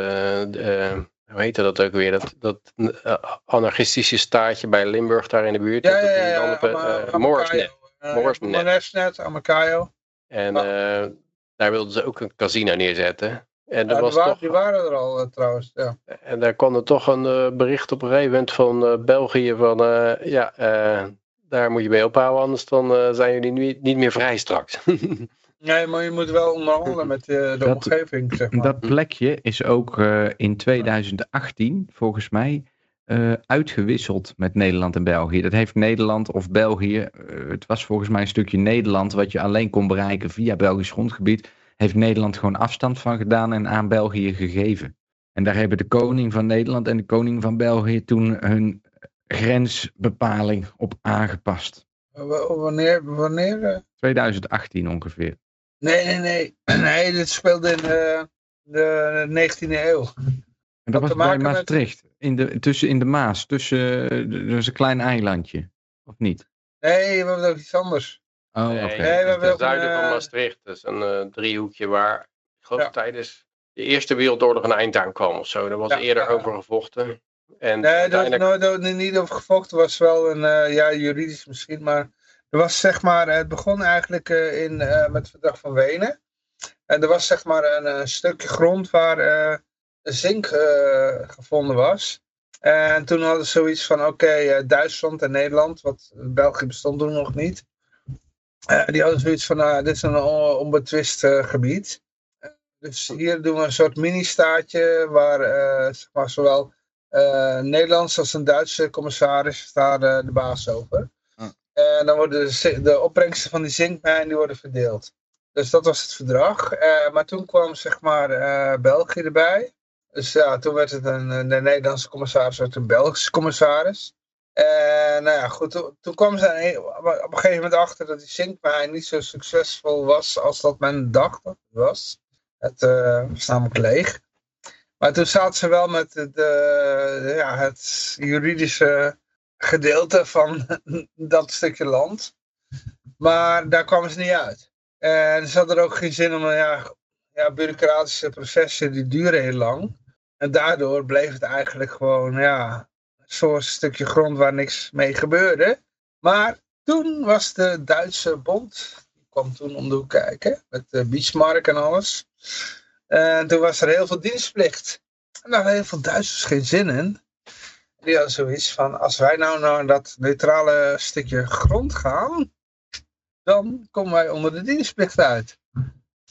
de, eh, hoe heette dat ook weer? Dat, dat eh, anarchistische staatje bij Limburg daar in de buurt. Ja, dat ja, ja. ja, op, En Ah. eh, daar wilden ze ook een casino neerzetten. En, Ja, er die, was wa- toch, die waren er al eh, trouwens. Ja. en daar kwam er toch een eh, bericht op een gegeven moment van eh, België van eh, ja, eh, daar moet je mee ophouden, anders dan eh, zijn jullie niet, niet meer vrij straks. Nee, maar je moet wel onderhandelen met eh, de Dat- omgeving, zeg maar. Dat plekje is ook eh, in 2018, volgens mij, eh, uitgewisseld met Nederland en België. Dat heeft Nederland of België, eh, het was volgens mij een stukje Nederland wat je alleen kon bereiken via Belgisch grondgebied, heeft Nederland gewoon afstand van gedaan en aan België gegeven. En daar hebben de koning van Nederland en de koning van België toen hun grensbepaling op aangepast. W- Wanneer? wanneer eh? 2018 ongeveer. Nee, nee, nee. Nee, dit speelde in eh, de 19e eeuw. En dat was bij met- Maastricht, in de, tussen in de Maas, tussen, dat is een klein eilandje, of niet? Nee, we hebben ook iets anders. Oh, Nee, oké. Nee, we hebben ten zuiden een, van eh, Maastricht. Dus een eh, driehoekje waar, ik geloof Ja. tijdens de Eerste Wereldoorlog een eind aan kwam of zo. Daar was Ja, eerder ja. over gevochten. En Nee, er was uiteindelijk, nooit nooit- niet over gevochten. was wel een, eh, ja, juridisch misschien, maar er was zeg maar, het begon eigenlijk eh, in, eh, met het verdrag van Wenen. En er was zeg maar een, eh, stukje grond waar eh, zink eh, gevonden was. En toen hadden ze zoiets van, oké, eh, Duitsland en Nederland, wat België bestond toen nog niet. eh, die hadden zoiets van, nou, dit is een on- onbetwist gebied. Dus hier doen we een soort mini-staatje waar zeg maar, zowel eh Nederlands als een Duitse commissaris daar eh, de baas over. Ah. En dan worden de, de opbrengsten van die zinkmijn die worden verdeeld. Dus dat was het verdrag. Maar toen kwam zeg maar België erbij. Dus ja, toen werd het een, een- de Nederlandse commissaris werd een Belgische commissaris. En nou ja, goed, toen, kwam ze op een gegeven moment achter dat die zinkmijn niet zo succesvol was als dat men dacht dat het was. Het was namelijk leeg. Maar toen zaten ze wel met de- ja, het juridische gedeelte van dat stukje land. Maar daar kwamen ze niet uit. En ze hadden er ook geen zin om, ja, ja, bureaucratische processen die duren heel lang. En daardoor bleef het eigenlijk gewoon, ja, zo'n stukje grond waar niks mee gebeurde. Maar toen was de Duitse bond, die kwam toen om de hoek kijken, met de Bismarck en alles. En toen was er heel veel dienstplicht. En daar hadden heel veel Duitsers geen zin in. Die hadden zoiets van, als wij nou naar dat neutrale stukje grond gaan, dan komen wij onder de dienstplicht uit.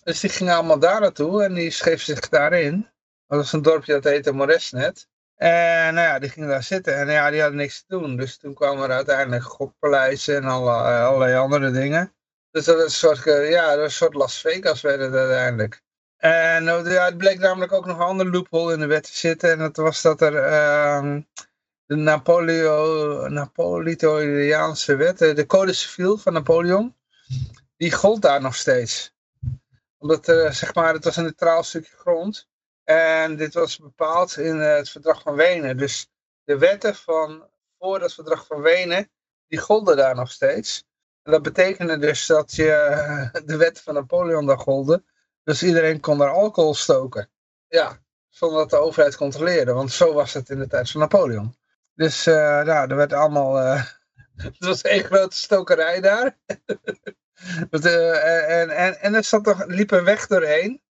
Dus die gingen allemaal daar naartoe en die schreef zich daarin. Dat was een dorpje dat heette Moresnet. En nou ja, die gingen daar zitten en ja, die hadden niks te doen. Dus toen kwamen er uiteindelijk gokpaleizen en alle, allerlei andere dingen. Dus dat was een soort, eh, ja, dat soort Las Vegas werd het uiteindelijk. En eh, ja, het bleek namelijk ook nog een ander loophole in de wet te zitten. En dat was dat er ehm, de Napolio, wet, eh, de Code Civil van Napoleon, die gold daar nog steeds. Omdat, zeg maar, het was een neutraal stukje grond. En dit was bepaald in eh, het verdrag van Wenen. Dus de wetten van voor het verdrag van Wenen, die golden daar nog steeds. En dat betekende dus dat je de wetten van Napoleon daar golden. Dus iedereen kon daar alcohol stoken. Ja, zonder dat de overheid controleerde. Want zo was het in de tijd van Napoleon. Dus uh, nou, er werd allemaal... Uh, het was één grote stokerij daar. en, en, en er zat nog, liep een weg doorheen.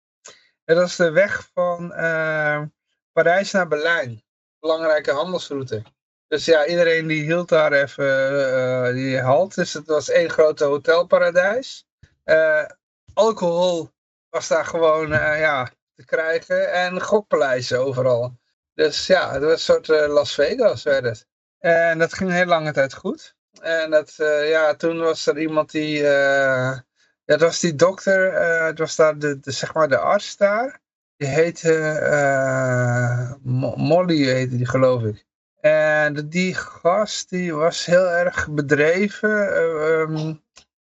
En dat de weg van Parijs naar Berlijn. Belangrijke handelsroute. Dus ja, iedereen die hield daar even die halt. Dus het was één grote hotelparadijs. alcohol was daar gewoon ja, te krijgen. En gokpaleizen overal. Dus ja, het was een soort uh, Las Vegas werd het. En dat ging heel lange tijd goed. En dat, uh, ja, toen was er iemand die, uh, ja, dat was die dokter, het was daar de, de, zeg maar de arts daar. Die heette, Molly heette die geloof ik. En die gast, die was heel erg bedreven, um,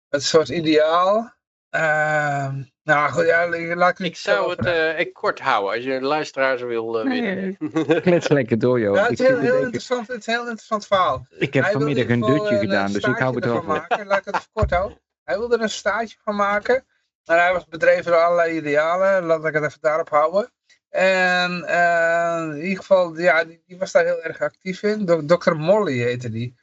het soort ideaal. Uh, nou goed, ja, laat ik Ik zou het uh, ik kort houden, als je een luisteraars wil uh, nee, Klets lekker door, joh. Ja, het, is heel, heel interessant, het is een heel interessant verhaal. Ik heb Hij vanmiddag een dutje gedaan, dus ik hou het wel maken. Laat ik het kort houden. Hij wilde er een staartje van maken. En hij was bedreven door allerlei idealen. Laat ik het even daarop houden. En uh, in ieder geval, ja, die, die, was daar heel erg actief in. Dr. Molly heette die.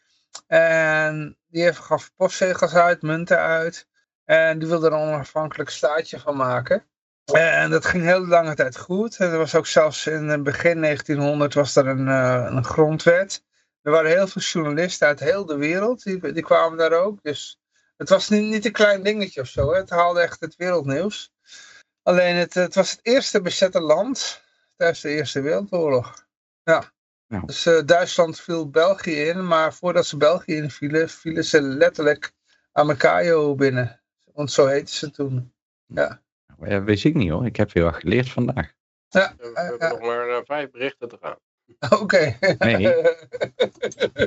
En die heeft, gaf postzegels uit, munten uit. En die wilde er een onafhankelijk staatje van maken. En dat ging heel lange tijd goed. En er was ook zelfs in begin 1900 was er een, uh, een grondwet. Er waren heel veel journalisten uit heel de wereld. Die, die kwamen daar ook. Dus het was niet, niet een klein dingetje of zo. Hè. Het haalde echt het wereldnieuws. Alleen het, het was het eerste bezette land tijdens de Eerste Wereldoorlog. Ja. Nou. Dus uh, Duitsland viel België in. Maar voordat ze België invielen, vielen ze letterlijk Amakayo binnen. Want zo heette ze toen. Ja. Nou, ja, wist ik niet hoor. Ik heb veel geleerd vandaag. Ja, we, we hebben nog maar uh, vijf berichten te gaan. Oké. Okay. nee.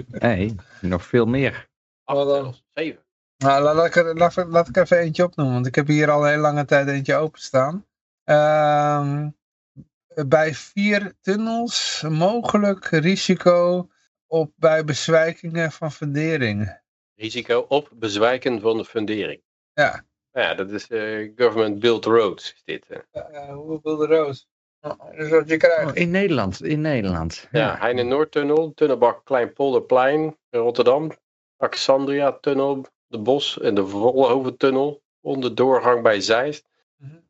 nee, nog veel meer. Acht dan? Zeven. Nou, laat ik, laat, laat, ik even eentje opnoemen, want ik heb hier al een hele lange tijd eentje openstaan. Uh, bij vier tunnels mogelijk risico op bij bezwijkingen van funderingen. Risico op bezwijken van de fundering. Ja. Ja, dat is uh, Government Built Roads. Is dit, uh. hoe Built Roads? Dat is wat je krijgt. Oh, in Nederland, in Nederland. Ja, ja Heine Noordtunnel, Tunnelbak Kleinpolderplein, Rotterdam, Alexandria Tunnel, de Bos en de Vollenhoven onder doorgang bij Zeist. Mm -hmm.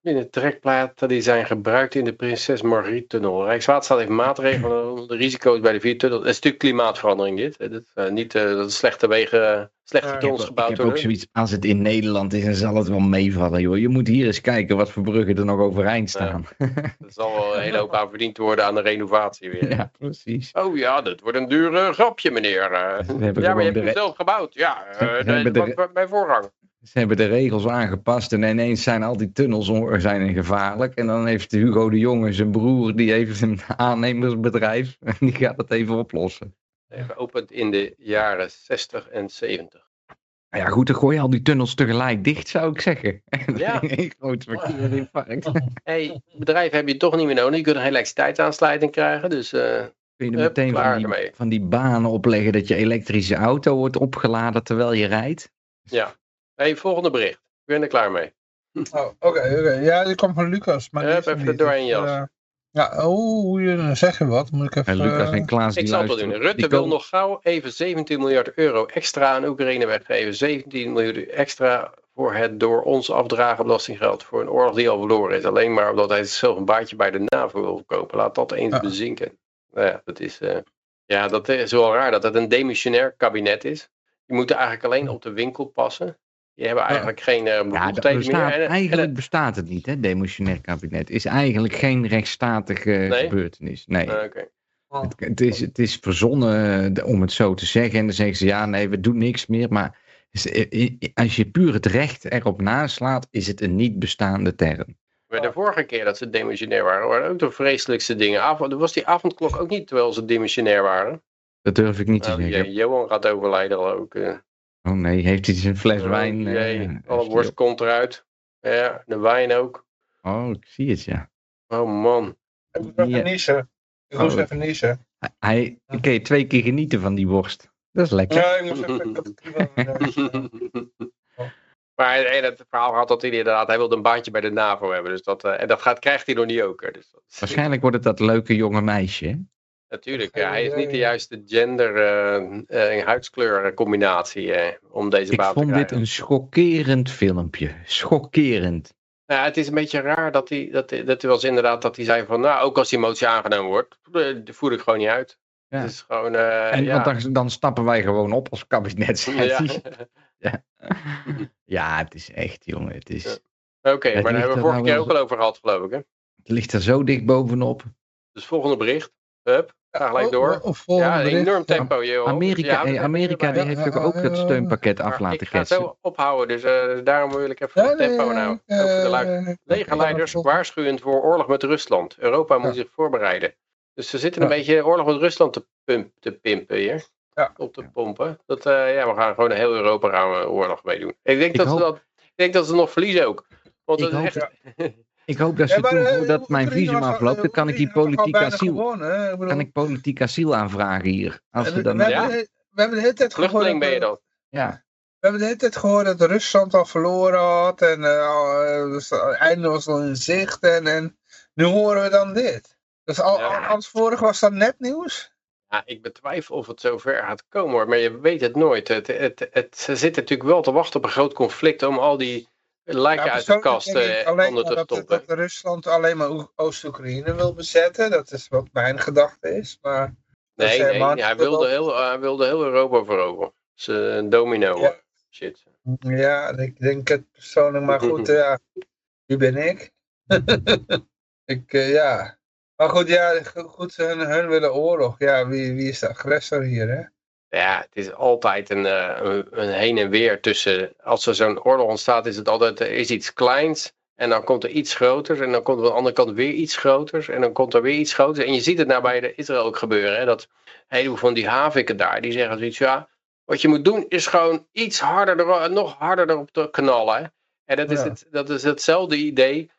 De trekplaten die zijn gebruikt in de Prinses Margriet-tunnel. Rijkswaterstaat heeft maatregelen om de risico's bij de vier tunnels. Het is natuurlijk klimaatverandering dit. Het, uh, niet uh, dat slechte wegen, slechte tunnels gebouwd worden. Ik heb ook zoiets, als het in Nederland is, dan zal het wel meevallen. Joh. Je moet hier eens kijken wat voor bruggen er nog overeind staan. Er zal wel een hele hoop aan verdiend worden aan de renovatie weer. Ja, precies. Oh ja, dat wordt een duur grapje meneer. Ja, maar je hebt het zelf gebouwd. Ja, de... bij voorrang. Ze hebben de regels aangepast en ineens zijn al die tunnels zijn gevaarlijk. En dan heeft Hugo de Jonge, zijn broer, die heeft een aannemersbedrijf. En die gaat het even oplossen. Geopend in de jaren 60 en 70. Nou ja, goed, dan gooi je al die tunnels tegelijk dicht, zou ik zeggen. Ja. Een groot verkeersinfarct. Hey, bedrijf heb je toch niet meer nodig. Je kunt een elektriciteitsaansluiting krijgen, dus... Uh, Kun je er meteen van die, van die banen opleggen dat je elektrische auto wordt opgeladen terwijl je rijdt? Ja. Hey, volgende bericht. Ik ben er klaar mee. Oh, oké, okay, okay. Ja, die komt van Lucas. Maar ja, even doorheen, Jas. Uh, ja, oh, je zeg je wat? Moet ik even... Ja, Lucas en Klaas Ik zal het doen. Rutte wil nog gauw even 17 miljard euro extra aan Oekraïne weggeven. 17 miljard extra voor het door ons afdragen belastinggeld voor een oorlog die al verloren is. Alleen maar omdat hij zelf een baantje bij de NAVO wil kopen. Laat dat eens ja. bezinken. Nou ja, dat is, uh, ja, dat is wel raar dat het een demissionair kabinet is. Die moeten eigenlijk alleen op de winkel passen. Die hebben eigenlijk geen uh, bestaat, meer. eigenlijk bestaat het niet, hè, demotionair kabinet. is eigenlijk geen rechtsstatige nee? gebeurtenis. Nee. Okay. het, het, is, het is verzonnen om het zo te zeggen. En dan zeggen ze, ja, nee, we doen niks meer. Maar als je puur het recht erop naslaat, is het een niet bestaande term. Bij de vorige keer dat ze demissionair waren, waren ook de vreselijkste dingen. Avond, was die avondklok ook niet terwijl ze demissionair waren? Dat durf ik niet te nou, zeggen. Johan gaat overlijden ook. Oh nee, heeft hij een fles oh, wijn? Nee, uh, alle worst komt eruit. Ja, de wijn ook. Oh, ik zie het, ja. Oh man. Ik moet even niezen. Ik moest Oh. even niezen. Hij, ik kan je twee keer genieten van die worst. Dat is lekker. Ja, ik moest even... neus. maar en het verhaal had dat hij inderdaad, hij wilde een baantje bij de NAVO hebben. Dus dat, eh, en dat gaat, krijgt hij nog niet ook. Dus dat, Waarschijnlijk wordt het dat leuke jonge meisje. Natuurlijk, ja, hij is niet de juiste gender eh, eh, huidskleur combinatie eh, om deze Ik baan te vond krijgen. dit een schokkerend filmpje. Schokkerend. Nou, het is een beetje raar dat hij, dat, hij- dat hij was inderdaad dat hij zei van, nou, ook als die motie aangenomen wordt, eh, voer ik gewoon niet uit. Ja. Het is gewoon, eh, En ja. want dan, dan stappen wij gewoon op als kabinet. ja. hij. Ja, het is echt, jongen. Het, is, Ja. Oké, maar daar hebben we vorige nou keer ook al over gehad, geloof ik. Hè? het ligt er zo dicht bovenop. Dus volgende bericht. Hup, ga gelijk Oh, door. Of volgende Ja, een enorm tempo. joh. Amerika, Ja, er Amerika die heeft ook het ja. steunpakket af laten ik ga ketsen. zo ophouden, dus eh, daarom wil ik even Ja, het nee, tempo eh, nou. Eh, Legerleiders ja, waarschuwend voor oorlog met Rusland. Europa moet Ja. zich voorbereiden. Dus ze zitten een beetje oorlog met Rusland te, pump, te pimpen hier. Ja. Op te pompen. Dat, eh, ja, we gaan gewoon heel Europa gaan we oorlog meedoen. Ik denk, Ik dat, hoop- ze dat, ik denk dat ze nog verliezen ook. Want Ik hoop echt... Ik hoop dat ze Ja, maar, doen eh, mijn visum afloopt, dan kan ik die politiek asiel, gewonnen, hè? Ik bedoel, kan ik politiek asiel aanvragen hier. Als we, ze we dan, hebben Ja. de, we hebben de hele tijd gehoord... Vluchteling ben je dat- dan. ja, We hebben de hele tijd gehoord dat Rusland al verloren had en eh, al, dus het einde was al in zicht en, en nu horen we dan dit. Dus al, Ja. als vorig was dat nepnieuws? Ja, ik betwijfel of het zover gaat komen hoor, maar je weet het nooit. Het, het, het, ze zitten natuurlijk wel te wachten op een groot conflict om al die lijken Ja, uit de kast eh, onder te dat, stoppen. dat Rusland alleen maar Oe- Oost-Oekraïne wil bezetten. Dat is wat mijn gedachte is. Maar Nee, nee, hij wilde heel, hij wilde heel Europa veroveren. Het is een domino Ja. eh, shit. Ja, ik denk het persoonlijk. Maar goed, ja, wie ben ik? ik, eh, ja. Maar goed, ja, go- goed, hun, hun willen oorlog. Ja, wie, wie is de agressor hier, hè? Ja, het is altijd een, eh, een, een heen en weer tussen. Als er zo'n oorlog ontstaat, is het altijd er is iets kleins. En dan komt er iets groters. En dan komt er aan de andere kant weer iets groters. En dan komt er weer iets groters. En je ziet het nou bij de Israël ook gebeuren. Hè, dat een heleboel van die haviken daar, die zeggen zoiets. Ja, wat je moet doen is gewoon iets harder, er, nog harder erop te knallen. Hè. En dat is, Ja. het, dat is hetzelfde idee.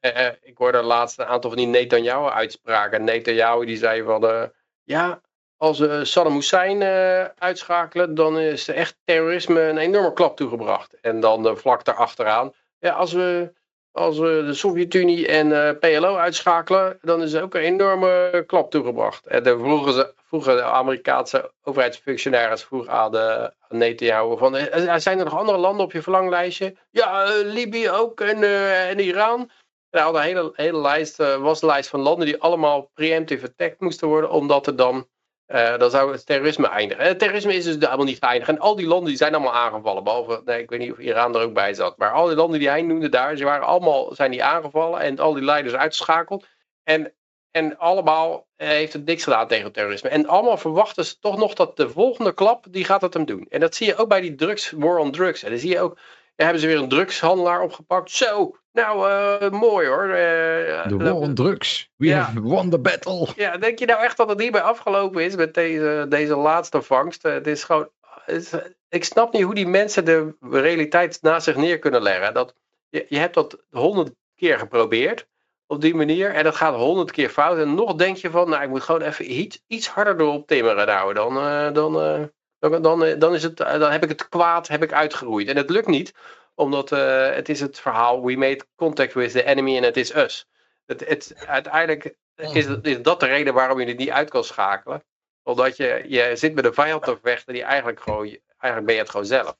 Eh, eh, ik hoorde laatst een aantal van die Netanyahu-uitspraken. Netanyahu die zei van... eh, ja, als we Saddam Hussein eh, uitschakelen, dan is echt terrorisme een enorme klap toegebracht. En dan eh, vlak daarachteraan, ja, als we, als we de Sovjet-Unie en eh, PLO uitschakelen, dan is er ook een enorme klap toegebracht. En dan vroegen, ze, vroegen de Amerikaanse overheidsfunctionaris vroeg aan, de, aan Netanyahu van, eh, zijn er nog andere landen op je verlanglijstje? Ja, eh, Libië ook en, eh, en Iran. Hij had een hele, hele lijst, eh, was een lijst van landen die allemaal preemptive attacked moesten worden, omdat er dan eh, dan zou het terrorisme eindigen. En het terrorisme is dus helemaal niet geëindigd. En al die landen die zijn allemaal aangevallen. Behalve, ik weet niet of Iran er ook bij zat. Maar al die landen die hij noemde daar, ze waren allemaal zijn die aangevallen. En al die leiders uitgeschakeld. En, en allemaal eh, heeft het niks gedaan tegen het terrorisme. En allemaal verwachten ze toch nog dat de volgende klap, die gaat het hem doen. En dat zie je ook bij die drugs, war on drugs. En dan zie je ook, hebben ze weer een drugshandelaar opgepakt. Zo, nou, eh, mooi hoor. Eh, de war on drugs. We Ja. have won the battle. ja, denk je nou echt dat het hierbij afgelopen is met deze, deze laatste vangst? Eh, Het is gewoon, het is- ik snap niet hoe die mensen de realiteit naast zich neer kunnen leggen. Dat, je, je hebt dat honderd keer geprobeerd op die manier en dat gaat honderd keer fout. En nog denk je van, nou ik moet gewoon even iets, iets harder erop timmeren nou. Dan, dan, dan, dan, eh, dan, is het, eh, dan heb ik het kwaad heb ik uitgeroeid. En het lukt niet, omdat eh, het is het verhaal, we made contact with the enemy and it is us. Het, uiteindelijk is, dat de reden waarom je het niet uit kan schakelen. Omdat je, je zit met een vijand te vechten die eigenlijk gewoon, eigenlijk ben je het gewoon zelf.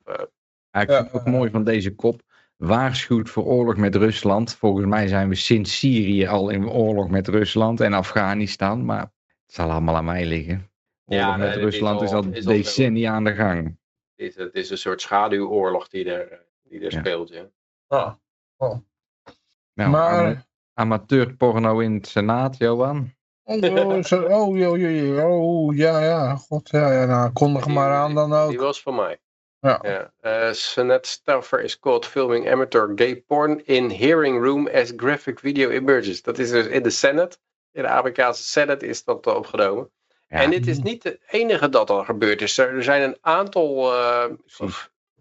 Ja, ik vind het ook mooi van deze kop. Waarschuwt voor oorlog met Rusland. Volgens mij zijn we sinds Syrië al in oorlog met Rusland en Afghanistan. Maar het zal allemaal aan mij liggen. Ja, met Rusland is al is al decennia aan de gang. het, is, het is een soort schaduwoorlog die er, die er Ja. speelt. Ja. Ah. Nou, Maar- ama- amateurporno in het Senaat, Johan. Oh, oh, zo- oh, oh, ja, ja, god, ja, ja, nou, kondig Die- maar aan dan Die ook. was van mij. Ja. Ja. Eh, Senate staffer is caught filming amateur gay porn in hearing room as graphic video emerges. Dat is dus in de Senate. In de Amerikaanse Senate is dat opgenomen. Ja. En dit is niet het enige dat al gebeurd is. Er er zijn een aantal, eh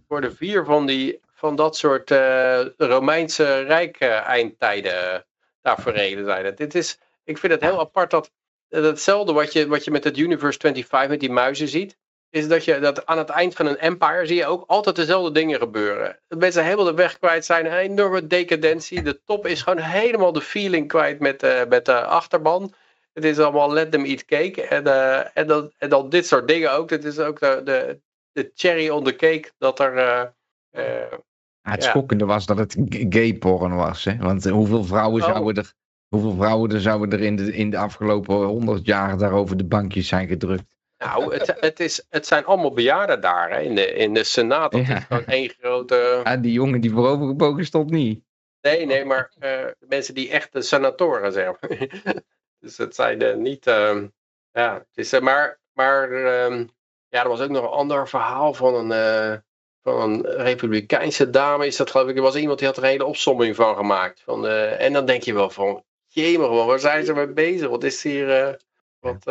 voor de vier van, die, van dat soort eh, Romeinse Rijk eh, eindtijden tafereelen zijn het. Dit is, ik vind het heel apart dat hetzelfde wat je, wat je met het Universe 25 met die muizen ziet. Is dat je dat aan het eind van een empire zie je ook altijd dezelfde dingen gebeuren. Dat mensen helemaal de weg kwijt zijn. Een enorme decadentie. De top is gewoon helemaal de feeling kwijt met, eh, met de achterban. Het is allemaal let them eat cake. En, eh, en, dan, en dan dit soort dingen ook. Het is ook de, de, de cherry on the cake. Dat er... eh, eh, Ja, het Ja. schokkende was dat het gay porn was. Hè? Want hoeveel vrouwen Oh. zouden er, hoeveel vrouwen er zouden er in de, in de afgelopen honderd jaar daarover de bankjes zijn gedrukt? nou, het, het, is, het zijn allemaal bejaarden daar hè, in, de, in de Senaat. Dat Ja. is gewoon één grote... Ah, die jongen die voorovergebogen stond niet. Nee, nee, maar mensen die echt de senatoren zijn. Dus het zijn eh, niet. ehm, ja, het is, eh, maar maar ehm, ja, er was ook nog een ander verhaal van een, eh, van een Republikeinse dame. Is dat geloof ik? Er was iemand die had er een hele opsomming van gemaakt. Van, en dan denk je wel van. Jemig, man, waar zijn ze mee bezig? Wat is hier. wat.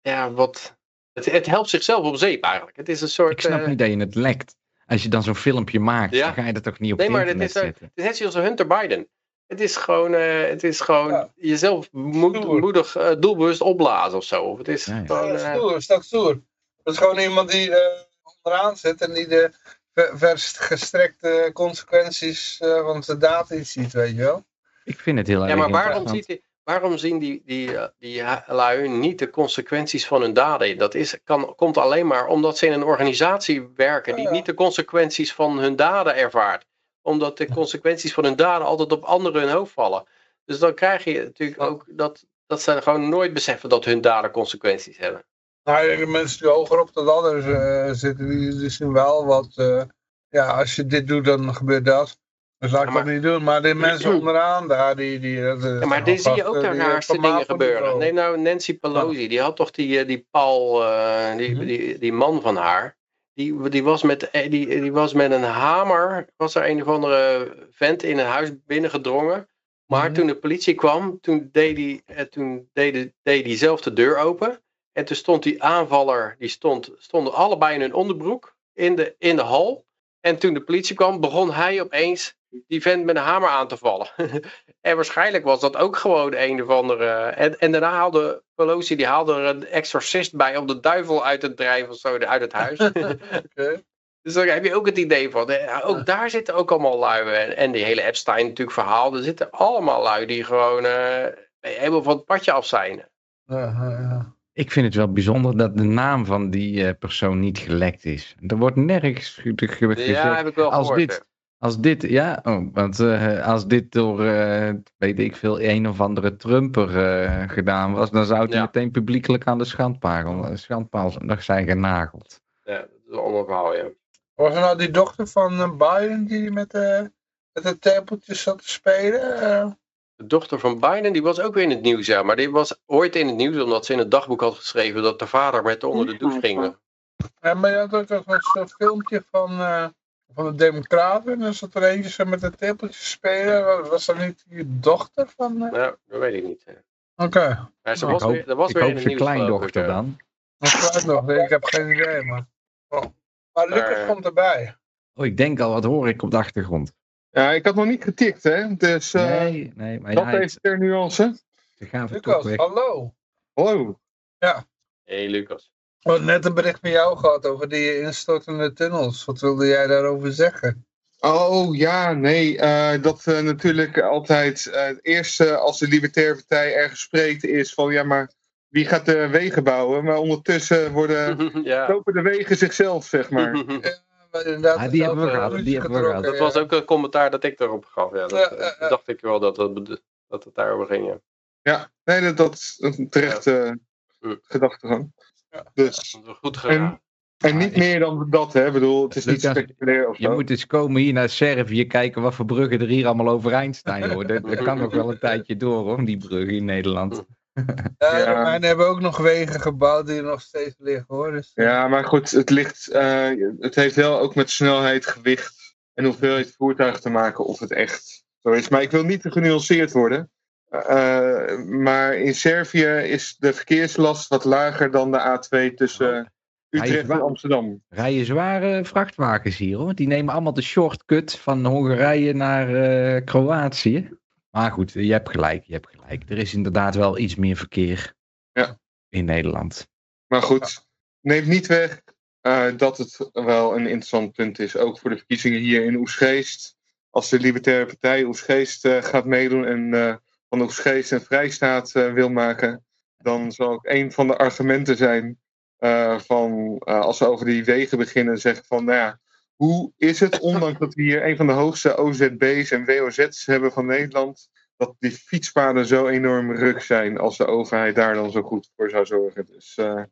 ja, wat. Het, het helpt zichzelf op zeep eigenlijk. Het is een soort. Ik snap niet dat je het lekt. Als je dan zo'n filmpje maakt, Ja. dan ga je dat toch niet op Nee, het maar internet is, zetten. het is net zoals Hunter Biden. Het is gewoon, eh, het is gewoon Ja. jezelf moed- moedig, eh, doelbewust opblazen of zo. Of het is Ja, ja. gewoon, Ja, eh, stoer, is dat stoer. Dat is gewoon iemand die eh, onderaan zit en die de ver- verst gestrekte consequenties eh, van zijn daad ziet, weet je wel. Ik vind het heel erg ja, maar waarom, ziet die, waarom zien die, die, die lui niet de consequenties van hun daden? in? Dat is, kan, komt alleen maar omdat ze in een organisatie werken die Ja. niet de consequenties van hun daden ervaart. Omdat de consequenties van hun daden altijd op anderen hun hoofd vallen. Dus dan krijg je natuurlijk ook dat, dat ze gewoon nooit beseffen dat hun daden consequenties hebben. Nou, de mensen die hoger op de ladder eh, zitten, die, die zien wel wat, eh, ja, als je dit doet, dan gebeurt dat. Dus laat ik Ja, maar- dat niet doen. Maar de mensen onderaan daar, die... die dat, Ja, maar dit zie je ook de raarste dingen gebeuren. Neem nou Nancy Pelosi, die had toch die, eh, die Paul, eh, die, Mhm. die, die man van haar. Die, die, was met, eh, die, die was met een hamer, was er een of andere vent in een huis binnengedrongen. Maar Mhm. toen de politie kwam, toen deed hij eh, toen deed, deed hij zelf de deur open. En toen stond die aanvaller, die stond, stonden allebei in hun onderbroek in de, in de hal. En toen de politie kwam, begon hij opeens die vent met een hamer aan te vallen. en waarschijnlijk was dat ook gewoon een of andere. En, en daarna haalde Pelosi die haalde er een exorcist bij om de duivel uit te drijven of zo uit het huis. Oké. dus dan heb je ook het idee van. eh, Ook daar zitten ook allemaal lui. En, en die hele Epstein natuurlijk verhaal. Er zitten allemaal lui die gewoon eh, helemaal van het padje af zijn. Ja, ja, ja. Ik vind het wel bijzonder dat de naam van die eh, persoon niet gelekt is. Er wordt nergens ge- ge- gezegd. Ja, heb ik wel als gehoord. dit, als dit, ja, oh, want eh, als dit door, eh, weet ik veel, een of andere Trumper eh, gedaan was, dan zou het Ja. meteen publiekelijk aan de schandpaal, schandpaal nog zijn genageld. Ja, dat is een ander verhaal, ja. Was er nou die dochter van Biden die met, eh met de tepeltjes zat te spelen? eh? De dochter van Biden, die was ook weer in het nieuws, ja. Maar die was ooit in het nieuws omdat ze in het dagboek had geschreven dat de vader met haar onder de douche ging. Ja, maar je had ook nog zo'n filmpje van, eh, van de Democraten. En dan zat er eentje zo met de tepeltjes spelen. Was, dat niet die dochter van... eh? Nou, dat weet ik niet. Oké, Maar ze ik was hoop, weer, dat was ik weer hoop zijn ik, kleindochter ja. dan. dat kwijt nog. Ik heb geen idee, maar... Oh. Maar Lucas Maar- komt erbij. Oh, ik denk al, wat hoor ik op de achtergrond? Ja, ik had nog niet getikt, hè. Dus eh, nee, nee, maar dat ja, heeft ter nuance. ze gaan toch Lucas, hallo. Hallo. hey, Lucas. We hadden net een bericht met jou gehad over die instortende tunnels. Wat wilde jij daarover zeggen? Oh ja, nee. eh, dat eh, natuurlijk altijd eh, het eerste als de Libertaire Partij ergens spreekt is van ja, maar wie gaat de wegen bouwen? Maar ondertussen worden, ja. lopen de wegen zichzelf, zeg maar. Inderdaad, Ah, die hebben we gehad, die hebben we gehad. Dat was ja. ook een commentaar dat ik erop gaf. Ja, dat, Ja, ja, ja. dacht ik wel dat, dat, bede- dat het daarover ging. Ja. Ja, nee, dat, dat is een terechte Ja. gedachtegang. Dus, goed gedaan. en niet meer dan dat, hè. Ik bedoel, het is niet spectaculair of Je zo. moet eens komen hier naar Servië kijken wat voor bruggen er hier allemaal overeind staan. Hoor. Dat, dat kan nog wel een tijdje door hoor, die bruggen in Nederland. Ja, de. Romeinen hebben ook nog wegen gebouwd die er nog steeds liggen hoor. Dus, Ja, maar goed, het, ligt, eh, het heeft wel ook met snelheid, gewicht en hoeveelheid voertuigen te maken of het echt zo is. Maar ik wil niet te genuanceerd worden. Eh, maar in Servië is de verkeerslast wat lager dan de A2 tussen is Utrecht en. Amsterdam. Rijden zware vrachtwagens hier hoor. Die nemen allemaal de shortcut van Hongarije naar eh, Kroatië. Maar goed, je hebt gelijk, je hebt gelijk. Er is inderdaad wel iets meer verkeer. in Nederland. Maar goed, neemt niet weg eh, dat het wel een interessant punt is. Ook voor de verkiezingen hier in Oesgeest. Als de Libertaire Partij Oesgeest gaat meedoen en van Oesgeest een vrijstaat eh, wil maken. Dan zal ook een van de argumenten zijn eh, van eh, als ze over die wegen beginnen zeggen van nou ja, hoe is het, ondanks dat we hier een van de hoogste OZB's en WOZ's hebben van Nederland, dat die fietspaden zo enorm ruk zijn als de overheid daar dan zo goed voor zou zorgen. Dus eh,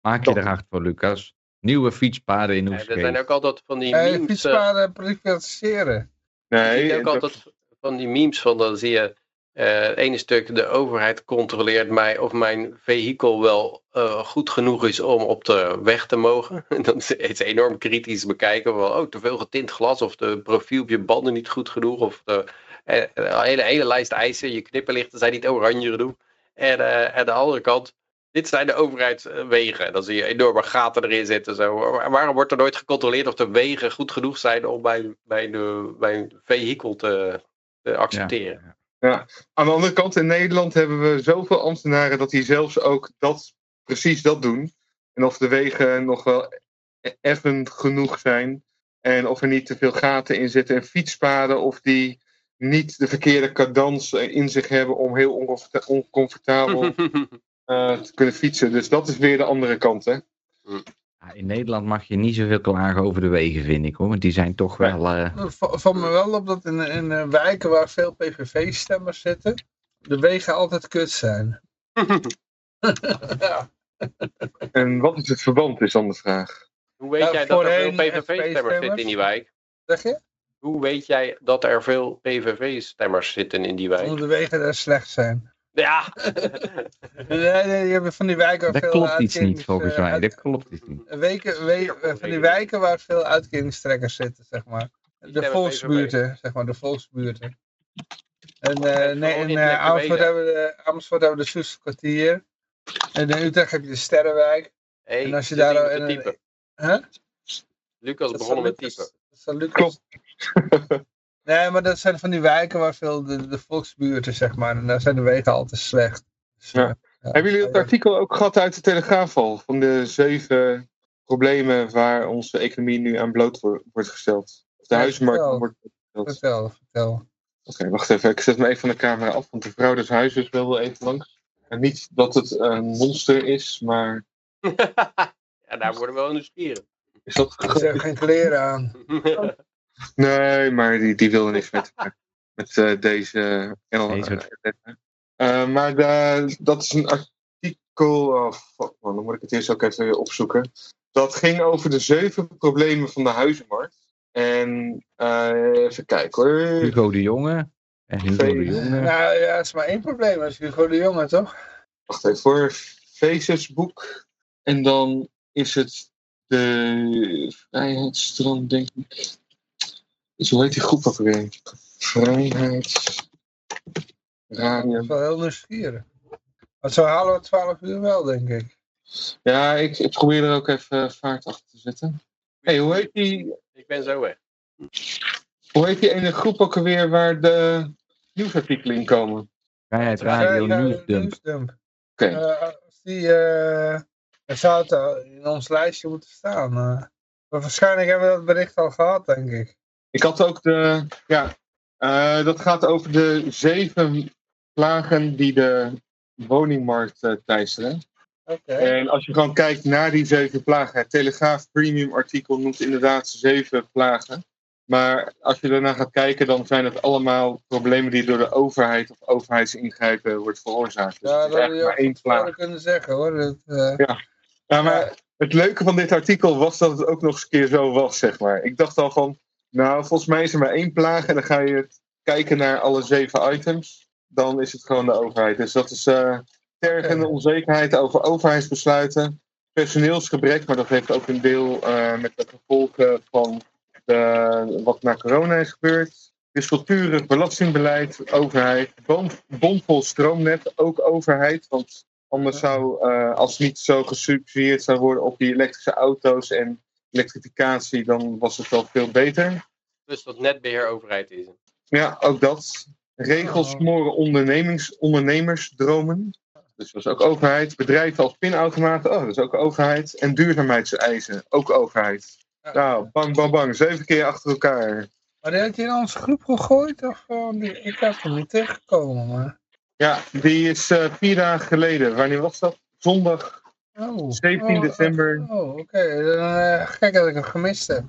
Maak je er hard voor, Lucas. Nieuwe fietspaden in Ja, er Oesgeest. zijn ook altijd van die memes. eh, fietspaden privatiseren. Je nee, ziet ook altijd van die memes van dan zie je eh, het ene stuk de overheid controleert mij of mijn vehikel wel eh, goed genoeg is om op de weg te mogen. En dan is enorm kritisch bekijken van oh te veel getint glas of de profiel op je banden niet goed genoeg of eh, een hele, hele lijst eisen, je knipperlichten zijn niet oranje genoeg. En aan de andere kant dit zijn de overheidswegen. Dan zie je enorme gaten erin zitten. Zo. Waar- Waarom wordt er nooit gecontroleerd of de wegen goed genoeg zijn om mijn, mijn, mijn vehikel te, te accepteren? Aan de andere kant, in Nederland hebben we zoveel ambtenaren dat die zelfs ook dat, precies dat doen. En of de wegen nog wel effen genoeg zijn. En of er niet te veel gaten in zitten. En fietspaden, of die niet de verkeerde cadans eh, in zich hebben om heel oncomforta- oncomfortabel eh, te kunnen fietsen. Dus dat is weer de andere kant, hè? Ja, in Nederland mag je niet zoveel klagen over de wegen, vind ik hoor. Want die zijn toch wel. eh, Het va- valt me wel op dat in, in eh, wijken waar veel PVV-stemmers zitten, de wegen altijd kut zijn. ja. En wat is het verband, is dan de vraag. Hoe weet Ja, jij dat er veel voorheen PVV-stemmers zitten in die wijk? Zeg je? Hoe weet jij dat er veel PVV-stemmers zitten in die wijk? Omdat de wegen daar slecht zijn. Ja, Nee, nee, je hebt van die wijken waar dat veel klopt iets niet volgens eh, mij. uit- Dat klopt iets niet. Weken, eh, van die wijken waar veel uitkeringstrekkers zitten, zeg maar. De volksbuurten, zeg maar, de volksbuurten. En eh vooral nee, in eh, wegen. hebben we de, Amersfoort hebben we de Soester kwartier. En in Utrecht heb je de Sterrenwijk. hey, En als je daar een- typen. Huh? Lucas begonnen met typen. dat zou Lucas- Nee, maar dat zijn van die wijken waar veel de, de volksbuurten, zeg maar. En daar zijn de wegen altijd slecht. Dus, Ja. eh, ja. Hebben jullie dat artikel ook gehad uit de Telegraaf al? Van de zeven problemen waar onze economie nu aan bloot wo- wordt gesteld. Of de Ja, huismarkt vertel. wordt gesteld. Vertel, vertel. Oké, wacht even. Ik zet me even van de camera af, want de vrouw des huizes wil wel even langs. En niet dat het een monster is, maar ja, daar worden we wel nieuwsgierig. is dat... Ze hebben geen kleren aan. Nee, maar die, die wilde niks met, met eh, deze... eh, Deze. eh, eh, maar de- dat is een artikel... Oh, fuck man, dan moet ik het eerst ook even opzoeken. Dat ging over de zeven problemen van de huizenmarkt. En eh, even kijken hoor. Hugo de Jonge. En Hugo de Jonge. Nou ja, het is maar één probleem. Dat is Hugo de Jonge, toch? Wacht even voor. Facebook. En dan is het de Vrijheidsstrand, denk ik. Dus hoe heet die groep ook weer? Vrijheids... Dat Radio. is wel heel nieuwsgierig. Maar zo halen we 12 uur wel, denk ik. Ja, ik, ik probeer er ook even vaart achter te zetten. hey, hoe heet die, Ik ben zo weg. hoe heet die ene groep ook alweer waar de nieuwsartikelen in komen? Vrijheid Ja, Radio Nieuwsdump. Nieuwsdump. Oké. Eh, als die, eh, dan zou het in ons lijstje moeten staan. eh. maar waarschijnlijk hebben we dat bericht al gehad, denk ik. Ik had ook de. Ja, eh, dat gaat over de zeven plagen die de woningmarkt eh, teisteren. Oké. En als je gewoon kijkt naar die zeven plagen. Het Telegraaf Premium artikel noemt inderdaad zeven plagen. Maar als je daarna gaat kijken, dan zijn het allemaal problemen die door de overheid of overheidsingrijpen wordt veroorzaakt. Dus ja, is dat je maar één plaag. kunnen zeggen, hoor. Dat, eh, Ja, maar het leuke van dit artikel was dat het ook nog eens een keer zo was, zeg maar. Ik dacht al van, nou, volgens mij is er maar één plaag en dan ga je kijken naar alle zeven items. Dan is het gewoon de overheid. Dus dat is eh tergende onzekerheid over overheidsbesluiten, personeelsgebrek, maar dat heeft ook een deel eh, met de gevolgen van de, wat na corona is gebeurd. Dyscultuurig belastingbeleid, overheid, bom, bomvol stroomnet, ook overheid. Want Anders zou, eh, als niet zo gesubsidieerd zou worden op die elektrische auto's en elektrificatie, dan was het wel veel beter. Dus dat netbeheer overheid is. Ja, ook dat. Regels Oh. smoren ondernemings, ondernemersdromen. Dus dat is ook overheid. Bedrijven als pinautomaten, oh, dat is ook overheid. En duurzaamheidseisen, ook overheid. Ja. Nou, bang, bang, bang. Zeven keer achter elkaar. Maar die had je in onze groep gegooid? Of, eh, die- ik heb hem niet tegengekomen, maar... Ja, die is eh, vier dagen geleden. Wanneer was dat? Zondag Oh, 17 oh, december. Oh, oké. Eh, Gek dat ik hem gemist heb.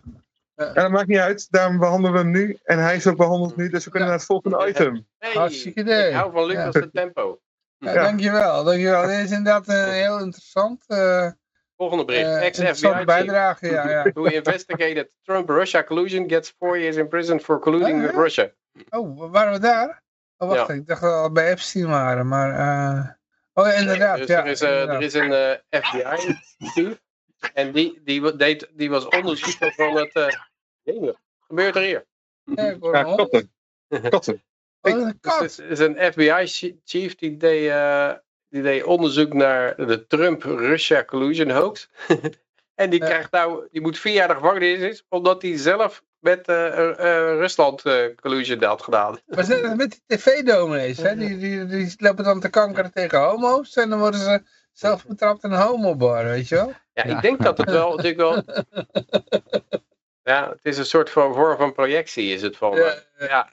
Ja, dat maakt niet uit. Daarom behandelen we hem nu. En hij is ook behandeld nu. Dus we kunnen Ja. naar het volgende item. Hey, Hartstikke idee. Ik hou van Lucas Ja. de tempo. Ja, Ja. Dankjewel, dankjewel. Dit is inderdaad eh, heel interessant. eh Volgende bericht. Ex-FBI bijdrage, ja. ja. who investigated Trump-Russia collusion gets four years in prison for colluding Oh, with ja? Russia. Oh, waren we daar? Oh, wacht, Ja. ik dacht dat we al bij Epstein waren, maar... eh, Oh inderdaad, Dus ja. er, is, eh, inderdaad. er is een eh, FBI-chief. En die, die, deed, die was onderzoeker van het... eh Jemig, wat gebeurt er hier? Ja, ik hoor Ja, een hond. katten. Katten. Oh, een Dus het is een FBI-chief die deed, eh, die deed onderzoek naar de Trump-Russia collusion hoax. en die, Ja. krijgt nou, die moet vier jaar de gevangenis, omdat hij zelf met eh, eh, eh, Rusland eh, collusion had gedaan. Maar ze zijn met die tv-dominees, hè? Die, die, die lopen dan te kankeren tegen homo's en dan worden ze zelf betrapt in een homobar, weet je wel? Ja, Ja. ik denk dat het wel natuurlijk wel. Ja, het is een soort van vorm van projectie, is het van. Ja, eh, ja,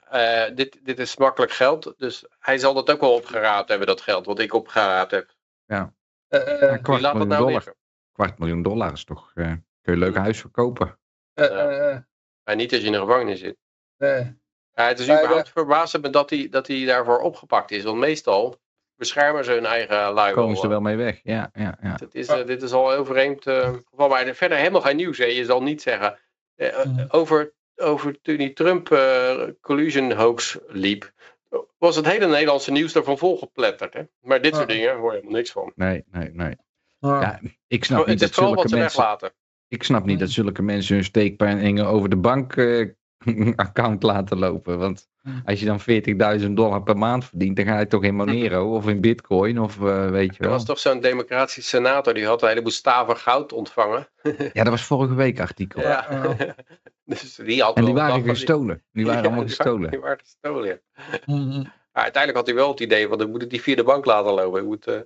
eh, dit, dit is makkelijk geld. Dus hij zal dat ook wel opgeraapt hebben, dat geld wat ik opgeraapt heb. Ja, Wie kwart laat dat miljoen nou dollar. liggen? Kwart miljoen dollar is toch... eh, kun je een leuk huis verkopen. eh, Maar niet als je in de gevangenis zit. nee. Ja, het is Maar, überhaupt verbaasd dat hij, dat hij daarvoor opgepakt is. Want meestal beschermen ze hun eigen lui Komen ze er wel. mee weg. Ja, ja, ja. Het is, eh, dit is al een heel vreemd geval. Maar verder helemaal geen nieuws. Hè. Je zal niet zeggen. eh, eh, Mhm. over, over toen die Trump eh, collusion hoax liep. Was het hele Nederlandse nieuws daarvan volgepletterd. Hè? Maar dit soort Ja. dingen hoor je helemaal niks van. Nee, nee, nee. Ah. Ja, ik snap Oh, niet het is dat vooral wat zulke mensen... weglaten. Ik snap niet dat zulke mensen hun steekpenningen over de bankaccount laten lopen. Want als je dan 40.000 dollar per maand verdient, dan ga je toch in Monero of in Bitcoin of eh, weet je Er wel. was toch zo'n democratische senator die had een heleboel staven goud ontvangen. Ja, dat was vorige week artikel. Ja. dus die had En die waren gestolen. Die waren Ja, allemaal gestolen. Die waren gestolen, ja. Mhm. Maar uiteindelijk had hij wel het idee van, dan moet ik die via de bank laten lopen. Ik, moet, eh,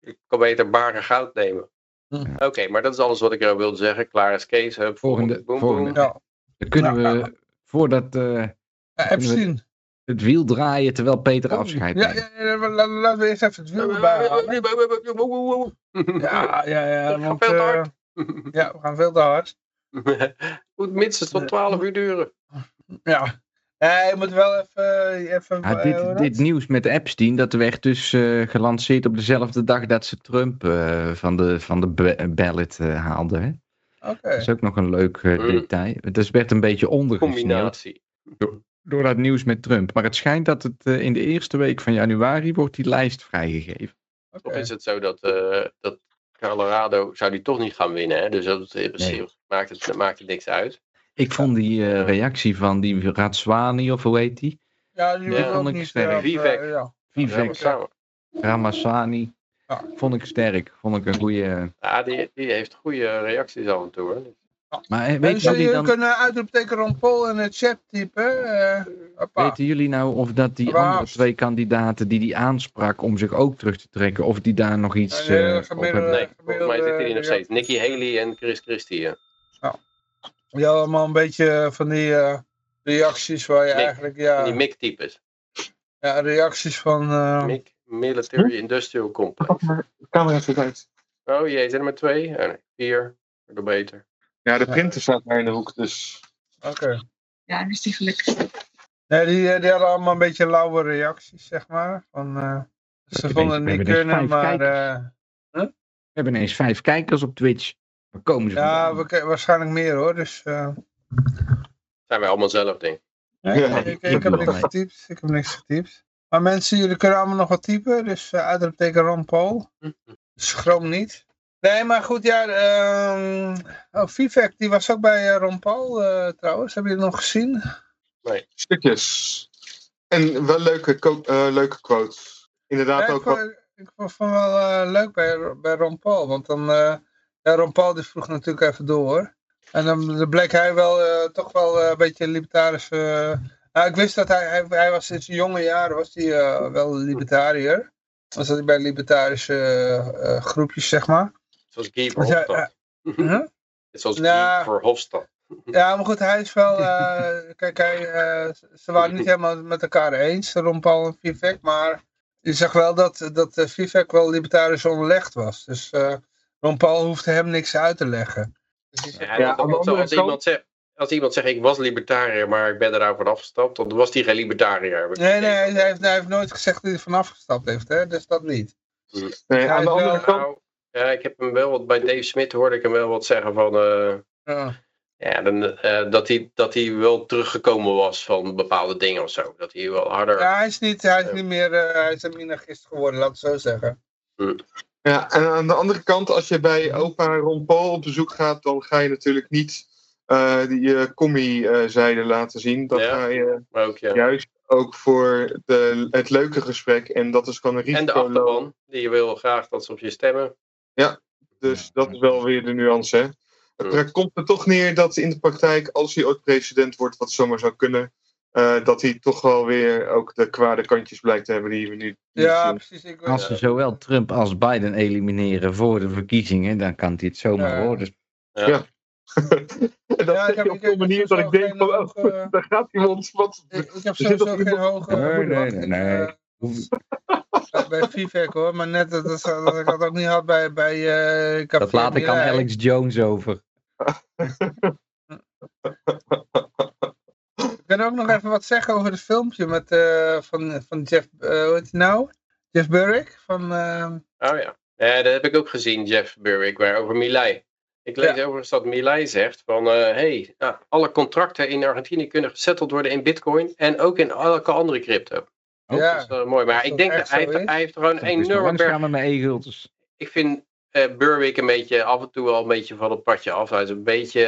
ik kan beter baren goud nemen. Ja. Oké, maar dat is alles wat ik erover wilde zeggen. Klaar is Kees. Hup, Volgende- boem. Ja, Dan kunnen we, voordat eh, Ja, Epstein. het wiel draaien terwijl Peter afscheid Ja, neemt. ja, ja, la- la- laten we eerst even het wiel halen. Ja, ja, ja. Gaat Want, veel te eh, hard. ja, we gaan veel te hard. moet minstens tot 12 uur duren. Ja. Ja, je moet wel even... even Ja, eh, dit, dit dat? nieuws met Epstein, dat werd dus eh, gelanceerd op dezelfde dag dat ze Trump eh, van de, van de ba- ballot eh, haalden. Hè? Oké. Dat is ook nog een leuk eh, Mm. detail. Het is- werd een beetje ondergesneeuwd Combinatie. door dat nieuws met Trump. Maar het schijnt dat het eh, in de eerste week van januari wordt die lijst vrijgegeven. oké. Of is het zo dat, eh, dat Colorado zou die toch niet gaan winnen? Hè? Dus dat maakt, het, maakt het niks uit. Ik vond die eh, reactie van die Ratswani, of hoe heet die? Ja, die vond ik niet... sterk. Vivek. eh, ja. Vivek. Ja. Vond ik sterk. Vond ik een goede. Ja, die, die heeft goede reacties af en toe. Hoor. Maar eh, Mensen, weten jullie, jullie dan, kunnen uitroepteken Ron Paul in het chat typen. eh weten jullie nou of dat die andere twee kandidaten die die aansprak om zich ook terug te trekken, of die daar nog iets Nee, eh, op hebben? Nee, volgens mij zitten die nog steeds. Nikki Haley en Chris Christie. ja. Ja, allemaal een beetje van die eh, reacties waar je Mick. eigenlijk... Ja, Die MIG-types. ja reacties van... eh, MIG, Military Industrial Complex. De camera zit uit. Oh jee, zijn er maar twee? Oh, nee, vier. Nog beter. Ja, de printer staat daar in de hoek, dus... Oké. Ja, is die gelukkig. Nee, die, eh, die hadden allemaal een beetje lauwe reacties, zeg maar. Van, eh, ze vonden het niet kunnen, maar... eh, We hebben ineens vijf kijkers op Twitch. Waar komen ze ja, we, waarschijnlijk meer hoor. Dus, eh, Zijn wij allemaal zelf, denk ik. nee, Ja. ik, ik heb niks getypt. Ik heb niks getypt. Maar mensen, jullie kunnen allemaal nog wat typen. Dus uh, uitroepteken Ron Paul. Schroom niet. Nee, maar goed, ja. ehm oh, Vivek, die was ook bij eh, Ron Paul eh, trouwens. Hebben jullie nog gezien? Stukjes. En wel leuke, eh, leuke quotes. Inderdaad Ja, ook ik, vond, ik vond het wel eh, leuk bij, bij Ron Paul. Want dan, eh ja, Ron Paul die vroeg natuurlijk even door. En dan, bleek hij wel eh, toch wel eh, een beetje libertarisch. eh, nou, ik wist dat hij, hij, hij was in zijn jonge jaren was hij, wel libertariër. dan zat hij bij libertarische groepjes, zeg maar. Zoals Guy ja, Verhofstadt. Huh? Zoals Nou, Guy Verhofstadt. Ja, maar goed, hij is wel... kijk, hij, ze waren niet helemaal met elkaar eens, Ron Paul en Vivek, maar je zag wel dat, dat Vivek wel libertarisch onderlegd was. Dus Ron Paul hoefde hem niks uit te leggen. Dus Ja, Ja, dat- als, iemand zegt, als iemand zegt ik was libertariër, maar ik ben eraan van afgestapt, dan was hij geen libertariër. nee, nee, hij heeft, hij heeft nooit gezegd dat hij vanaf gestapt heeft, hè? dus dat niet. Nee, Ja, aan de andere wel- kant, Nou, ja, ik heb hem wel wat bij Dave Smith hoorde ik hem wel wat zeggen van eh, Ja. ja, dan, eh, dat, hij, dat hij wel teruggekomen was van bepaalde dingen of zo. Dat hij wel harder. Ja, hij is niet, hij is niet meer, eh, hij is een minagist geworden, laat het zo zeggen. Ja, en aan de andere kant, als je bij opa Ron Paul op bezoek gaat, dan ga je natuurlijk niet eh, die uh, commie-zijde laten zien. Dat Ja. ga je maar ook, ja. juist ook voor de, het leuke gesprek. En dat is gewoon een en de risico. achterban, die je wil graag dat ze op je stemmen. Dus dat is wel weer de nuance. Hè? Het Ja. er komt er toch neer dat in de praktijk, als hij ooit president wordt, wat zomaar zou kunnen, eh, dat hij toch wel weer ook de kwade kantjes blijkt te hebben die we nu Ja, zien. precies. Ik, Als ze zowel Trump als Biden elimineren voor de verkiezingen, dan kan hij het zomaar Ja. worden. Ja. Ja. en dat Ja, ik heb- op zo'n heb manier dat ik denk geen van, oh, hoge- daar gaat iemand. Wat, ik, ik heb Er sowieso geen iemand- hoge Nee, nee, nee, nee. eh, bij Vivek hoor, maar net dat, dat, dat ik dat ook niet had bij, bij eh Café Dat laat ik aan. Alex Jones over. Ik kan ook nog even wat zeggen over het filmpje met, eh, van, van Jeff, eh, hoe heet hij nou? Jeff Burrick van... eh, Oh ja. ja, dat heb ik ook gezien, Jeff Burwick, waar over Milei. Ik lees Ja. overigens dat Milei zegt van, eh hey, nou, alle contracten in Argentinië kunnen gesetteld worden in bitcoin en ook in elke andere crypto. Oh, ja, Dat is mooi, maar dat ik denk dat hij heeft, hij heeft gewoon een enorme berg. gaan met mijn e-gultens. Ik vind eh Burwick een beetje af en toe wel een beetje van het padje af. Hij is een beetje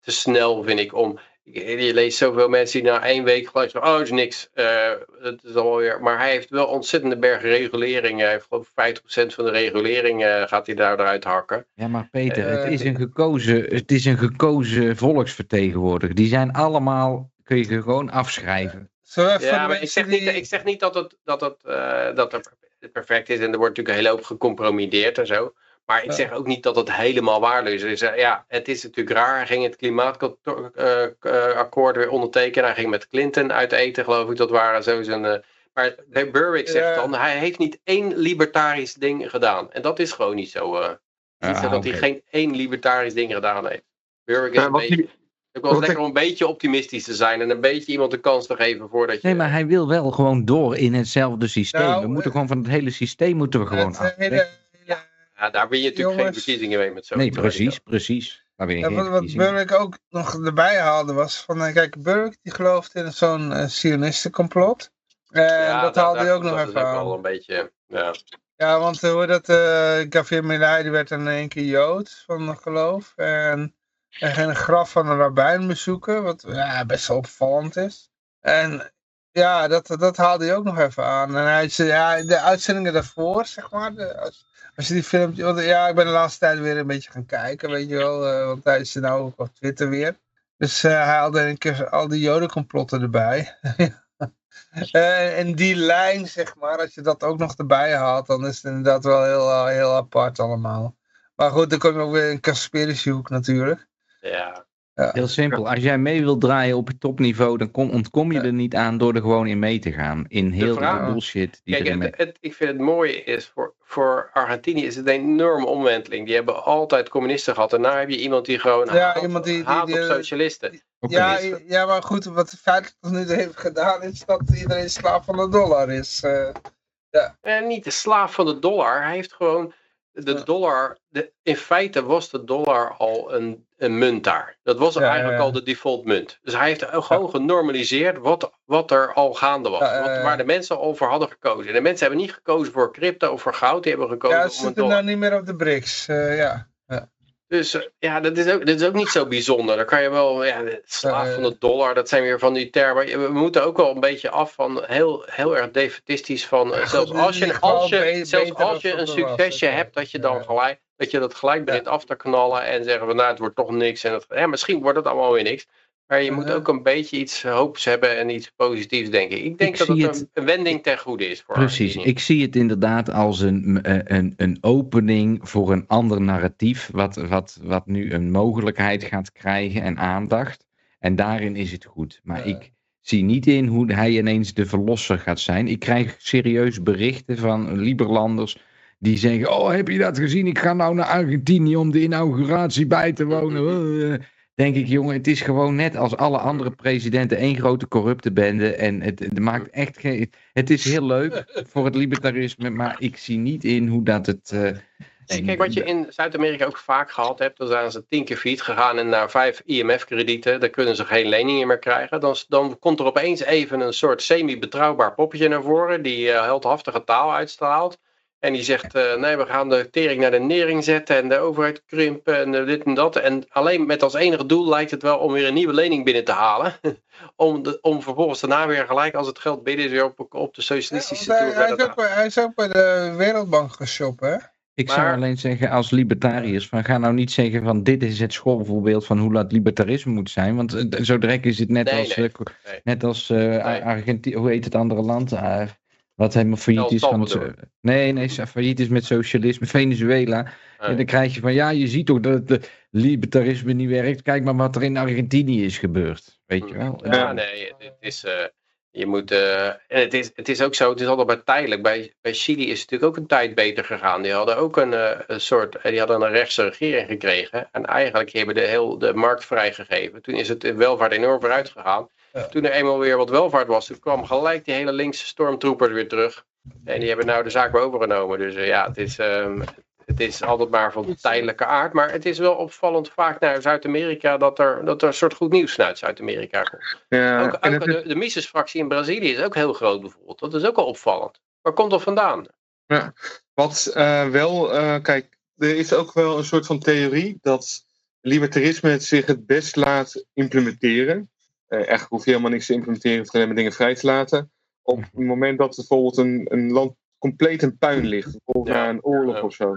te snel, vind ik, om... Je leest zoveel mensen die na één week gelijk zeggen, oh, het is niks. Eh, het is alweer... Maar hij heeft wel ontzettende berg regulering. Hij heeft geloof ik 50% van de regulering eh, gaat hij daar eruit hakken. Ja, maar Peter, Eh, het, is een gekozen, het is een gekozen volksvertegenwoordiger. Die zijn allemaal, kun je gewoon afschrijven. Ja, maar ik zeg niet, ik zeg niet dat het, dat het, eh, dat het perfect is. En er wordt natuurlijk een hele hoop gecompromideerd en zo. Maar ik zeg ook niet dat het helemaal waardeloos is. Eh, Ja, het is natuurlijk raar. Hij ging het klimaatakkoord weer ondertekenen. Hij ging met Clinton uit eten, geloof ik. Dat waren zo zijn... eh, maar de Burwick zegt Ja. dan, hij heeft niet één libertarisch ding gedaan. En dat is gewoon niet zo. eh. Het niet zo Ja, dat hij geen één libertarisch ding gedaan heeft. Burwick is een beetje... hij- Ik was lekker om een beetje optimistisch te zijn en een beetje iemand de kans te geven voordat je... Nee, maar hij wil wel gewoon door in hetzelfde systeem. Nou, we moeten eh, gewoon van het hele systeem moeten we gewoon het af. hele, Ja, daar win je natuurlijk Jongens. geen verkiezingen mee met zo'n Nee, precies, precies. Daar ben je Ja, geen wat, wat. Burwick ook nog erbij haalde was van, eh, kijk, Burwick die gelooft in zo'n eh, sionistencomplot. En Ja, dat haalde hij ook nog even dus ook aan. een beetje, ja. Ja, want uh, hoe dat, uh, Gavin die werd in één keer Jood van geloof. En hij ging een graf van een rabbijn bezoeken, wat ja, best wel opvallend is. En ja, dat, dat haalde hij ook nog even aan. En hij zei, ja, de uitzendingen daarvoor, zeg maar, de, als, als je die filmpje, want ja, ik ben de laatste tijd weer een beetje gaan kijken, weet je wel, uh, want hij is nou ook op Twitter weer. Dus uh, hij haalde een keer al die jodencomplotten erbij. Uh, en die lijn, zeg maar, als je dat ook nog erbij haalt, dan is het inderdaad wel heel, heel apart allemaal. Maar goed, dan kom je ook weer in conspiratiehoek natuurlijk. Ja. Ja. Heel simpel. Als jij mee wilt draaien op het topniveau, dan kom, ontkom je Ja. er niet aan door er gewoon in mee te gaan. In heel vraag- de bullshit die Kijk, het, ik vind het mooie is, voor, voor Argentinië is het een enorme omwenteling. Die hebben altijd communisten gehad. En nu heb je iemand die gewoon Ja, haat, iemand die- die- haat die- op socialisten. Oké. Ja, ja, maar goed, wat de feit tot nu toe heeft gedaan, is dat iedereen slaaf van de dollar is. Uh, En niet de slaaf van de dollar. Hij heeft gewoon de dollar. De, in feite was de dollar al een, een munt daar. Dat was Ja, eigenlijk ja. al de default munt. Dus hij heeft gewoon genormaliseerd wat, wat er al gaande was. Wat, waar de mensen al voor hadden gekozen. En de mensen hebben niet gekozen voor crypto of voor goud. Die hebben gekozen ja, ze zitten nou niet meer op de BRICS. Uh, ja. Dus eh, ja, dat is, ook, dat is ook niet zo bijzonder. Dan kan je wel, ja, slaaf Ja, van de dollar, dat zijn weer van die termen. We moeten ook wel een beetje af van heel, heel erg defetistisch van, eh, zelfs als je, als je, zelfs als je een was, succesje dat, hebt, dat je ja. dan gelijk, dat je dat gelijk begint af te knallen en zeggen van nou, het wordt toch niks. En het, ja, misschien wordt het allemaal weer niks. Maar je moet Ja. ook een beetje iets hoops hebben en iets positiefs denken. Ik denk Ik dat het het- een, wending ten goede is voor Precies, Argentinië. ik zie het inderdaad als een, eh, een, een opening voor een ander narratief, wat, wat, wat nu een mogelijkheid gaat krijgen en aandacht. En daarin is het goed. Maar Ja. ik zie niet in hoe hij ineens de verlosser gaat zijn. Ik krijg serieus berichten van Liberlanders die zeggen: Oh, heb je dat gezien? Ik ga nou naar Argentinië om de inauguratie bij te wonen. Denk ik, jongen, het is gewoon net als alle andere presidenten één grote corrupte bende. En het, het maakt echt geen. Het is heel leuk voor het libertarisme, maar ik zie niet in hoe dat het. eh, Nee, kijk, wat je in Zuid-Amerika ook vaak gehad hebt, dan zijn ze tien keer failliet gegaan en naar vijf IMF-kredieten, dan kunnen ze geen leningen meer krijgen. Dan, dan komt er opeens even een soort semi-betrouwbaar poppetje naar voren, die eh, heldhaftige taal uitstraalt. En die zegt, eh, nee, we gaan de tering naar de nering zetten en de overheid krimpen en eh, dit en dat. En alleen met als enige doel lijkt het wel om weer een nieuwe lening binnen te halen. om, de, om vervolgens daarna weer gelijk, als het geld binnen is, weer op, op de Ja, socialistische want hij, toer hij, verder is ook, bij- hij is ook bij de Wereldbank geshopt, hè? Ik zou alleen zeggen als libertariërs, van ga nou niet zeggen van dit is het schoolvoorbeeld van hoe dat libertarisme moet zijn. Want eh, zo direct is het net Nee, als, nee, ko- nee. net als eh Argentinië, hoe heet het andere land? Eh, wat helemaal failliet is van... Salvador. Nee, nee, failliet is met socialisme. Venezuela. Nee. En dan krijg je van ja, je ziet toch dat het eh, libertarisme niet werkt. Kijk maar wat er in Argentinië is gebeurd. Weet je wel? Ja, Ja. nee, het is, eh, je moet, en het is, het is ook zo, het is altijd maar tijdelijk. Bij, bij Chili is het natuurlijk ook een tijd beter gegaan. Die hadden ook een, een soort, die hadden een rechtse regering gekregen. En eigenlijk hebben de, heel, de markt vrijgegeven. Toen is het welvaart enorm vooruit gegaan. Ja. Toen er eenmaal weer wat welvaart was, toen kwam gelijk die hele linkse stormtroopers weer terug. En die hebben nou de zaak weer overgenomen. Dus eh, ja, het is, ehm, het is altijd maar van tijdelijke aard. Maar het is wel opvallend vaak naar Zuid-Amerika dat er, dat er een soort goed nieuws vanuit Zuid-Amerika komt. Ja, Ook, de, de Mises-fractie in Brazilië is ook heel groot bijvoorbeeld. Dat is ook al opvallend. Waar komt dat vandaan? Wat eh, wel, eh, kijk, er is ook wel een soort van theorie dat libertarisme het zich het best laat implementeren. Eh eigenlijk hoef je helemaal niks te implementeren, of alleen maar dingen vrij te laten. Op het moment dat bijvoorbeeld een, een land compleet in puin ligt, bijvoorbeeld na een oorlog of zo.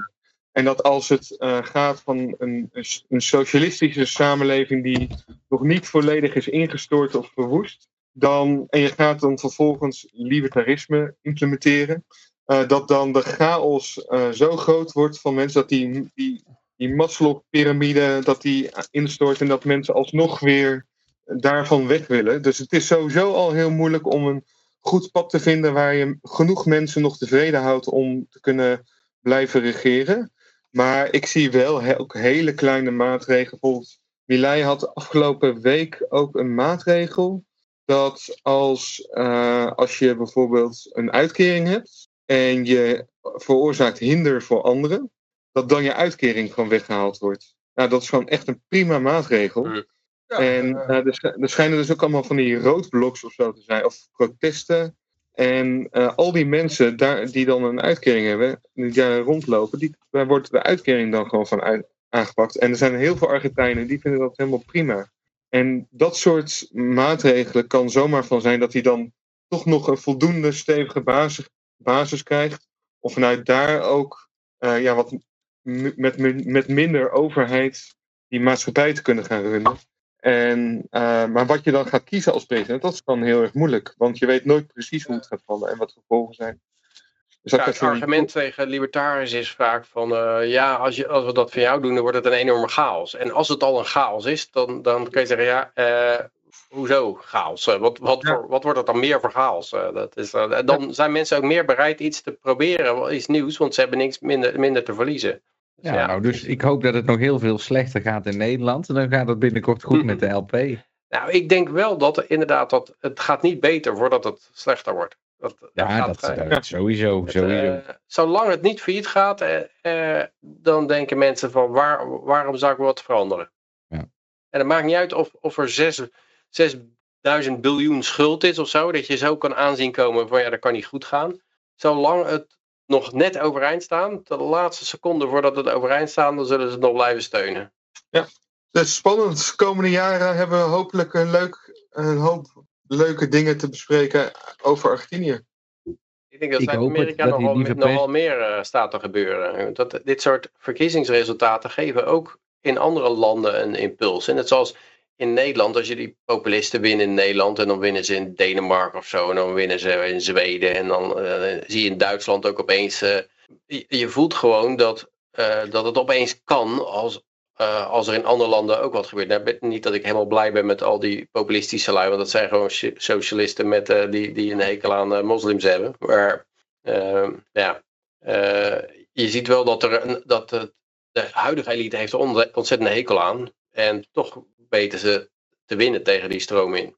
En dat als het eh, gaat van een, een, socialistische samenleving die nog niet volledig is ingestort of verwoest, dan, en je gaat dan vervolgens libertarisme implementeren, eh, dat dan de chaos zo groot wordt van mensen dat die, die, die Maslow-pyramide dat die instort en dat mensen alsnog weer daarvan weg willen. Dus het is sowieso al heel moeilijk om een goed pad te vinden waar je genoeg mensen nog tevreden houdt om te kunnen blijven regeren. Maar ik zie wel ook hele kleine maatregelen. Bijvoorbeeld, Milei had afgelopen week ook een maatregel dat als, eh, als je bijvoorbeeld een uitkering hebt en je veroorzaakt hinder voor anderen, dat dan je uitkering gewoon weggehaald wordt. Nou, dat is gewoon echt een prima maatregel. Ja, En eh, er, er schijnen dus ook allemaal van die roodbloks of zo te zijn, of protesten. En eh, al die mensen daar, die dan een uitkering hebben, die daar rondlopen, die, daar wordt de uitkering dan gewoon van uit- aangepakt. En er zijn heel veel Argentijnen die vinden dat helemaal prima. En dat soort maatregelen kan zomaar van zijn dat hij dan toch nog een voldoende stevige basis, basis krijgt. Of vanuit daar ook ja, wat met, met minder overheid die maatschappij te kunnen gaan runnen. En, eh, maar wat je dan gaat kiezen als president, dat is dan heel erg moeilijk. Want je weet nooit precies hoe het gaat vallen en wat de gevolgen zijn. Dus dat Ja, het argument tegen libertariërs is vaak van eh, ja, als, je, als we dat van jou doen, dan wordt het een enorme chaos. En als het al een chaos is, dan, dan kun je zeggen, ja, eh, hoezo chaos? Wat, wat, Ja. voor, wat wordt het dan meer voor chaos? Dat is, dan zijn mensen ook meer bereid iets te proberen, iets nieuws, want ze hebben niks minder, minder te verliezen. Dus Ja, nou, dus ik hoop dat het nog heel veel slechter gaat in Nederland. En dan gaat het binnenkort goed met de LP. Nou, ik denk wel dat er inderdaad dat het gaat niet beter voordat het slechter wordt. Dat, dat Ja, gaat, dat, eh, dat sowieso. Het, sowieso. eh, zolang het niet failliet gaat, eh, eh, dan denken mensen van waar, waarom zou ik wat veranderen? Ja. En het maakt niet uit of, of er zes- 6000 biljoen schuld is of zo, dat je zo kan aanzien komen van ja, dat kan niet goed gaan. Zolang het nog net overeind staat, de laatste seconde voordat het overeind staat, dan zullen ze het nog blijven steunen. Dus spannend. De komende jaren hebben we hopelijk een, leuk, een hoop leuke dingen te bespreken over Argentinië. Ik denk dat Ik Zuid-Amerika dat nogal meer eh, staat te gebeuren. Dat, dit soort verkiezingsresultaten geven ook in andere landen een impuls. En net zoals in Nederland, als je die populisten winnen in Nederland en dan winnen ze in Denemarken of zo en dan winnen ze in Zweden en dan eh, zie je in Duitsland ook opeens, eh, je, voelt gewoon dat, eh, dat het opeens kan als, als er in andere landen ook wat gebeurt. Nou, niet dat ik helemaal blij ben met al die populistische lui, want dat zijn gewoon so- socialisten met, die, die een hekel aan moslims hebben. Maar eh, ja, je ziet wel dat, er dat de, huidige elite heeft er ontzettend hekel aan. En toch weten ze te winnen tegen die stroom in.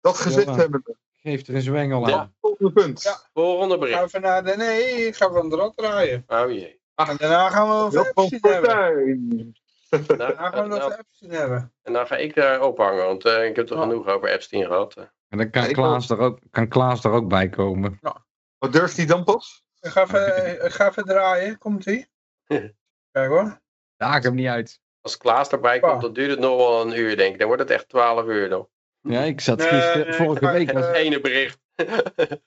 Dat gezegd Ja. hebben we. Geef er een zwengel Ja. aan. Volgende punt. Ja. Volgende Gaan bericht. we naar de... Nee, ik ga van de rot draaien. Oh jee. En daarna gaan we over Epstein hebben. Nou, Daarna gaan we nou, over Epstein hebben. en dan ga ik daar ophangen, want eh, ik heb er Ja. genoeg over Epstein gehad. En dan kan Ja, ik Klaas, er ook, kan Klaas er ook bij komen. Wat durft hij dan pas? Ik ga even, ik ga even draaien. Komt ie? Kijk hoor. Daag hem niet uit. Als Klaas erbij Ja. komt, dan duurt het nog wel een uur, denk ik. Dan wordt het echt 12 uur dan. Ja, ik zat Nee, gisteren, vorige maar, week, was, eh, Ene bericht.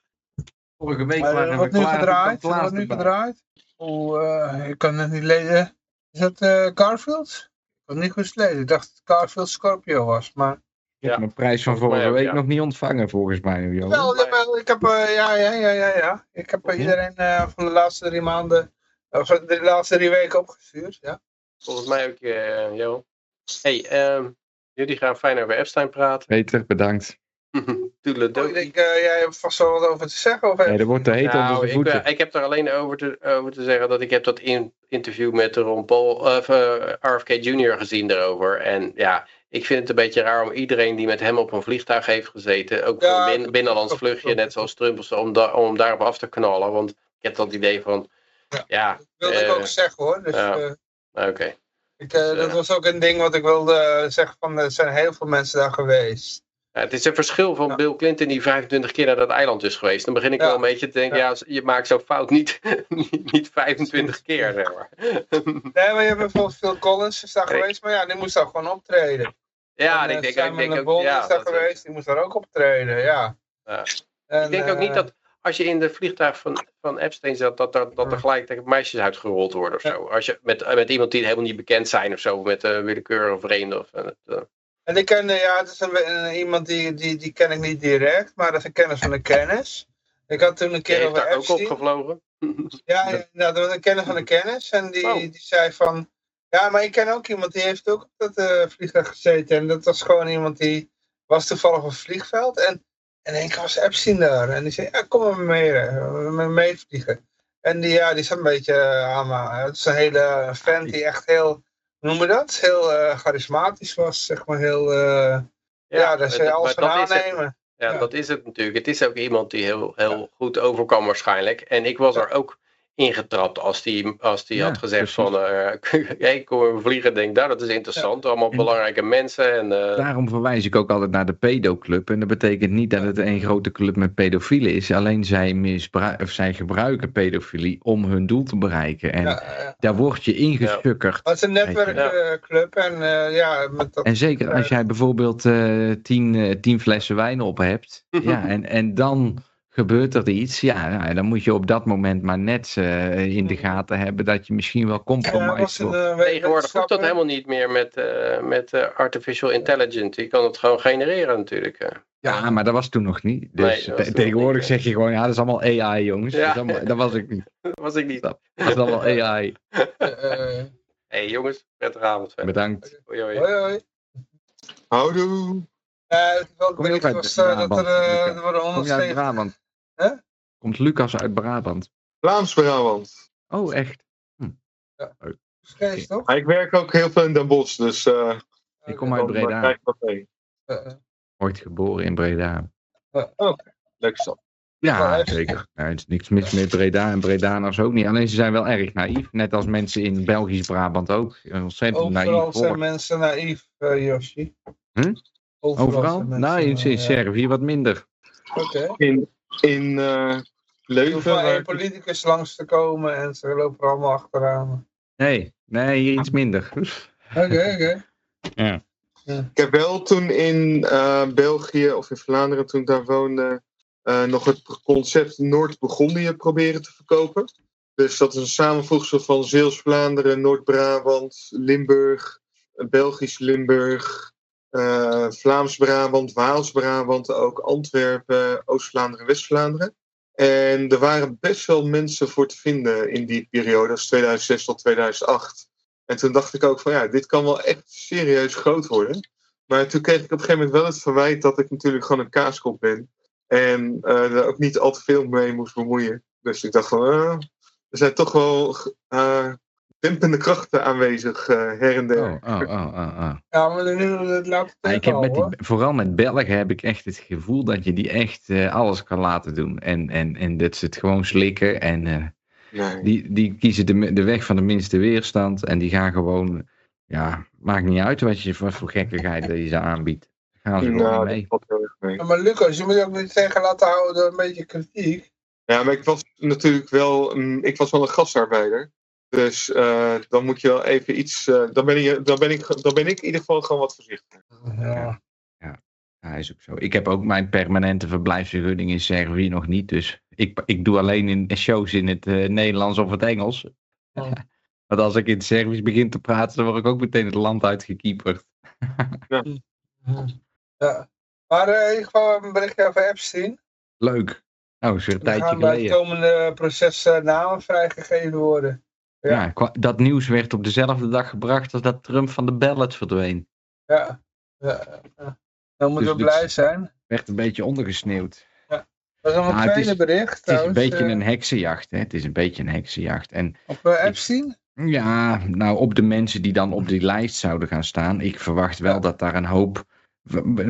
vorige week waren er we wordt nu gedraaid. wordt nu gedraaid. Oeh, eh, ik kan het niet lezen. Is dat eh Garfield? Ik kon het niet goed lezen. Ik dacht dat Garfield Scorpio was. Maar Ik heb Ja. mijn prijs van vorige week ja. nog niet ontvangen, volgens mij. Johan. wel, jawel, ik heb, eh, ja, ja, ja, ja, ja. Ik heb eh, iedereen eh, van de laatste drie maanden, of de laatste drie weken opgestuurd. Ja. Volgens mij ook, eh Johan. hey, ehm, jullie gaan fijn over Epstein praten. Peter, bedankt. Oh, ik denk, eh, jij hebt vast wel wat over te zeggen. Of Nee, er wordt te heet onder Nou, zijn ik, voeten. eh, ik heb er alleen over te, over te zeggen dat ik heb dat in, interview met Ron Paul, of eh, RFK Jr. gezien daarover. En ja, ik vind het een beetje raar om iedereen die met hem op een vliegtuig heeft gezeten, ook Ja, voor een bin- binnenlands vluchtje, net zoals Trump, om, da- om daarop af te knallen. Want ik heb dat idee van, Ja. ja, Dat wilde ik ook zeggen hoor. Dus, ja. Eh, oké. eh, Dus, dat eh, was ook een ding wat ik wilde eh, zeggen. Van, er zijn heel veel mensen daar geweest. Ja, het is een verschil van Ja. Bill Clinton die 25 keer naar dat eiland is geweest. Dan begin ik Ja. wel een beetje te denken, Ja. je maakt zo'n fout niet, niet, niet 25 keer, zeg maar. Nee, maar je hebt bijvoorbeeld Phil Collins is daar geweest. Maar ja, die moest daar gewoon optreden. Ja, En, ik denk, Simon ik denk ook, ja, is daar geweest. Die moest daar ook optreden, ja. En, Ik denk ook niet dat als je in de vliegtuig van, van Epstein zat, dat er, dat er gelijk meisjes uitgerold worden of Ja. zo. Als je met, met iemand die helemaal niet bekend zijn of zo, met uh, willekeurige vreemden. Of, eh, eh. En ik ken, eh, ja, het is een, een- iemand die, die, die ken ik niet direct, maar dat is een kennis van een kennis. Ik had toen een keer over daar ook opgevlogen. Ja, ja, nou, dat was een kennis van een kennis. En die, Oh. die zei van... Ja, maar ik ken ook iemand die heeft ook op dat eh, vliegtuig gezeten. En dat was gewoon iemand die was toevallig op het vliegveld. En in één keer was Epstein daar. En die zei, ja, kom maar mee, eh, met me meevliegen. En die, ja, die zat een beetje eh, aan me. Het is een hele vent die echt heel, noem je dat? Heel eh, charismatisch was, zeg maar. Heel, eh, ja, daar zou je alles van aannemen. Ja, Ja. dat is het natuurlijk. Het is ook iemand die heel, heel goed overkwam waarschijnlijk. En ik was er ook ingetrapt als die, als die Ja, had gezegd precies. van... eh hey, kom vliegen. Denk, nou, dat is interessant. Allemaal En- belangrijke mensen. En, eh, Daarom verwijs ik ook altijd naar de pedoclub. En dat betekent niet dat het een grote club met pedofielen is. Alleen zij, of zij gebruiken pedofilie om hun doel te bereiken. En Ja, daar word je ingesukkerd. het is een netwerkclub. En eh, ja, met dat... En zeker als jij bijvoorbeeld eh, tien, eh, tien flessen wijn op hebt. ja, en, en dan gebeurt er iets. Ja, nou, dan moet je op dat moment maar net eh, in de gaten hebben dat je misschien wel een, wordt. eh, Tegenwoordig hoeft dat helemaal niet meer met, eh, met eh, artificial intelligence. Je kan het gewoon genereren natuurlijk. eh. Ja, maar dat was toen nog niet. Dus te- tegenwoordig niet, zeg je gewoon, ja, dat is allemaal AI, jongens. Ja. Dat, allemaal- dat was ik niet. Dat was ik niet. Dat is allemaal AI. Hey, jongens, prettige avond. Bedankt. Hoi, hoi. hoi hoi. Houdoe. Eh, het welk Kom je ook uit was eh, dat er, er worden Kom je uit 170... Brabant? Hè? Komt Lucas uit Brabant? Vlaams-Brabant. Oh, echt? Geest, toch? Maar ik werk ook heel veel in Den Bosch, dus eh Ik kom uit eh, Breda. Eh, eh, Ooit geboren in Breda. Leuk stap. Ja, zeker. Ja, er is niks mis met Breda en Bredaners ook niet. Alleen ze zijn wel erg naïef. Net als mensen in Belgisch Brabant ook. Ontzettend naïef Overal zijn mensen naïef, eh Yoshi. Hm? Overal? mensen, Nou, in, eh, in ja. Servië wat minder. Oké. In, in eh, Er Leuven. ik- politicus langs te komen en ze lopen er allemaal achteraan. Nee, nee, hier iets minder. Oké, oké. Ja. Ik heb wel toen in eh, België of in Vlaanderen, toen ik daar woonde, eh, nog het concept Noord-Burgondië proberen te verkopen. Dus dat is een samenvoegsel van Zeeuws-Vlaanderen, Noord-Brabant, Limburg, Belgisch Limburg, eh, Vlaams-Brabant, Waals-Brabant, ook Antwerpen, Oost-Vlaanderen, West-Vlaanderen. En er waren best wel mensen voor te vinden in die periode, dat is 2006 tot 2008. En toen dacht ik ook van ja, dit kan wel echt serieus groot worden. Maar toen kreeg ik op een gegeven moment wel het verwijt dat ik natuurlijk gewoon een kaaskop ben. En eh, er ook niet al te veel mee moest bemoeien. Dus ik dacht van, eh, er zijn toch wel dempende krachten aanwezig uh, her en der. Oh, oh, oh, oh, oh. Ja, maar nu het Ja, ik heb met die, vooral met Belgen heb ik echt het gevoel dat je die echt eh, alles kan laten doen. En, en, en dat ze het gewoon slikken. En eh, Nee. die, die kiezen de, de weg van de minste weerstand. En die gaan gewoon, ja, maakt niet uit wat, je, wat voor gekkigheid je ze aanbiedt. Gaan ze gewoon Nou, niet mee. mee. Ja, maar Lucas, je moet je ook niet tegen laten houden een beetje kritiek. Ja, maar ik was natuurlijk wel, ik was wel een gastarbeider. Dus eh, dan moet je wel even iets, eh, dan, ben ik, dan, ben ik, dan ben ik in ieder geval gewoon wat voorzichtig. Ja. Ja, is ook zo. Ik heb ook mijn permanente verblijfsvergunning in Servië nog niet. Dus ik, ik doe alleen in shows in het eh, Nederlands of het Engels. Ja. Want als ik in het Servisch begin te praten, dan word ik ook meteen het land uitgekieperd. ja. Maar eh, in ieder geval een berichtje over Epstein. Leuk. Nou, is weer een tijdje gaan bij het geleden. komende proces eh, namen vrijgegeven worden. Ja. Ja, dat nieuws werd op dezelfde dag gebracht als dat Trump van de ballot verdween. Ja. ja. ja. Dan moeten Dus we dit- blij zijn. Werd een beetje ondergesneeuwd. Dat is nog een Nou, het is- bericht Het is een trouwens. beetje eh, een heksenjacht. Hè? Het is een beetje een heksenjacht. En Op eh, Epstein? Ja, nou op de mensen die dan op die lijst zouden gaan staan. Ik verwacht wel Ja. dat daar een hoop.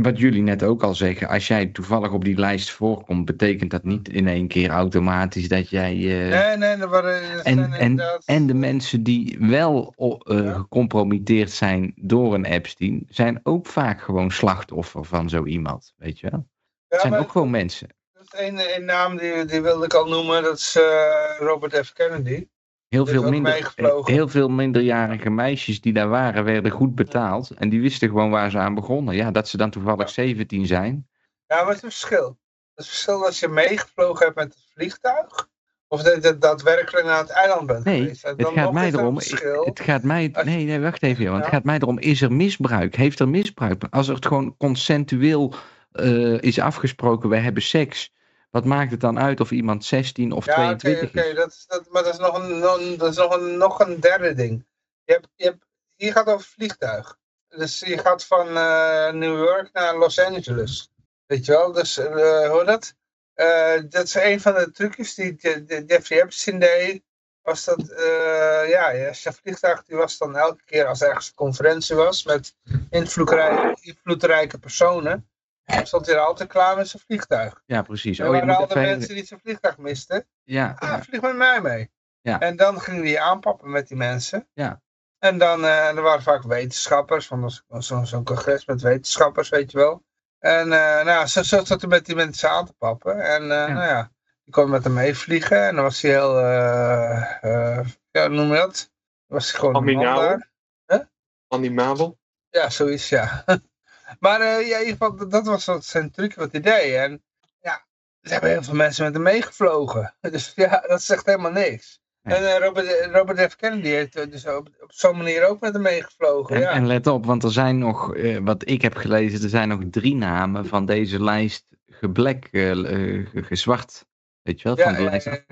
Wat jullie net ook al zeggen, als jij toevallig op die lijst voorkomt, betekent dat niet in één keer automatisch dat jij. eh, Nee, nee, er waren, en, en, inderdaad- en de mensen die wel eh, Ja. gecompromitteerd zijn door een Epstein, zijn ook vaak gewoon slachtoffer van zo iemand. Weet je wel? Ja, zijn maar ook gewoon mensen. is één, één naam die, die wilde ik al noemen, dat is eh, Robert F. Kennedy. Heel veel, minder, heel veel minderjarige meisjes die daar waren, werden goed betaald. En die wisten gewoon waar ze aan begonnen. Ja, dat ze dan toevallig 17 zijn. Ja, het is een verschil. Het het verschil als je meegevlogen hebt met het vliegtuig, of dat je daadwerkelijk naar het eiland bent Nee, geweest. Het gaat mij er erom. Het gaat mij. Nee, nee, wacht even. Want Ja. het gaat mij erom: is er misbruik? Heeft er misbruik? Als er het gewoon consensueel eh, is afgesproken, we hebben seks. Wat maakt het dan uit of iemand 16 of Ja, oké, 22 oké, is? dat, is- dat, maar dat is nog een, dat is nog een, nog een derde ding. Je hebt, je hebt, hier gaat over vliegtuig. Dus je gaat van eh, New York naar Los Angeles. Weet je wel, dus eh hoe dat? Eh, dat is een van de trucjes die Je- Jeffrey Epstein deed. Was dat, ja, ja, zijn vliegtuig die was dan elke keer als er ergens een conferentie was met invloedrijke, invloedrijke personen. Dan stond hij er altijd klaar met zijn vliegtuig. Ja, precies. Er Oh, je waren de even. mensen die zijn vliegtuig misten. Ja, Ah, ja. vlieg met mij mee. Ja. En dan ging hij aanpappen met die mensen. Ja. En dan, eh er waren vaak wetenschappers, van zo'n zo, zo'n congres met wetenschappers, weet je wel. En uh, nou, zo, zo zat hij met die mensen aan te pappen. En uh, ja. nou ja, die kon met hem meevliegen. En dan was hij heel, uh, uh, ja, noem je dat? Dan was hij gewoon Aminabel. Huh? Animabel. Ja, zoiets, ja. maar uh, ja, in ieder geval, dat was wat zijn truc wat hij deed. En ja, er hebben heel veel mensen met hem meegevlogen. Dus ja, dat zegt helemaal niks. En uh, Robert, Robert F. Kennedy heeft dus op, op zo'n manier ook met hem meegevlogen. En, ja. en let op, want er zijn nog, uh, wat ik heb gelezen, er zijn nog drie namen van deze lijst geblek, uh, gezwart. Weet je wel, van de lijst.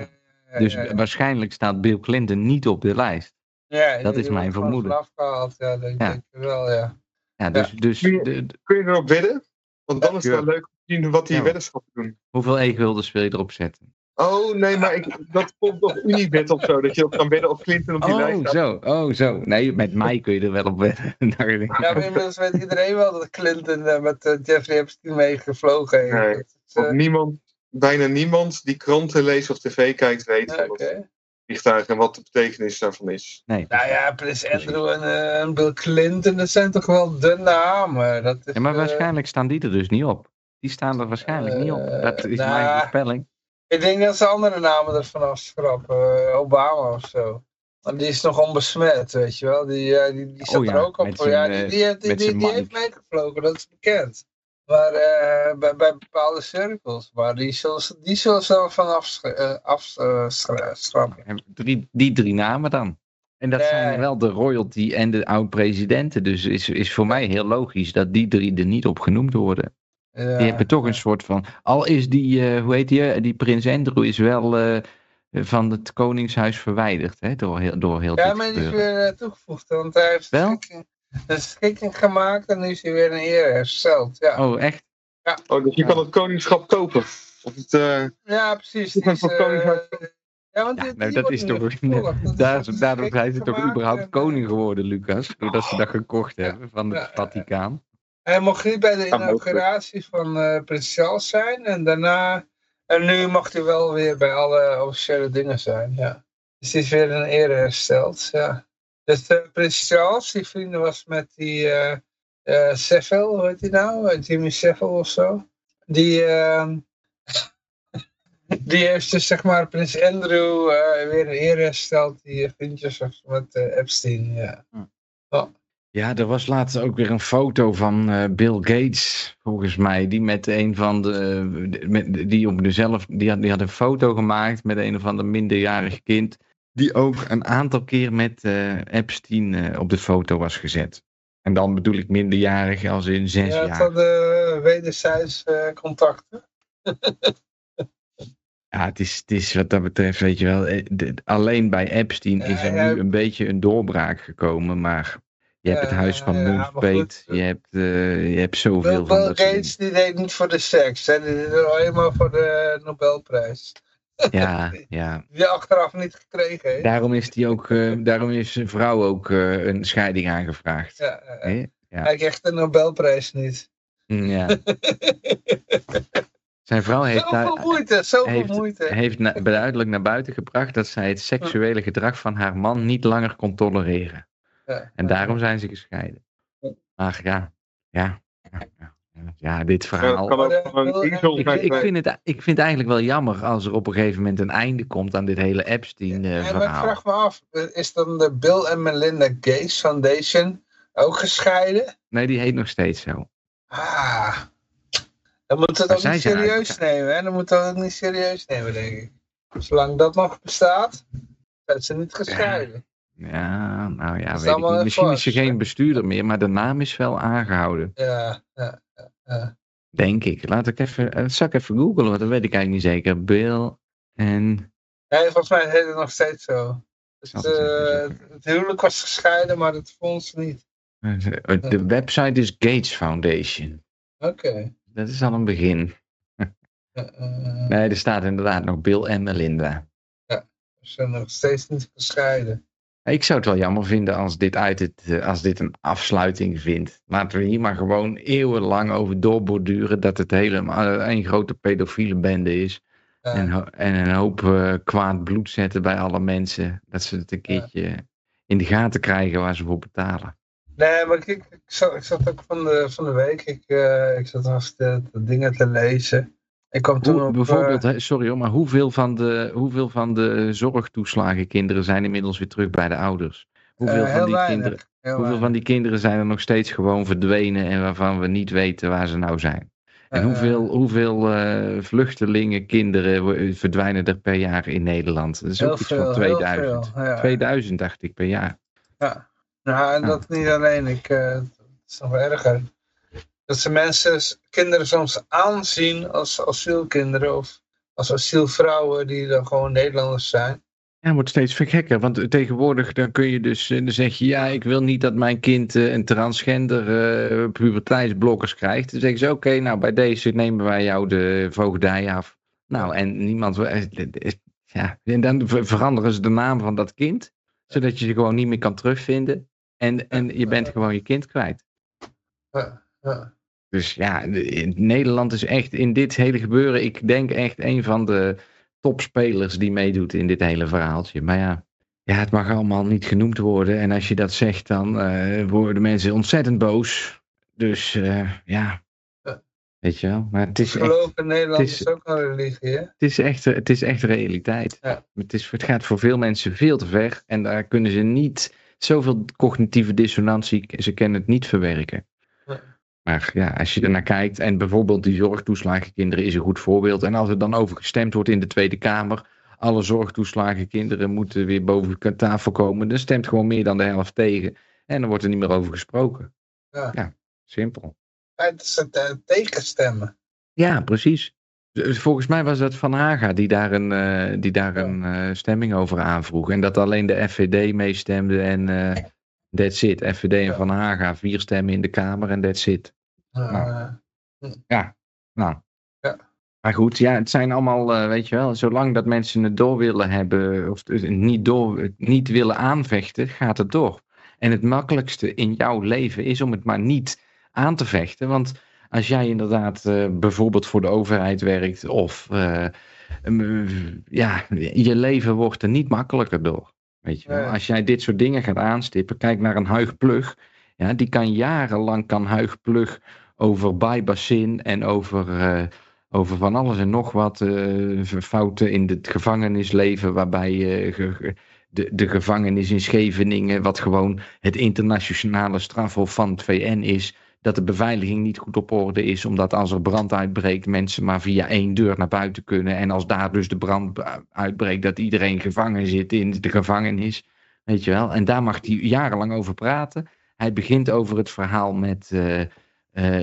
Dus waarschijnlijk staat Bill Clinton niet op de lijst. Ja, dat is mijn vermoeden. Afgehaald. Ja, dat denk ik wel, ja. Ja, dus, dus kun, je, de, kun je erop wedden? Want dan is het wel leuk om te zien wat die ja. weddenschappen doen. Hoeveel e-guldens wil je erop zetten? Oh, nee, maar ik, dat komt op Unibet of zo. Dat je ook kan wedden of Clinton op die oh, lijst staat. zo, oh, zo. Nee, met mij kun je er wel op wedden. ja, maar inmiddels weet iedereen wel dat Clinton uh, met uh, Jeffrey Epstein meegevlogen heeft. Nee, uh... niemand, bijna niemand die kranten leest of tv kijkt weet ja, okay. Vliegtuig en wat de betekenis daarvan is. Nee, nou ja, Prins Andrew en uh, Bill Clinton, dat zijn toch wel de namen. Dat is, ja, maar waarschijnlijk staan die er dus niet op. Die staan er waarschijnlijk niet op. Dat is nou, mijn voorspelling. Ik denk dat ze andere namen ervan afschrappen. Uh, Obama of zo. Want die is nog onbesmet, weet je wel. Die, uh, die, die zat oh, ja, er ook op. Zijn, ja, die, die, die, die, die heeft meegevlogen, dat is bekend. Maar uh, bij, bij bepaalde cirkels. Maar die zullen, die zullen ze van afschrappen. Drie, die drie namen dan. En dat zijn wel de royalty en de oud-presidenten. Dus is, is voor mij heel logisch dat die drie er niet op genoemd worden. Ja, Die hebben toch een soort van. Al is die, eh, hoe heet die, die prins Andrew is wel eh, van het Koningshuis verwijderd. Hè, door heel, door heel Ja, maar die is weer eh, toegevoegd, want hij heeft Wel? een een schikking gemaakt en nu is hij weer een eer hersteld. Ja, Oh, echt? Oh, dus je kan het koningschap kopen. Of het, eh, ja precies. Ben is, eh, ja, want Ja, nou, dat is toch. Dat is Daar, een daardoor zijn ze toch überhaupt en, koning geworden, Lucas. Doordat ze dat gekocht Ja. hebben van Ja, het ja, Vaticaan. Hij mocht niet bij de Ja, inauguratie van eh, prins Charles zijn en daarna... En nu mag hij wel weer bij alle officiële dingen zijn, ja. Dus die is weer een ere hersteld, ja. Dus eh, prins Charles, die vrienden was met die eh, Savile, hoe heet die nou? Jimmy Savile of zo. Die, ehm, die heeft dus zeg maar prins Andrew weer een ere hersteld. Die vriendjes was met Epstein, ja. Ja, er was laatst ook weer een foto van Bill Gates, volgens mij, die met een van de, met, die op dezelfde, die had, die had een foto gemaakt met een of ander minderjarig kind, die ook een aantal keer met eh, Epstein eh, op de foto was gezet. En dan bedoel ik minderjarig als in zes Ja, jaar. de wederzijds eh, contacten. Ja, het is, het is wat dat betreft, weet je wel, de- alleen bij Epstein is er Ja, ja. nu een beetje een doorbraak gekomen, maar je hebt het Ja, huis van ja, je hebt, je hebt zoveel Bill, van dat. Gates die deed niet voor de seks, hè? die deed alleen maar voor de Nobelprijs. Ja, ja. Die achteraf niet gekregen heeft. Daarom is, die ook, eh, daarom is zijn vrouw ook eh, een scheiding aangevraagd. Ja? Ja. Hij kreeg de Nobelprijs niet. Mm, ja. Zijn vrouw heeft, zoveel moeite, zoveel heeft, moeite. heeft na- duidelijk naar buiten gebracht dat zij het seksuele gedrag van haar man niet langer kon tolereren. Ja. En daarom zijn ze gescheiden. Maar ja, ja, ja, ja, dit verhaal. dat eh, Ik, vind het, ik vind het eigenlijk wel jammer als er op een gegeven moment een einde komt aan dit hele Ja, maar ik Epstein-verhaal. vraag me af, eh, is dan de Bill en Melinda Gates Foundation ook gescheiden? nee, die heet nog steeds zo. Ah, dan moeten we het Maar ook niet serieus uit- nemen. Hè? Dan moeten we het ook niet serieus nemen, denk ik. Zolang dat nog bestaat, zijn ze niet gescheiden. Ja, nou ja, weet ik niet. Misschien is ze geen bestuurder meer, maar de naam is wel aangehouden. Ja, ja, ja, ja. Denk ik. Laat ik even, eh, zal ik even googlen, want dat weet ik eigenlijk niet zeker. Bill en... Nee, volgens mij heet het nog steeds zo. Dus het, huwelijk was gescheiden, maar het fonds niet. eh, De website is Gates Foundation. Oké. Dat is al een begin. Nee, er staat inderdaad nog Bill en Melinda. Ze zijn nog steeds niet gescheiden. Ik zou het wel jammer vinden als dit, uit het, eh, als dit een afsluiting vindt. Laten we hier maar gewoon eeuwenlang over doorborduren dat het helemaal een grote pedofiele bende is. Ja. En, en een hoop eh, kwaad bloed zetten bij alle mensen. Dat ze het een keertje in de gaten krijgen waar ze voor betalen. Nee, maar kijk, ik zat, ik zat ook van de, van de week, ik, eh, ik zat de, de dingen te lezen. Ik kwam toen Hoe, op... bijvoorbeeld, eh, hè, sorry hoor, maar hoeveel van, de, hoeveel van de zorgtoeslagenkinderen zijn inmiddels weer terug bij de ouders? Hoeveel, eh, van, die weinig. kinderen, hoeveel weinig. van die kinderen zijn er nog steeds gewoon verdwenen en waarvan we niet weten waar ze nou zijn? En Eh, hoeveel, hoeveel eh, vluchtelingen, kinderen verdwijnen er per jaar in Nederland? Dat is heel ook iets veel, van heel 2000. veel, ja. 2000 dacht ik per jaar. Ja. Nou, en Ja. dat niet alleen. Ik, eh, het is nog erger. Dat ze mensen, kinderen soms aanzien als asielkinderen of als asielvrouwen die dan gewoon Nederlanders zijn. Ja, het wordt steeds gekker. Want tegenwoordig dan kun je dus, eh, dan zeg je ja, ik wil niet dat mijn kind eh, een transgender eh puberteitsblokkers krijgt. Dan zeggen ze oké, nou bij deze nemen wij jou de voogdij af. Nou, en niemand, ja, en dan ver- veranderen ze de naam van dat kind, zodat je ze gewoon niet meer kan terugvinden. En, en je bent gewoon je kind kwijt. Ja, ja. Dus ja, Nederland is echt in dit hele gebeuren, ik denk echt een van de topspelers die meedoet in dit hele verhaaltje. Maar ja, ja het mag allemaal niet genoemd worden. En als je dat zegt, dan eh, worden mensen ontzettend boos. Dus eh, ja, weet je wel. Maar het is Geloof in Nederland het is, is- ook een religie, hè? het is echt, het is echt realiteit. Ja. Het, is, het gaat voor veel mensen veel te ver. En daar kunnen ze niet, zoveel cognitieve dissonantie, ze kunnen het niet verwerken. Ja. Maar ja, als je er naar kijkt, en bijvoorbeeld die zorgtoeslagenkinderen is een goed voorbeeld. En als er dan over gestemd wordt in de Tweede Kamer, alle zorgtoeslagen kinderen moeten weer boven de tafel komen. Dan stemt gewoon meer dan de helft tegen. En dan wordt er niet meer over gesproken. Ja. simpel. Het is het eh, tegenstemmen. Ja, precies. Dus Volgens mij was dat Van Haga die daar een, eh, die daar Ja. een eh, stemming over aanvroeg. En dat alleen de FVD meestemde en eh that's it. FVD en Ja. Van Haga, vier stemmen in de Kamer en that's it. Eh, Nou. Ja. Maar goed, ja, het zijn allemaal, eh, weet je wel, zolang dat mensen het door willen hebben, of het niet, door, niet willen aanvechten, gaat het door. En het makkelijkste in jouw leven is om het maar niet aan te vechten. Want als jij inderdaad eh, bijvoorbeeld voor de overheid werkt, of eh, ja, je leven wordt er niet makkelijker door. Weet je wel? Nee. Als jij dit soort dingen gaat aanstippen, kijk naar een Huig Plug. Ja, die kan jarenlang kan Huig Plug over bijbassin en over, eh, over van alles en nog wat eh, fouten in het gevangenisleven, waarbij eh, ge- de, de gevangenis in Scheveningen, wat gewoon het internationale strafhof van het VN is, dat de beveiliging niet goed op orde is, omdat als er brand uitbreekt, mensen maar via één deur naar buiten kunnen. En als daar dus de brand uitbreekt, dat iedereen gevangen zit in de gevangenis. Weet je wel? En daar mag hij jarenlang over praten. Hij begint over het verhaal met eh, eh,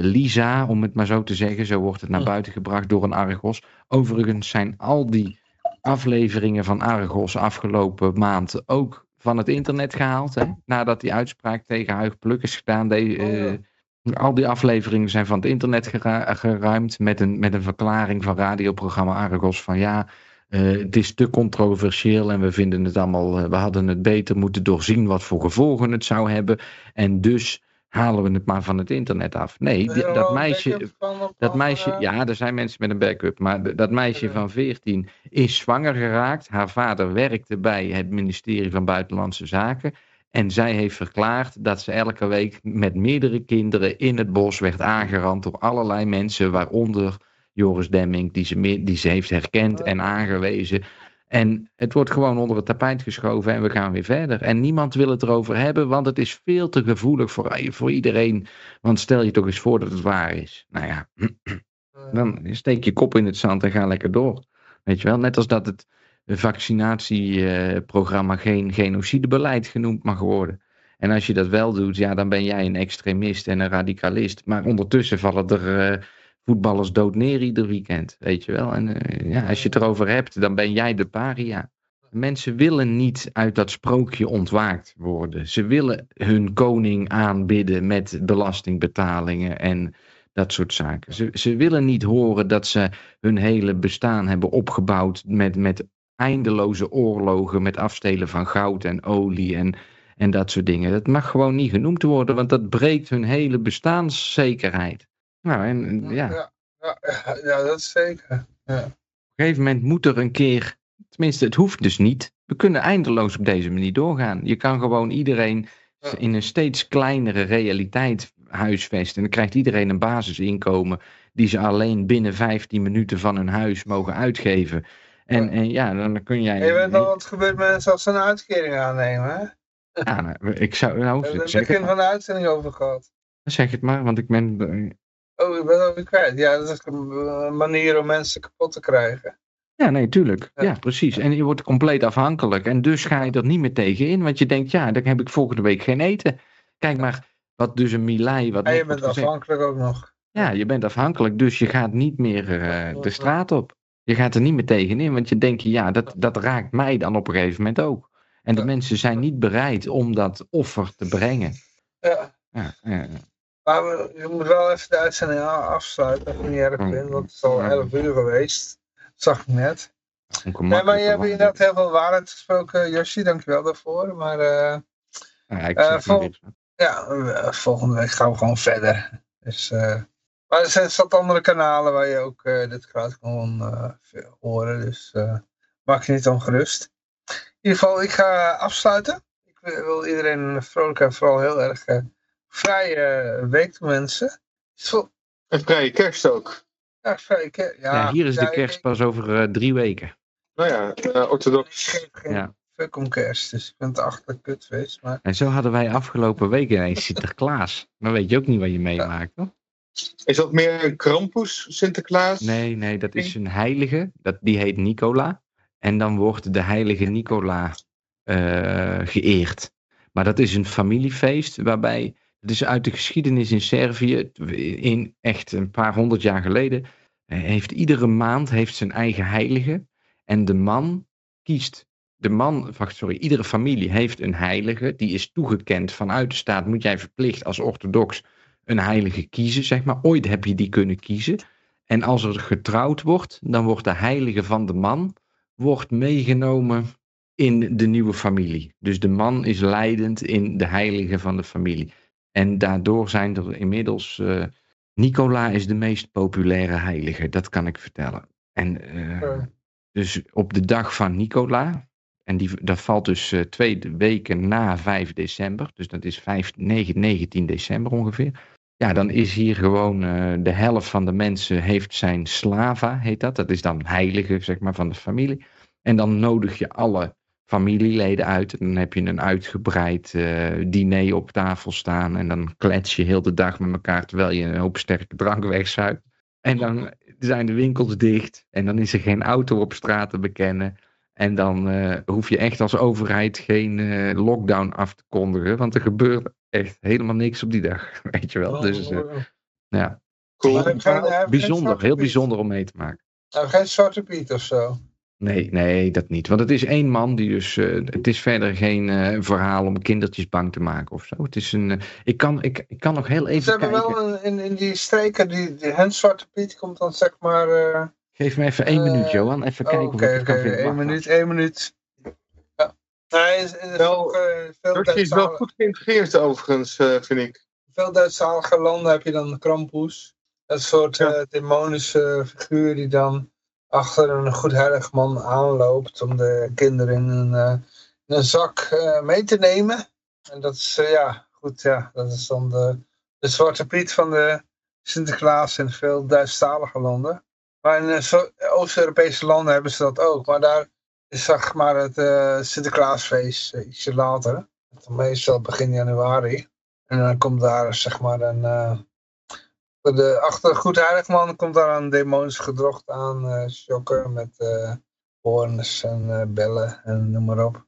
Lisa, om het maar zo te zeggen. Zo wordt het naar buiten gebracht door een Argos. Overigens zijn al die afleveringen van Argos afgelopen maand ook van het internet gehaald. Hè? Nadat die uitspraak tegen Huig Pluk is gedaan. De, Oh, eh, al die afleveringen zijn van het internet gera- geruimd met een, met een verklaring van radioprogramma Argos van ja, eh, het is te controversieel en we vinden het allemaal, eh, we hadden het beter moeten doorzien wat voor gevolgen het zou hebben en dus halen we het maar van het internet af. Nee, dat meisje, dat meisje, ja, er zijn mensen met een backup, maar dat meisje van 14 is zwanger geraakt. Haar vader werkte bij het ministerie van Buitenlandse Zaken. En zij heeft verklaard dat ze elke week met meerdere kinderen in het bos werd aangerand door allerlei mensen, waaronder Joris Demming, die ze, die ze heeft herkend en aangewezen. En het wordt gewoon onder het tapijt geschoven en we gaan weer verder. En niemand wil het erover hebben, want het is veel te gevoelig voor, voor iedereen. Want stel je toch eens voor dat het waar is. Nou ja, dan steek je kop in het zand en ga lekker door. Weet je wel, net als dat het vaccinatieprogramma geen genocidebeleid genoemd mag worden. En als je dat wel doet, ja, dan ben jij een extremist en een radicalist. Maar ondertussen vallen er eh, voetballers dood neer ieder weekend, weet je wel. En eh, ja, als je het erover hebt, dan ben jij de paria. Mensen willen niet uit dat sprookje ontwaakt worden. Ze willen hun koning aanbidden met belastingbetalingen en dat soort zaken. Ze, ze willen niet horen dat ze hun hele bestaan hebben opgebouwd met, met eindeloze oorlogen, met afstelen van goud en olie en, en dat soort dingen. Dat mag gewoon niet genoemd worden, want dat breekt hun hele bestaanszekerheid. Nou, en ja, op ja, ja, ja, dat is zeker. Ja. een gegeven moment moet er een keer, tenminste het hoeft dus niet, we kunnen eindeloos op deze manier doorgaan. Je kan gewoon iedereen in een steeds kleinere realiteit huisvesten. En dan krijgt iedereen een basisinkomen die ze alleen binnen 15 minuten van hun huis mogen uitgeven. En, Ja. en ja, dan kun jij... Je weet wel wat gebeurt met mensen als ze een uitkering aannemen, hè? Ja, nou, ik zou... Nou, We hebben het begin van de uitzending over gehad. zeg het maar, want ik ben... Oh, ik ben alweer kwijt. Ja, dat is een manier om mensen kapot te krijgen. Ja, nee, tuurlijk. Ja. Ja, precies. En je wordt compleet afhankelijk. En dus ga je er niet meer tegen in. Want je denkt, ja, dan heb ik volgende week geen eten. Kijk maar, wat dus een Milei... Wat En je bent gezegd. afhankelijk ook nog. Ja, je bent afhankelijk, dus je gaat niet meer eh, de straat op. Je gaat er niet meer tegenin, want je denkt, ja, dat, dat raakt mij dan op een gegeven moment ook. En de Ja. mensen zijn niet bereid om dat offer te brengen. Ja. Ja, ja, Maar we, je moet wel even de uitzending afsluiten, als je niet erg Mm. vindt, want het is al Ja. 11 uur geweest. Dat zag ik net. Nee, maar je hebt inderdaad heel veel waarheid gesproken, Yoshi, dankjewel daarvoor. Maar eh, Ja, ik Eh, vol- ja, eh, volgende week gaan we gewoon verder. Dus, maar er zijn zat andere kanalen waar je ook eh, dit geluid kan eh, horen, dus eh, maak je niet ongerust. In ieder geval, ik ga afsluiten. Ik wil iedereen een vrolijke en vooral heel erg eh, vrije week toewensen. Zo- En vrije kerst ook. Ja, vrije kerst. Ja, Ja, hier is ja, de kerst pas over eh, drie weken. Nou ja, eh, Ik orthodox. geef geen Ja. fuck om kerst, dus ik vind het kutfeest. Maar En zo hadden wij afgelopen week ineens Sinterklaas. Dan weet je ook niet wat je meemaakt, toch? Is dat meer een Krampus, Sinterklaas? Nee, nee, dat is een heilige. Dat, die heet Nicola. En dan wordt de heilige Nicola eh, geëerd. Maar dat is een familiefeest waarbij, het is uit de geschiedenis in Servië, in echt een paar honderd jaar geleden, eh, heeft iedere maand heeft zijn eigen heilige. En de man kiest, de man, wacht, sorry, iedere familie heeft een heilige, die is toegekend vanuit de staat, moet jij verplicht als orthodox een heilige kiezen, zeg maar. Ooit heb je die kunnen kiezen. En als er getrouwd wordt, dan wordt de heilige van de man wordt meegenomen in de nieuwe familie. Dus de man is leidend in de heilige van de familie. En daardoor zijn er inmiddels. Uh, Nicola is de meest populaire heilige, dat kan ik vertellen. En uh, dus op de dag van Nicola, en die, dat valt dus uh, twee weken na 5 december, dus dat is 5, 9, 19 december ongeveer. Ja, dan is hier gewoon uh, de helft van de mensen heeft zijn slava, heet dat. Dat is dan heilige, zeg maar, van de familie. En dan nodig je alle familieleden uit. En dan heb je een uitgebreid uh, diner op tafel staan. En dan klets je heel de dag met elkaar terwijl je een hoop sterke drank wegzuipt. En dan zijn de winkels dicht. En dan is er geen auto op straat te bekennen. En dan uh, hoef je echt als overheid geen uh, lockdown af te kondigen. Want er gebeurt echt helemaal niks op die dag. Weet je wel. Dus uh, ja. Cool. Bijzonder, heel bijzonder om mee te maken. Nou, geen Zwarte Piet of zo. Nee, nee, dat niet. Want het is één man die dus. Uh, het is verder geen uh, verhaal om kindertjes bang te maken of zo. Het is een. Uh, ik, kan, ik, ik kan nog heel even. Ze hebben kijken. wel een, in, in die streken, die, die hen Zwarte Piet komt dan zeg maar. Geef me even één minuut, Johan. Even kijken of ik het kan vinden. Eén minuut, één minuut. Ja. Nee, is, is Wel, ook, veel is wel Duitsale- goed geïntegreerd overigens, eh, vind ik. veel Duitsstalige landen heb je dan Krampus. Dat soort Ja. eh, demonische figuur die dan achter een goed heilig man aanloopt om de kinderen in een, eh, in een zak eh, mee te nemen. En dat is, eh, ja, goed, ja, dat is dan de, de zwarte piet van de Sinterklaas in veel Duitsstalige landen. Maar in eh, zo- Oost-Europese landen hebben ze dat ook. Maar daar is zeg maar het eh, Sinterklaasfeest eh, ietsje later. Meestal begin januari. En dan komt daar zeg maar een... eh, voor de, achter Goed Heiligman komt daar een demonisch gedrocht aan eh shocken met eh hoorns en eh, bellen en noem maar op.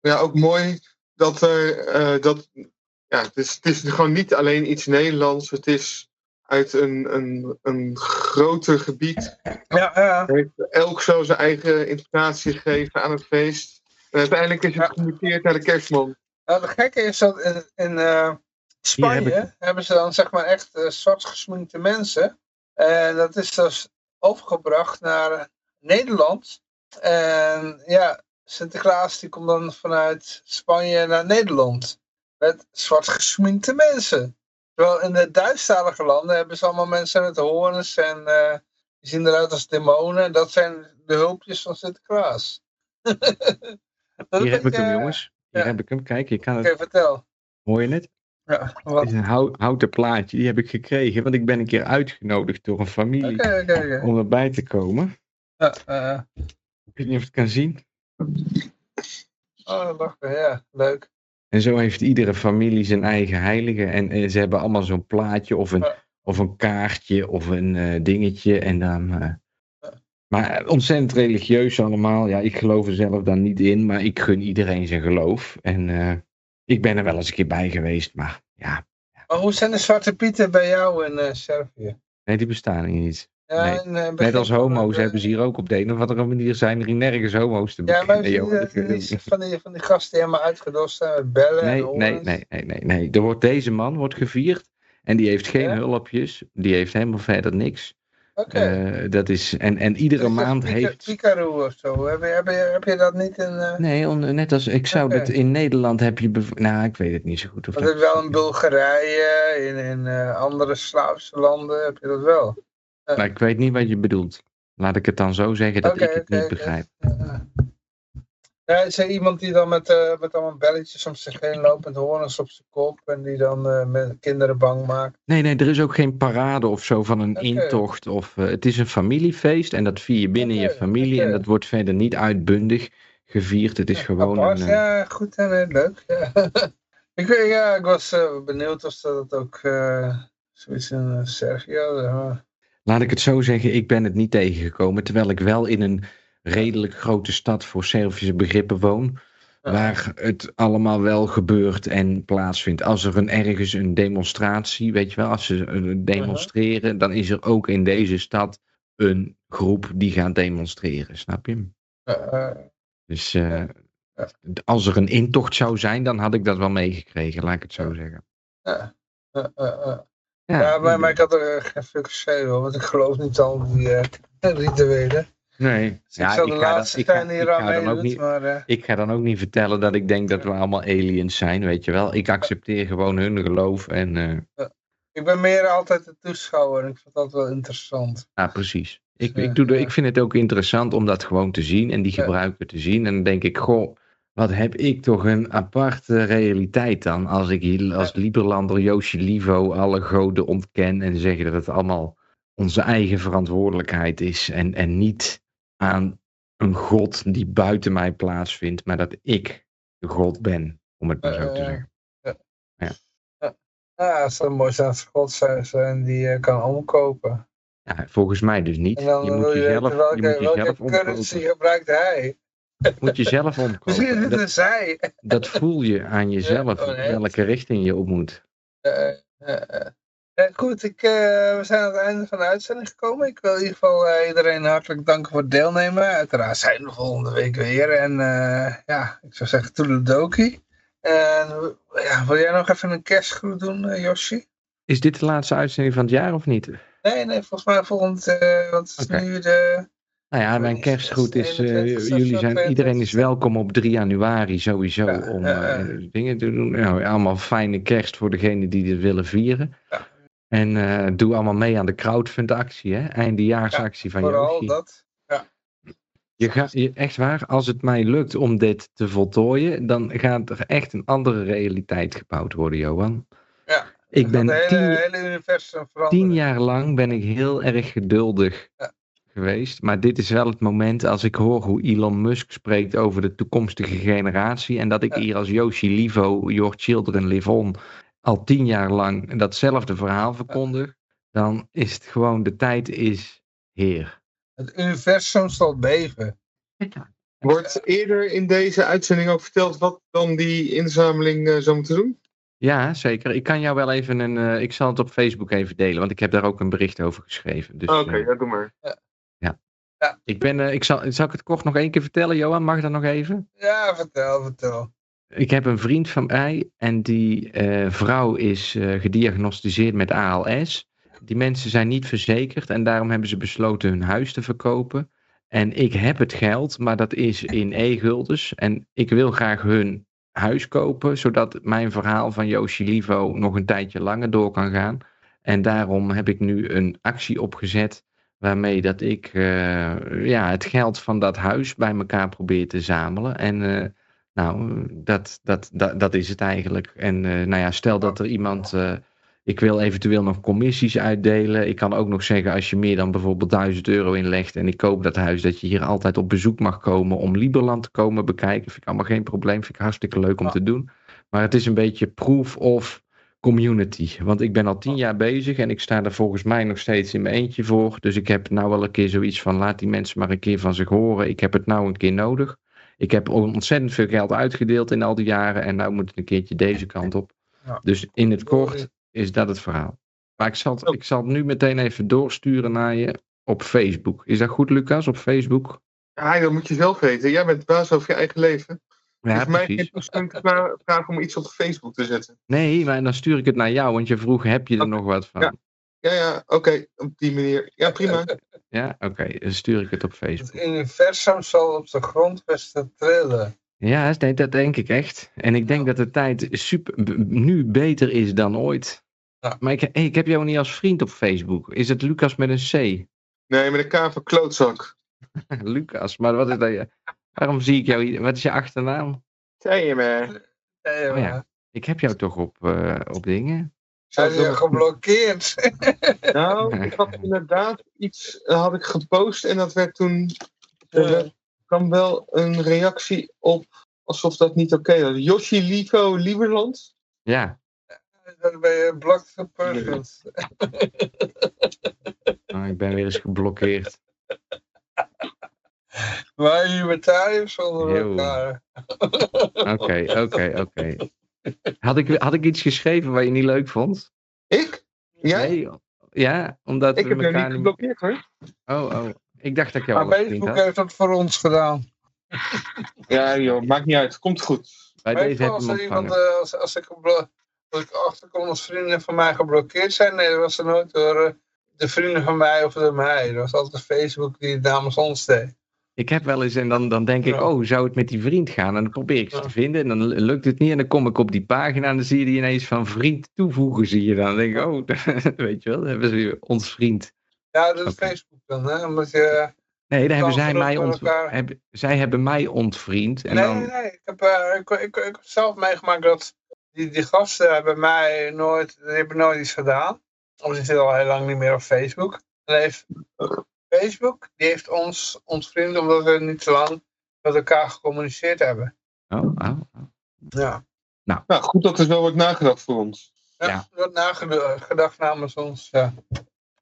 Ja, ook mooi dat er. eh, dat, ja, het, is, het is gewoon niet alleen iets Nederlands. Het is uit een, een, een groter gebied. Ja, ja. Heeft elk zo zijn eigen interpretatie gegeven aan het feest. En uiteindelijk is het gemuteerd naar de kerstman. Nou, het gekke is dat in, in eh, Spanje heb hebben ze dan zeg maar echt eh, zwart gesminkte mensen. En dat is dus overgebracht naar Nederland. En ja, Sinterklaas die komt dan vanuit Spanje naar Nederland. Met zwart gesminkte mensen. Terwijl in de Duitsstalige landen hebben ze allemaal mensen met horens en eh, die zien eruit als demonen. En dat zijn de hulpjes van Sinterklaas. Dat Hier heb ik hem, jongens. Hier ja. heb ik hem. Kijk, je kan Oké, het. vertel. Hoor je het? Ja, Het is een hou- houten plaatje. Die heb ik gekregen. Want ik ben een keer uitgenodigd door een familie. Oké, oké, oké. Om erbij te komen. Ja, eh, Ik weet niet of je het kan zien. oh, lachen, ja, leuk. En zo heeft iedere familie zijn eigen heilige. En, eh, ze hebben allemaal zo'n plaatje of een, of een kaartje of een eh, dingetje. En dan. eh, maar ontzettend religieus allemaal. Ja, ik geloof er zelf dan niet in. Maar ik gun iedereen zijn geloof. En ik ben er wel eens een keer bij geweest. Maar ja, Maar hoe zijn de Zwarte Pieten bij jou in Servië? nee, die bestaan hier niet. Ja, Nee, in, eh, Net als homo's de- hebben ze hier ook op de een of andere manier zijn er hier nergens homo's te Ja, maar bekennen. zie je joh. die- die- van die, van die gasten die helemaal uitgedost zijn met bellen Nee, en nee, nee, nee, nee, nee. Er wordt, deze man wordt gevierd en die heeft geen Ja? hulpjes. Die heeft helemaal verder niks. Oké. Eh, dat is, en, en iedere Dus maand Pika- heeft... Picaroo of zo. Heb je, heb, je, heb je dat niet in... eh Nee, on- net als ik zou dat in Nederland heb je... Nou, ik weet het niet zo goed. Of dat het wel in Bulgarije, in, in eh, andere Slavische landen heb je dat wel. Maar ik weet niet wat je bedoelt. Laat ik het dan zo zeggen dat ik het niet begrijp. Ja. Ja, is er iemand die dan met, eh, met allemaal belletjes om zich heen loopt met op zijn kop en die dan eh, met kinderen bang maakt? Nee, nee, er is ook geen parade of zo van een intocht. Of, eh, het is een familiefeest en dat vier je binnen je familie. En dat wordt verder niet uitbundig gevierd. Het is gewoon Apart, een... eh, ja, goed en eh, leuk. Ja. ik, ja, ik was eh, benieuwd of ze dat ook eh, zoiets in eh, Servië Laat ik het zo zeggen, ik ben het niet tegengekomen. Terwijl ik wel in een redelijk grote stad voor Servische begrippen woon. Ja. Waar het allemaal wel gebeurt en plaatsvindt. Als er een, ergens een demonstratie, weet je wel, als ze eh, demonstreren, dan is er ook in deze stad een groep die gaat demonstreren, snap je? Eh, Dus eh, als er een intocht zou zijn, dan had ik dat wel meegekregen, laat ik het zo zeggen. eh. Ja, maar, maar ik had er eh, geen geschreven, hoor, want ik geloof niet al die uh, rituelen. Nee, Dus ja, ik zal de ik ga, dan, laatste ik, ga, ik, ga dan ook niet, maar... eh, ik ga dan ook niet vertellen dat ik denk dat we allemaal aliens zijn, weet je wel. Ik accepteer gewoon hun geloof en ik ben meer altijd de toeschouwer en ik vind dat wel interessant. ja, precies. Ik, Ja, ik, doe ja. ik vind het ook interessant om dat gewoon te zien en die gebruiken te zien. En dan denk ik, goh, wat heb ik toch een aparte realiteit dan. Als ik hier als Lieberlander, Joosje Livo, alle goden ontken en zeg dat het allemaal onze eigen verantwoordelijkheid is. En, en niet aan een god die buiten mij plaatsvindt, maar dat ik de god ben, om het maar zo te Eh, zeggen. Ja, zijn als God zou zijn die eh, kan omkopen. Ja, volgens mij dus niet. En dan Je wil moet je jezelf, weten welke, je moet welke currency omkopen. gebruikt hij. Je moet jezelf Misschien is het zij. dat voel je aan jezelf, oh, nee. welke richting je op moet. Goed, ik, eh, we zijn aan het einde van de uitzending gekomen. Ik wil in ieder geval eh, iedereen hartelijk danken voor het deelnemen. Uiteraard zijn we volgende week weer. En eh, ja, ik zou zeggen toedeledokie. En ja, wil jij nog even een kerstgroet doen, Yoshi? Is dit de laatste uitzending van het jaar of niet? Nee, nee, volgens mij volgend, want het is nu de... Nou ja, mijn kerstgroet is, eh, 21 jullie zijn, iedereen is 22. welkom op 3 januari sowieso Ja, om ja, eh, ja. dingen te doen. Nou, allemaal fijne kerst voor degenen die dit willen vieren. Ja. En eh, doe allemaal mee aan de crowdfund actie, hè? eindejaarsactie van Vooral Yoshi. dat. Je gaat, je, echt waar, als het mij lukt om dit te voltooien, dan gaat er echt een andere realiteit gebouwd worden, Johan. Ja, Ik ben hele, tien, hele tien jaar lang ben ik heel erg geduldig Ja. Geweest. Maar dit is wel het moment als ik hoor hoe Elon Musk spreekt over de toekomstige generatie. En dat ik Ja. hier als Yoshi Livo, Your Children Live On, al tien jaar lang datzelfde verhaal verkondig. Dan is het gewoon, de tijd is heer. Het universum zal beven. Wordt eerder in deze uitzending ook verteld wat dan die inzameling eh, zou moeten doen? Ja, zeker. Ik kan jou wel even een. eh, ik zal het op Facebook even delen, want ik heb daar ook een bericht over geschreven. Dus, Oké, eh, ja, doe maar. Ik ben, eh, ik zal, zal ik het kort nog één keer vertellen, Johan? Mag dat nog even? Ja, vertel, vertel. Ik heb een vriend van mij en die eh, vrouw is eh, gediagnosticeerd met ALS. Die mensen zijn niet verzekerd en daarom hebben ze besloten hun huis te verkopen. En ik heb het geld, maar dat is in e-guldens. En ik wil graag hun huis kopen, zodat mijn verhaal van Yoshi Livo nog een tijdje langer door kan gaan. En daarom heb ik nu een actie opgezet waarmee dat ik eh, ja, het geld van dat huis bij elkaar probeer te zamelen. En eh, nou, dat, dat, dat, dat is het eigenlijk. En eh, nou ja, stel dat er iemand. ik wil eventueel nog commissies uitdelen. Ik kan ook nog zeggen, als je meer dan bijvoorbeeld 1000 euro inlegt en ik koop dat huis, dat je hier altijd op bezoek mag komen om Liberland te komen bekijken. Vind ik allemaal geen probleem. Vind ik hartstikke leuk om te doen. Maar het is een beetje proof of community. Want ik ben al tien jaar bezig en ik sta er volgens mij nog steeds in mijn eentje voor. Dus ik heb nou wel een keer zoiets van, laat die mensen maar een keer van zich horen. Ik heb het nou een keer nodig. Ik heb ontzettend veel geld uitgedeeld in al die jaren en nou moet het een keertje deze kant op. Ja. Dus in het kort is dat het verhaal. Maar ik zal, het, ik zal het nu meteen even doorsturen naar je op Facebook. Is dat goed, Lucas, op Facebook? Ja, dat moet je zelf weten. Jij bent de baas over je eigen leven. Ja, is mij geen precies. toestemming te vra- vragen om iets op Facebook te zetten. Nee, maar dan stuur ik het naar jou, want je vroeg, heb je er nog wat van? ja. Ja, ja, oké, op die manier. Ja, prima. Ja, oké, dan stuur ik het op Facebook. Het universum zal op de grondvesten trillen. Ja, nee, dat denk ik echt. En ik denk dat de tijd super, nu beter is dan ooit. Ja. Maar ik, hey, ik heb jou niet als vriend op Facebook. Is het Lucas met een C? Nee, met een K van klootzak. Lucas, maar wat is dat? Waarom zie ik jou hier? Wat is je achternaam? Zei je me? Nee, Oh ja. Ik heb jou toch op, eh, op dingen? Zijn je geblokkeerd? Nou, ik had inderdaad iets eh, had ik gepost en dat werd toen. Er werd- kwam wel een reactie op alsof dat niet oké was. Yoshi Lico Lieberland. Ja. Dan ben je blocked for persons. Oh, ik ben weer eens geblokkeerd. Wij libertariërs onder Yo. elkaar. Oké, oké, oké. Had ik, had ik iets geschreven wat je niet leuk vond? Ik? Ja? Nee, ja, omdat ik we heb elkaar niet niet... geblokkeerd hoor. Oh, oh. Ik dacht dat ik jou Maar Facebook had. heeft dat voor ons gedaan. Ja joh, maakt niet uit. Komt goed. Bij Weet deze je je als, er iemand, eh, als, als, ik als ik achterkom dat vrienden van mij geblokkeerd zijn, nee, dat was er nooit door eh, de vrienden van mij of door mij. Dat was altijd Facebook die het namens ons deed. Ik heb wel eens en dan, dan denk ik, oh, zou het met die vriend gaan? En dan probeer ik ze te vinden en dan lukt het niet. En dan kom ik op die pagina en dan zie je die ineens van vriend toevoegen, zie je dan. Dan denk ik, oh, weet je wel, dan hebben ze weer ons vriend. Ja, dat is. Facebook dan, hè? Omdat je... Nee, dan hebben zij mij, elkaar. hebben, zij hebben mij ontvriend. En nee, dan, nee, nee. Ik heb, eh, ik, ik, ik heb zelf meegemaakt dat die, die gasten hebben mij nooit, die hebben nooit iets gedaan. Of ze zitten al heel lang niet meer op Facebook. En heeft Facebook, die heeft ons ontvriend omdat we niet zo lang met elkaar gecommuniceerd hebben. oh, oh, oh. Ja. Nou, goed dat er wel wordt nagedacht voor ons. Ja, Ja. er wordt nagedacht namens ons. Ja.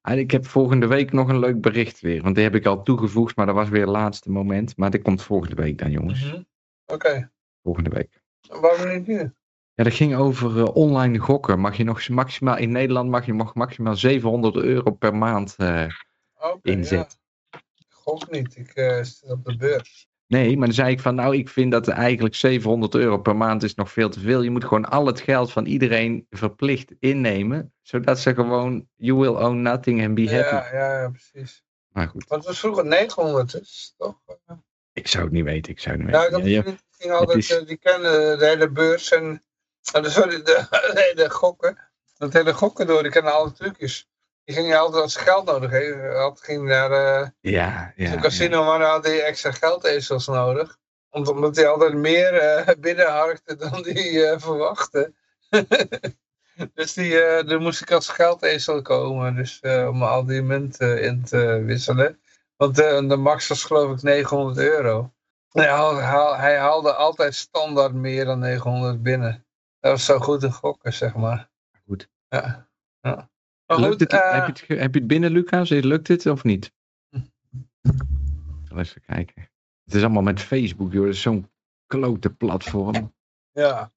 Ah, Ik heb volgende week nog een leuk bericht weer. Want die heb ik al toegevoegd, maar dat was weer het laatste moment. Maar dat komt volgende week dan, jongens. Mhm. Oké, Volgende week. waarom niet nu? Ja, dat ging over eh, online gokken. Mag je nog maximaal, in Nederland mag je nog maximaal 700 euro per maand. eh, Oké, Inzet. ja. Ik gok niet, ik eh, zit op de beurs. Nee, maar dan zei ik van, nou, ik vind dat eigenlijk 700 euro per maand is nog veel te veel. Je moet gewoon al het geld van iedereen verplicht innemen, zodat ze gewoon, you will own nothing and be happy. Ja, ja, ja, precies. Maar goed, Want het was vroeger 900, dus toch? ik zou het niet weten, ik zou het niet ik weten. Ja, die ging altijd, is- die kende de hele beurs en, eh, sorry, de, de hele gokken. Dat hele gokken door, die kennen alle trucjes. Die ging je altijd als ze geld nodig. Had, ging naar eh Ja, ja, een ja. casino, maar dan had hij extra geldezels nodig. Om- Omdat hij altijd meer eh binnenharkte dan hij eh, verwachtte. dus die, er moest ik als geldezel komen. Dus om al die munten in te wisselen. Want de max was geloof ik 900 euro. Hij haalde, haal- hij haalde altijd standaard meer dan 900 binnen. Dat was zo goed in gokken, zeg maar. Goed. Ja. ja. Lukt het, eh, heb, je het, ge- heb je het binnen, Lucas? Lukt het of niet? Even kijken. Het is allemaal met Facebook, joh. Dat is zo'n klote platform. ja.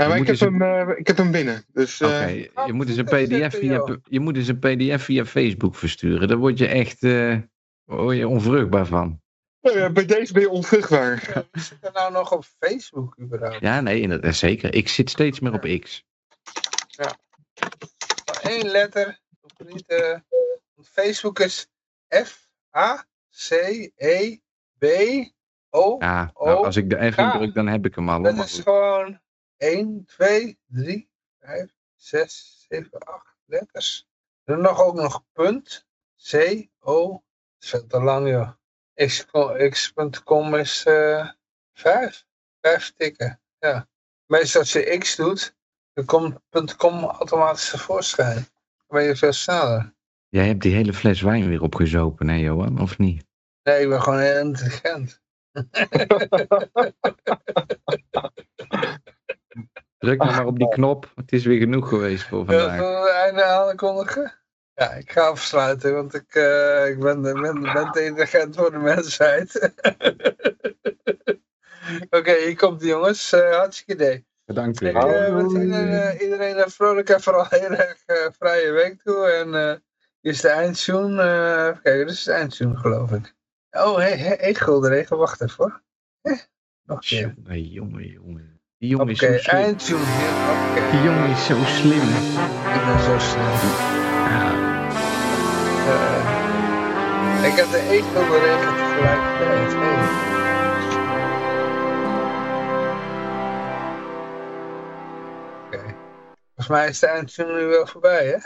Ja, maar ik, heb hem, eh, ik heb hem binnen. Dus Oké, eh, je moet eens een pdf het, via, je moet een pdf via Facebook versturen. Daar word je echt eh, word je onvruchtbaar van. nou ja, bij deze ben je onvruchtbaar. Ja, zit er nou nog op Facebook überhaupt? Ja, nee, zeker. Ik zit steeds meer op X. Maar één letter. Niet, want Facebook is F, A, C, E, B, O. Ja, nou, als ik de F ja. indruk, dan heb ik hem al. Dat is gewoon 1, 2, 3, 5, 6, 7, 8 letters. Dan nog ook nog punt. C, O. Dat is veel te lang joh. X- X.com is eh 5. 5 tikken. Ja. Meestal als je X doet, dan komt .com automatisch tevoorschijn. Dan ben je veel sneller. Jij hebt die hele fles wijn weer opgezopen, hè Johan? Of niet? Nee, ik ben gewoon heel intelligent. Druk nou maar op die knop. Het is weer genoeg geweest voor vandaag. we het einde aankondigen? Ja, ik ga afsluiten, want ik, eh, ik ben, ben, ben te intelligent voor de mensheid. Oké, hier komt die jongens. Eh, hartstikke idee. Bedankt Ik weer. eh, wens iedereen, eh, iedereen een vrolijke en vooral heel erg eh, vrije week toe. En eh, hier is de eindtune. eh even kijken, dit is de eindtune geloof ik. Oh, hé, hey, hey, Guldenregen, wacht even hoor. Eh, nog een keer. Jongen, jongen, jongen. Die jongen is zo slim. eindtune. Oké, Die jongen is zo slim. ik ben zo snel. Ja, Eh, ik heb de E-Guldenregen tegelijkertijd. Hey. Volgens mij is de eindtune nu wel voorbij, hè?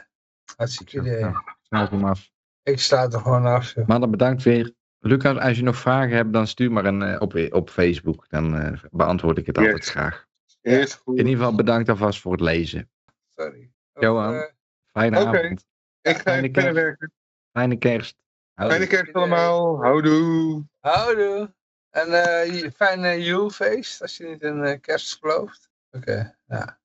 Hartstikke idee. Ja, snel hem af. Ik sta er gewoon af, joh. Maar dan bedankt weer. Lucas, als je nog vragen hebt, dan stuur maar een, eh, op, op Facebook. Dan eh, beantwoord ik het Yes. altijd graag. Eerst goed. In ieder geval bedankt alvast voor het lezen. Sorry. Johan. Eh, Fijne avond. Ik ga fijne kerst. werken. Fijne kerst. Houdoe. Fijne kerst allemaal. Houdoe. houdoe. En eh, je- fijne Julefeest, als je niet in eh, kerst gelooft. Oké, ja.